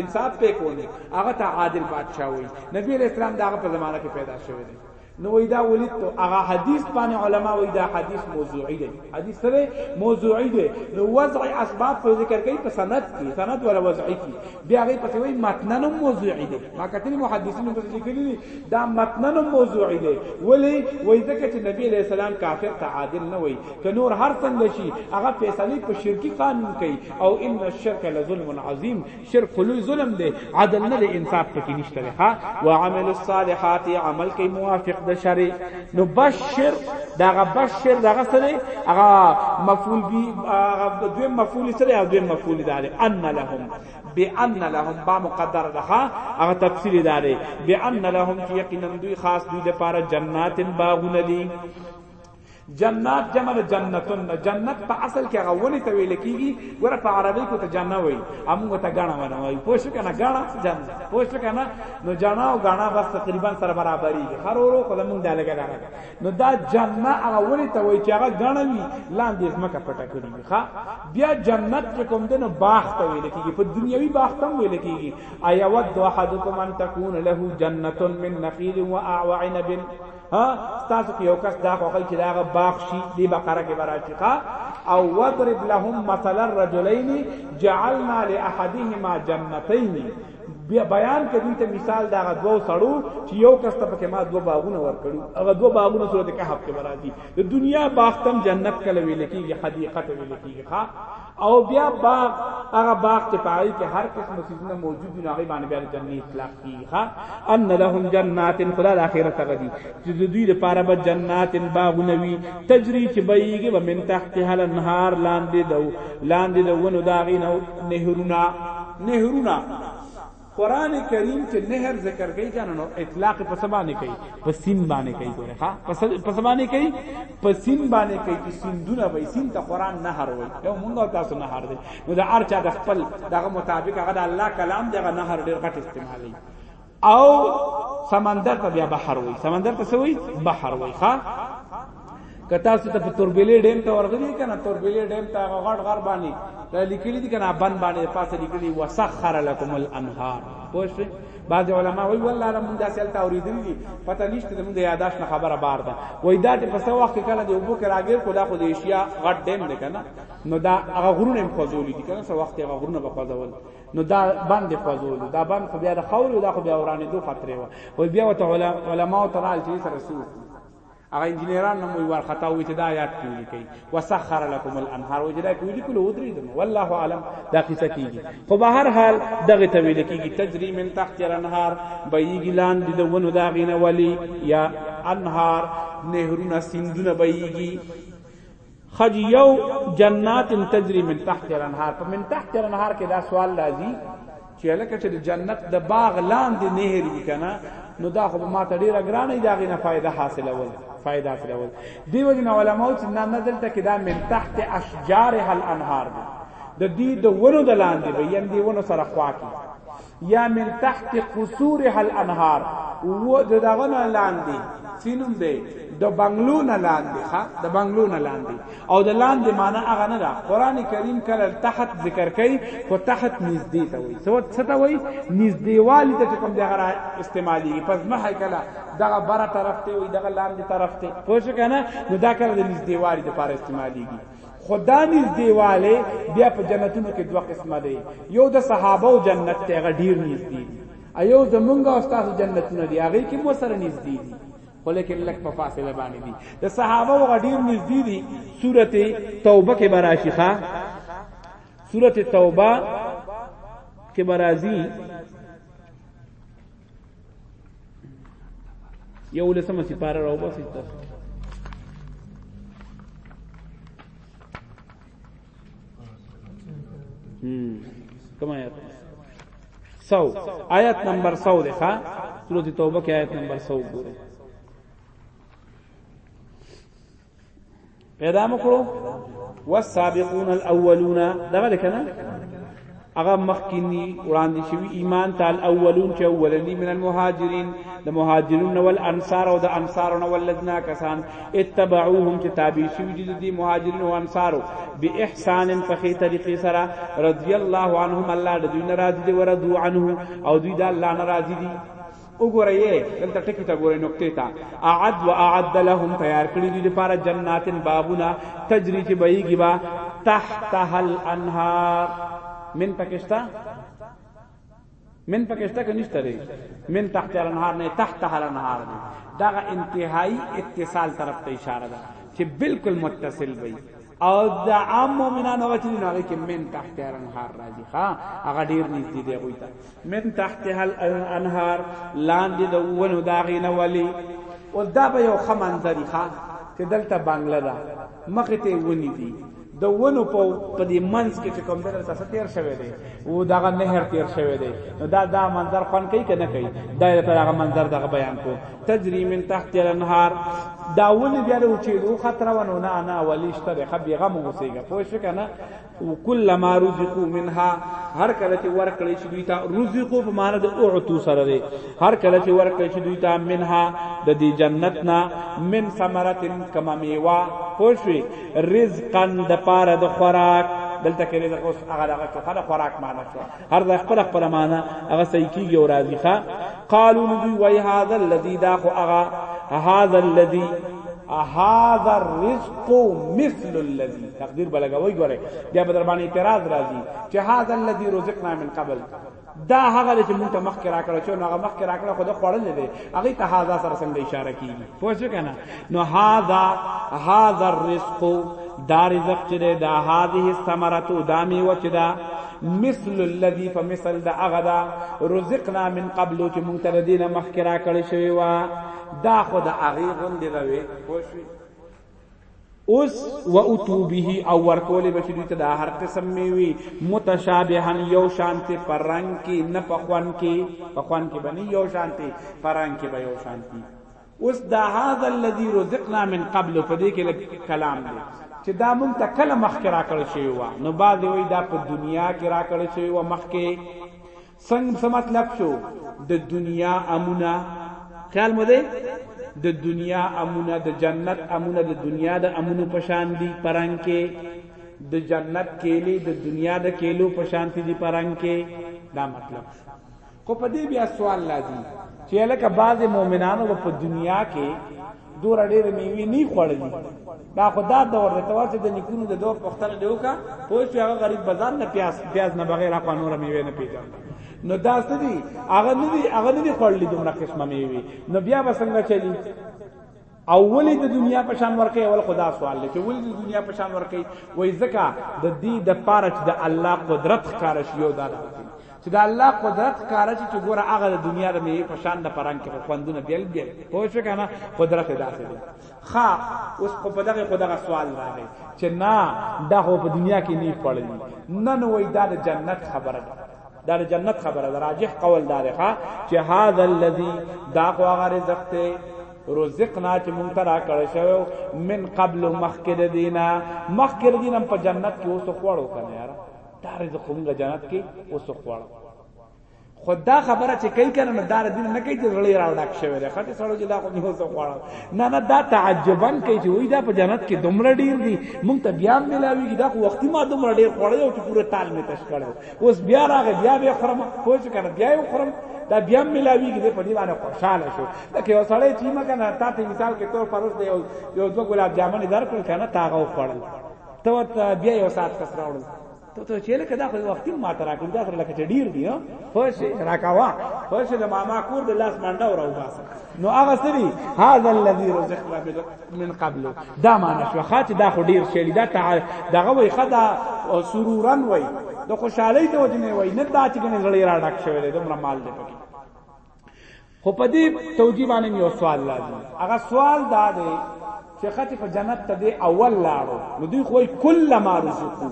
انصاف پې کونه هغه ته عادل بادشاہ وای نبی علیہ السلام دا په زمانہ کې پیدا شوی دی نو وای دا ولید ته هغه حدیث باندې علما وای دا حدیث موضوعی دی حدیث سره موضوعی دی نو وضع اسباب په ذکر کوي په سند کې سند ولا وضعی کې بیا غي پسې وای متنن موضوعي دي ما کتنی محدثینو ته لیکلي دي دا متنن موضوعي دي ولی وای ځکه چې نبی علیہ السلام کافر ته عادل نه وای ک نور هر څنګه شي هغه فیصله په شرکی قانون کوي او ان الشرک لظلم عظیم شرک خلوی ظلم دی عدل نه دی انصاف پکې نشته لري ها وعمل الصالحات عمل کوي موافق د شرع نو بشر دغه بشر دغه سره هغه مفعول بی هغه دوی مفعول سره او دوی مفعول دار ان لهم بان لهم با مقدر ده هغه تفسیر داري بان لهم چې یقینا دوی خاص دوی د پاره جنات باغونه دي جنات جمع جنتون جنت په اصل کې هغه ونی ته ویل کیږي ګوره په عربی کو ته جنه وای امو ته غاڼه ونه وای پوښ کنه غاڼه جن پوښ کنه نو جانا او غاڼه بس تقریبا سره برابرۍ هر ورو خدای مونږ دالګه دغه نو دا جنه هغه ولې ته وای چې هغه غاڼه وی لاندې ځمکه پټه کړی وي ښا بیا جنت چې کوم دنو باغ ته ویل کیږي په دنیوي باغ ته ویل کیږي ایا ود احدکم ان تکون له جنته من نخیل و اعنب ها تاسو کې یو کس دا خوښي چې دا باغ شي دی بقره کې براشي ښا او وضرب لهم مثلا الرجلين جعلنا لاحدهما جنتين بیان کې دوی ته مثال دا غدو سړو چې یو کس ته پکې ما دوه باغونه ورکړو هغه دوه باغونه سورته کهف کې راځي د دنیا باغ تم جنت کله ویل کېږي حدیقه ته ویل کېږي ها او بیا باغ هغه باغ چې پای کې هر قسم سيزونه موجود دي هغه باندې بیا جنت اطلاق کیږي ها ان لهم جنات خلال اخرت غدي چې د دوی لپاره به جنات باغونه وي تجری چې بهیږي به من تحتها الانهار لاندې دو لاندې د ونو د هغې نه نهرونه نهرونه قران کریم چې نهر ذکر کوي کنه نو اطلاق په سبانه کوي په سین باندې کوي ګوره ها په سبانه کوي په سین باندې کوي چې سیندونه وای سین ته قران نهر وای یو مونږ تاسو نهر دی نو د ارچا د خپل دغه مطابق هغه د الله کلام دغه نهر ډیر غټ استعمالي او سمندر ته بیا بحر وای سمندر ته سوی بحر وای ښا کتا ست په توربیلی ډیم ته ورغلی کنه توربیلی ډیم ته غړ غړ باندې دا لیکلی دي کنه بند باندې پاسه لیکلی وسخر لكم الانهار پوه شئ بعض علما وی والله را مونږ داسې الته اوریدل دي پته نشته زموږ یاداش نه خبره بار ده وای دا ته پس وخت کله دی وبو کرا غیر خدا خو د ایشیا غټ ډیم نه کنه نو دا هغه غرونه هم خوځول دي کنه سو وخت هغه غرونه به خوځول نو دا باندې خوځول دا باندې خو بیا د خور دا خو بیا ورانه دوه خطرې و وای بیا وته علماء ترال چې سره سو هغه انجنیران نو وی ورختا وی چې دا یاد کیږي کوي وسخر لكم الانهار وجدا کوي کله ودری دم والله عالم دا قصه کیږي خو به هر حال دغه ته ویل کیږي تجری من تحت الانهار بېږي لاندې د ونو دا غینه ولی یا انهار نهرونه سندونه بېږي خج یو جنات تجری من تحت الانهار په من تحت الانهار کې دا سوال راځي چې لکه چې د جنت د باغ لاندې نهر وي کنه نو دا خو ما ته ډیره ګرانه دا غینه فائدہ حاصله ول فائدہ حاصله ول دی وجنه علماء چې نه نه دلته کې دا من تحت اشجار الانهار دی د دې د ونو د لاندې به یم دی ونو سره خوا کې یا من تحت قصورها الانهار و د دغه نه لاندې سینوم دی د بنگلو نه لاندې ښا د بنگلو نه لاندې او د لاندې معنی هغه نه ده قران کریم کله تحت ذکر کوي خو تحت نږدې ته وایي سو څه ته وایي نږدې والی ته کوم دغه استعمالي پس مه کله دغه بره طرف ته وایي دغه لاندې طرف ته پوه شو کنه نو دا کله د نږدې والی لپاره استعماليږي خدا نږدېواله بیا په جنتونو کې دوه قسمه دی یو د صحابه او جنت ته غډیر نږدې دي ایو زمونږ او تاسو جنتونه دی هغه کې مو سره نږدې دي خو لیکن لک په فاصله باندې دي د صحابه او غډیر نږدې دي سورته توبه کې براشيخه سورته توبه کې برازي یو لسمه سپاره راو باسي تاسو هم کوم آیات سو آیت نمبر سو دی ښا سورۃ توبه کې آیت نمبر سو ګورئ پیدا مکړو والسابقون الاولون دغه کنه هغه مخکینی وړاندې شوی ایمان تال اولون چې اولنی من المهاجرین د مهاجرون ول انصار او د انصار نو ولذنا کسان اتبعوهم چې تابع شوی دي د مهاجرین او انصارو به احسان په خې طریقې سره رضی الله عنهم الله د دین راضی دی ورضو عنه او دوی د الله ناراضی دي وګورئ دلته ټکی ته ګورئ نقطې ته اعد و اعد لهم تیار کړی دی لپاره جناتن باغونه تجری چې بهیږي با تحتها الانهار من پکشتا من پکشتا کې نشته لري من تحت الانهار نه تحتها الانهار دی دا انتهایی اتصال طرف ته اشاره ده چې بالکل متصل وي او د عام مؤمنانو وچې نه کې من تحت الانهار راځي ها هغه ډیر نږدې دی وي من تحتها الانهار لاندې د ونو داغې نه ولي او دا به یو ښه منظري ښه چې دلته بنګله ده مخې ته ونی دي د ونو په په دې منځ کې چې کوم دغه تاسو تیر شوی دی او دغه نهر تیر شوی دی نو دا دا منظر خون کوي کنه کوي دا ته هغه منظر دغه بیان کو تجری من تحت الانهار دا ونی بیا د اوچېدو خطر ونه نه نه ولیشته د خبي غم اوسېږي پوه شو کنه او کله ما رزقو منها هر کله چې ورکړې شي دوی ته رزقو په معنا د اعتو سره دی هر کله چې ورکړې شي دوی ته منها د دې جنت نه من ثمرات کما میوا خوشوي رزقا د پاره د خوراک دلته کې رزق اوس هغه هغه خوراک معنا شو هر ځای خپل خپل معنا هغه صحیح کیږي او راضی ښا قالو نو دوی وای هاذا الذی دا خو هغه هاذا الذی هاذا الرزق مثل الذی تقدیر بلګوي ګوره بیا بدر باندې اعتراض راځي چې هاذا الذی رزقنا من قبل دا هغه چې مونږ ته مخ کې راکړو چې نو هغه مخ کې راکړو خو دا خوړل دی هغه ته هاذا سره څنګه اشاره کیږي پوه شو کنه نو هاذا هاذا الرزق دا رزق چې دا هذه الثمرات دا میوه چې دا مثل الذي فمثل دا اغدا رزقنا من قبل چې مونږ تر دې نه مخکې را کړی شوی و دا خو د هغې غوندې به وي پوه شوي اوس و اتو به او ورکول به دوی ته د هر قسم میوي متشابها یو شانته پرنګ کې نه پخوان کې پخوان کې بني یو شانته پرنګ کې به یو شانتي اوس دا هاذا الذي رزقنا من قبل په دې کې کلام دی چې دا مونږ ته کله مخکې راکړل شوی و نو بعد وی دا په دنیا کې راکړل شوی و مخکې څنګه څه مطلب شو د دنیا امونه خیال مو دی د دنیا امونه د جنت امونه د دنیا د امونو پشان دی پرنګ کې د جنت کېلې د دنیا د کېلو پشان دی پرنګ کې دا مطلب خو په دې بیا سوال لازم چې لکه بعضې مؤمنانو به په دنیا کې دور ډېر میوي نه خوړلې دا خو دا دور دی توا چې د نیکونو د دور پختل دی وکا پوه شو هغه غریب بازار نه پیاز پیاز نه بغیر اخوا نور میوه نه پیژنده نو دا څه دي هغه نه دي هغه نه دي خوړلې دومره قسمه میوي نو بیا به څنګه چلی او ولی د دنیا په شان ورکه اول خدا سوال لکه ولی د دنیا په شان ورکه وای زکه د دې د پاره چې د الله قدرت ښکار شي یو دا چې د الله قدرت ښکار شي چې ګوره هغه د دنیا د میوه په شان د پرنګ کې خوندونه بیل بیل پوه شو کنه قدرت داسې دی خا اوس په دغه په دغه سوال راغی چې نه دا خو په دنیا کې نه پړل نه نو وای دا د جنت خبره ده دا د جنت خبره ده راجح قول دار ښا چې هاذا الذی دا خو هغه رزق ته رزقنا چې مونږ ته راکړی شوی من قبل مخکې د دینه مخکې د دینه په جنت کې اوس خوړو کنه یاره دا رزق مونږ جنت کې اوس خوړو خدا خبره چې کوي کنه نه دار دین نه کوي چې زړه راو ډک شوی دی خاطر سره چې دا خو نیو څه خوړو نه نه دا تعجبن کوي چې وای دا په جنت کې دومره ډیر دي مونږ ته بیا ملاویږي دا خو وختي ما دومره ډیر خوړو چې پوره تال می تش کړو اوس بیا راغی بیا بیا خورم پوه شو کنه بیا یو خورم دا بیا هم ملاویږي دې په دې باندې خوشاله شو لکه یو سړی چې ما کنه تا ته مثال کې تور پروس دی یو دوه ګلاب جامن درکړل کنه تا هغه وخوړل ته بیا یو سات کس راوړل ته ته چې لکه دا خو وخت ما ته راکړل دا سره لکه چې ډیر دی خوش راکاوا خوش د ماما کور د لاس منډه او راو باسه نو هغه سری هاذا الذی رزقنا من قبل دا معنا شو خاطی دا خو ډیر شلی دا تعال دغه وای خدا سرورن وای د خوشحالی د وجنه وای نه دا چې کنه زړی را ډک شوی دی دومره مال دی پکې خو په دې توجیه باندې یو سوال لازم هغه سوال دا دی چې خاطی په جنت ته دی اول لاړو نو دوی خو کله ما رزقو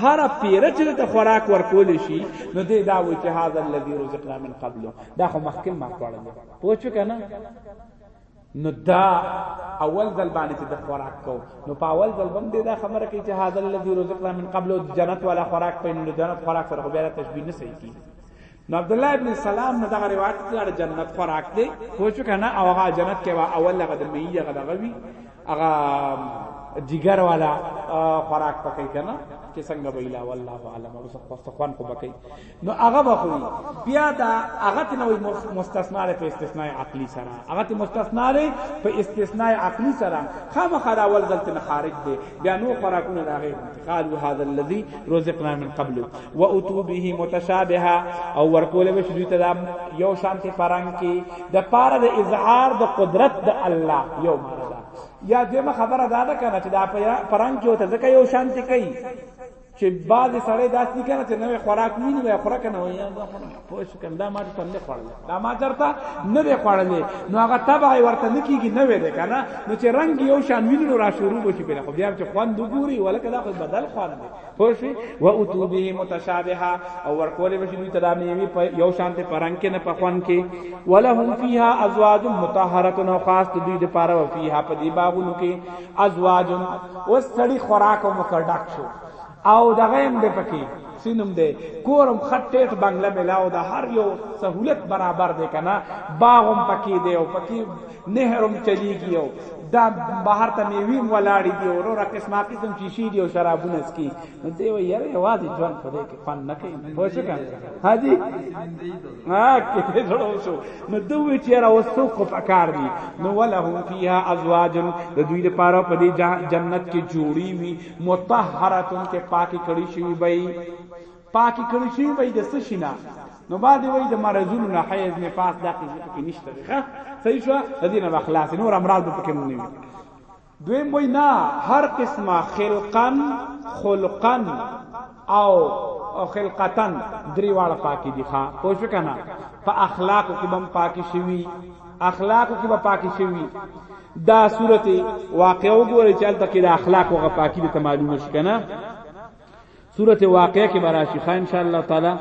هر پیره چې ته خوراک ورکول شي نو دې دا وای چې هاذا الذی رزقنا من قبل دا خو مخکې ما خوړل پوه شو کنه نو دا اول ځل باندې چې د خوراک کو نو په اول ځل باندې دا خبره کوي چې هاذا الذي رزقنا من قبل جنت ولا خوراک په نو جنت خوراک سره به تشبیه نه صحیح کی نو عبد الله ابن سلام نه دغه روایت کړه جنت خوراک دی خو چې کنه او هغه جنت کې وا اول هغه د میه هغه دغه وی هغه جګر والا خوراک پکې کنه چې څنګه ویلا والله عالم او څه خوان کو بکې نو هغه به خوري بیا دا هغه ته نوې مستثنا لري په استثناء عقلی سره هغه ته مستثنا لري په استثناء عقلی سره خامخا دا ول دلته خارج دی بیا نو خوراکونه دا غیر قالوا هذا الذي رزقنا من قبل واتوا به متشابها او ورکول به شدوی ته دا یو شانتی فرنګ کی د پاره د اظهار د قدرت د الله یو مردا یا دغه خبره دا ده کنه چې دا پرنګ کې وته ځکه یو شانتی کوي چې بعض سړی داس نه کنه چې نوې خوراک ویني وای خوراک نه وای پوه شو کنه دا ما ته نه خوړل دا ما چرته نه دی خوړل نو هغه تبع ورته نکیږي نه وې ده کنه نو چې رنگ یو شان ویني نو را شروع بشي بل خو بیا چې خوان دګوري ولکه دا خو بدل خوان دی پوه شو و اتوبه متشابهه او ورکول بشي دوی تدا میوي یو شان ته پرنګ کې نه پخوان کې ولهم فیها ازواج مطهره او خاص دوی د پاره او فیها په دی باغونو کې ازواج او سړی خوراک او مکرډک شو او دغه هم د پکې سینم دی کورم خټیټ بنگله ملاو دا هر یو سہولت برابر دی کنه باغم پکې دی او پکې نهرم چلیږي او دا بهر ته میویم ولاړی دی او را قسمه قسم شیشې دی او شرابونه سکی نو دی و یاره واځي ژوند خدای کې فن نه کوي پوه شو کنه هاجی ها کې زړو شو نو دوی چې را وسو کو پکار دي نو ولهم فیها ازواج د دوی لپاره په دې جنت کې جوړی وي مطهراتن کې پاکي کړی شي وي پاکي کړی شي وي د څه شینا نو بعد وی د مرزونو نه حیز نفاس دغه څه کې نشته ښه صحیح شو د دې نه خلاص نور امراض به پکې نه وي دویم وای نه هر قسمه خلقن خلقن او او خلقتن درې واړه پاکي دي ښا پوه شو کنه په اخلاقو کې بم پاکي شوي اخلاقو کې به پاکي شوي دا صورت واقع وګورئ چې البته کې د اخلاق او پاکي د معلومه شي کنه صورت واقع کې برا شي خا ان شاء الله تعالی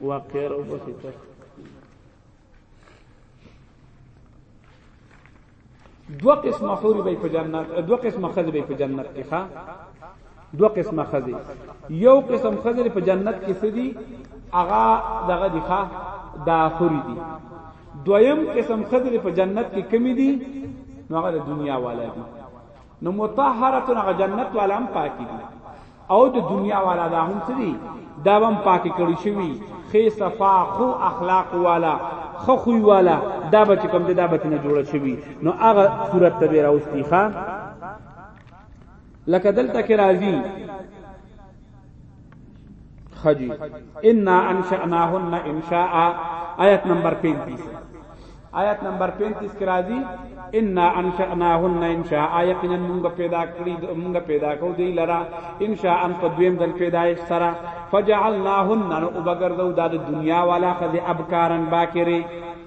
واقع رو بسی تر دو قسم حوری بی په جنت دو قسم خزی بی په جنت کې ښا دو قسم خزی یو قسم خزی په جنت کې سدي اغا دغه دی ښا دا حوری دي دویم قسم خزی په جنت کې کمی دي نو هغه دنیا والا دي نو مطهرتون هغه جنت والا هم پاکي دي او د دنیا والا دا هم څه دي دا هم پاکي کړی شوی خې صفا خو اخلاق والا خو خوی والا دا بچ کم دا بچ نه جوړ شوی نو هغه صورت ته راوستي ښا لکه دلته کې راځي خجی ان انشأناهن انشاء آیت نمبر 35 آیت نمبر 35 کې راځي ان انشأناهن انشاء یقینا موږ پیدا کړی موږ پیدا کو دی لرا انشاء ان په دویم دل پیدایش سره فجعلناهن او بغردو د دنیا والا خذ ابکارن باکری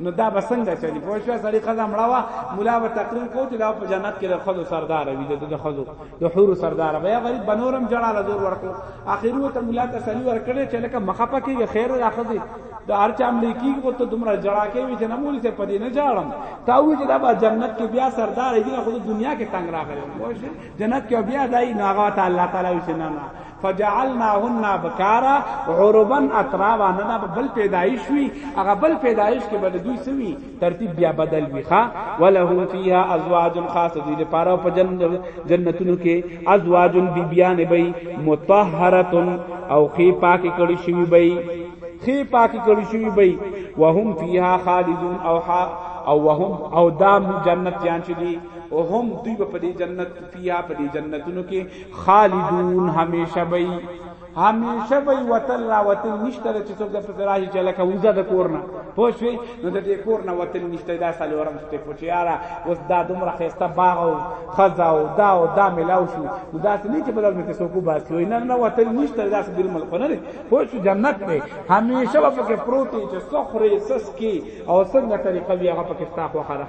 نو دا بسنګ چلی پوه شو سړی خزه مړوا مولا و تقریر کو چې دا په جنت کې د خزو سردار وي د خزو د حور سردار بیا غریب بنورم جړا له زور ورکو اخیرو ته مولا تسلی ورکړي چې لکه مخه پکې خیر د خزه د هر چا امریکي کو ته دومره جړا کوي چې نه مولي ته پدې نه جاړم تا وی چې دا به جنت کې بیا سردار دی خو دنیا کې تنگ راغلی پوه شو جنت کې بیا دای ناغه تعالی تعالی وي نه نه فجعلناهن ابکارا عربا اترابا نه دا بل پیدایش وی هغه بل پیدایش کې بل دوی سوي ترتیب بیا بدل وی ښا ولهم فیها ازواج خاص دوی لپاره په جنتونو کې ازواج بیبیان بی مطهره او خی پاک کړي شوی بی خی پاک کړي شوی بی وهم فیها خالدون او او وهم او دام جنت یان چې دي او هم دوی په دې جنت فیا په دې جنتونو کې خالدون همیشه بی همیشه به وتل را وتل نشته چې څوک د پتراهي چې لکه وزه د کورنا پوښوي نو د دې کورنا وتل نشته دا سالورم چې پوښي یاره اوس دا دومره خسته باغ او خزا او دا او دا ملاو شو نو دا نه چې بلل مته څوک باسي وي نه نه وتل نشته دا سبیل ملک نه لري پوښ جنت دی همیشه به پکې پروت چې سخري سسکی او څنګه طریقه بیا پکې تاسو خره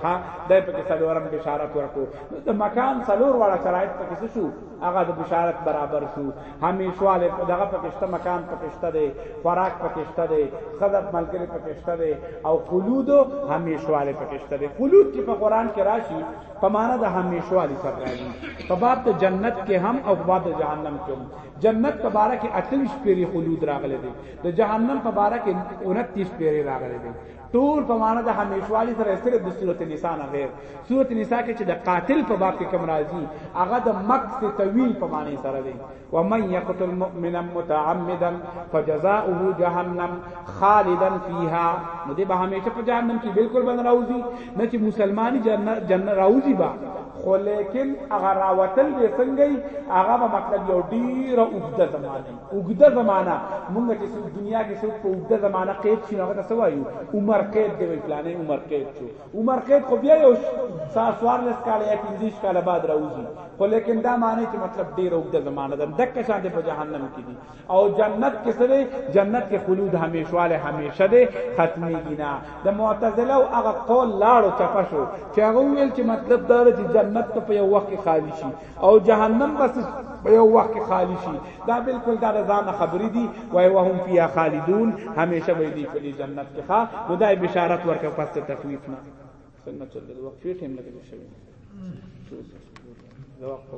دا پکې سالورم بشارت ورکو نو د مکان څلور واړه شرایط پکې څه شو هغه د بشارت برابر شو همیشواله دغه پکې شته مکان پکې شته دی خوراک پکې شته دی خزب ملګری پکې شته دی او خلود همیشواله پکې شته دی خلود چې په قران کې راشي په معنا د همیشوالی سره راځي په باب د جنت کې هم او په باب د جهنم کې هم جنت په باره کې 28 پیری خلود راغلي دي د جهنم په باره کې 29 پیری راغلي دي ټول په معنا د همیشوالي سره صرف د سورت نساء نه غیر سورت نساء کې چې د قاتل په باب کې کوم راځي هغه د مکس طویل په معنی سره دی و من یقتل مؤمنا متعمدا فجزاؤه جهنم خالدا فیها نو دې به همیشه په جهنم کې بالکل باندې راوځي نه چې مسلمانی جنت جنت راوځي با خو لیکن هغه راوتل به څنګه هغه مطلب یو ډیر اوږده زمانه اوږده زمانه مونږ چې څوک دنیا کې څوک په اوږده زمانه قید شي هغه ته سوایو عمر قید دی پلانې عمر قید شو عمر قید خو بیا یو ساسوار لس کال یا 15 کال بعد راوځي خو لیکن دا معنی چې مطلب ډیر اوږده زمانه ده دک شان دی په جهنم کې دي او جنت کې سره جنت کې خلود همیشواله همیشه ده ختمي نه د معتزله او هغه قول لاړو چپشو چې هغه ویل چې مطلب دا چې جنت په یو وخت خالی شي او جهنم بس په یو وخت کې خالی شي دا بالکل دا ځان خبرې دي وای وهم فیا خالدون همیشه به دي په دې جنت کې ښا نو دا بشارت ورکه پس ته تخویف نه څنګه چل د وقفې ټیم لګل شوی دا وقفه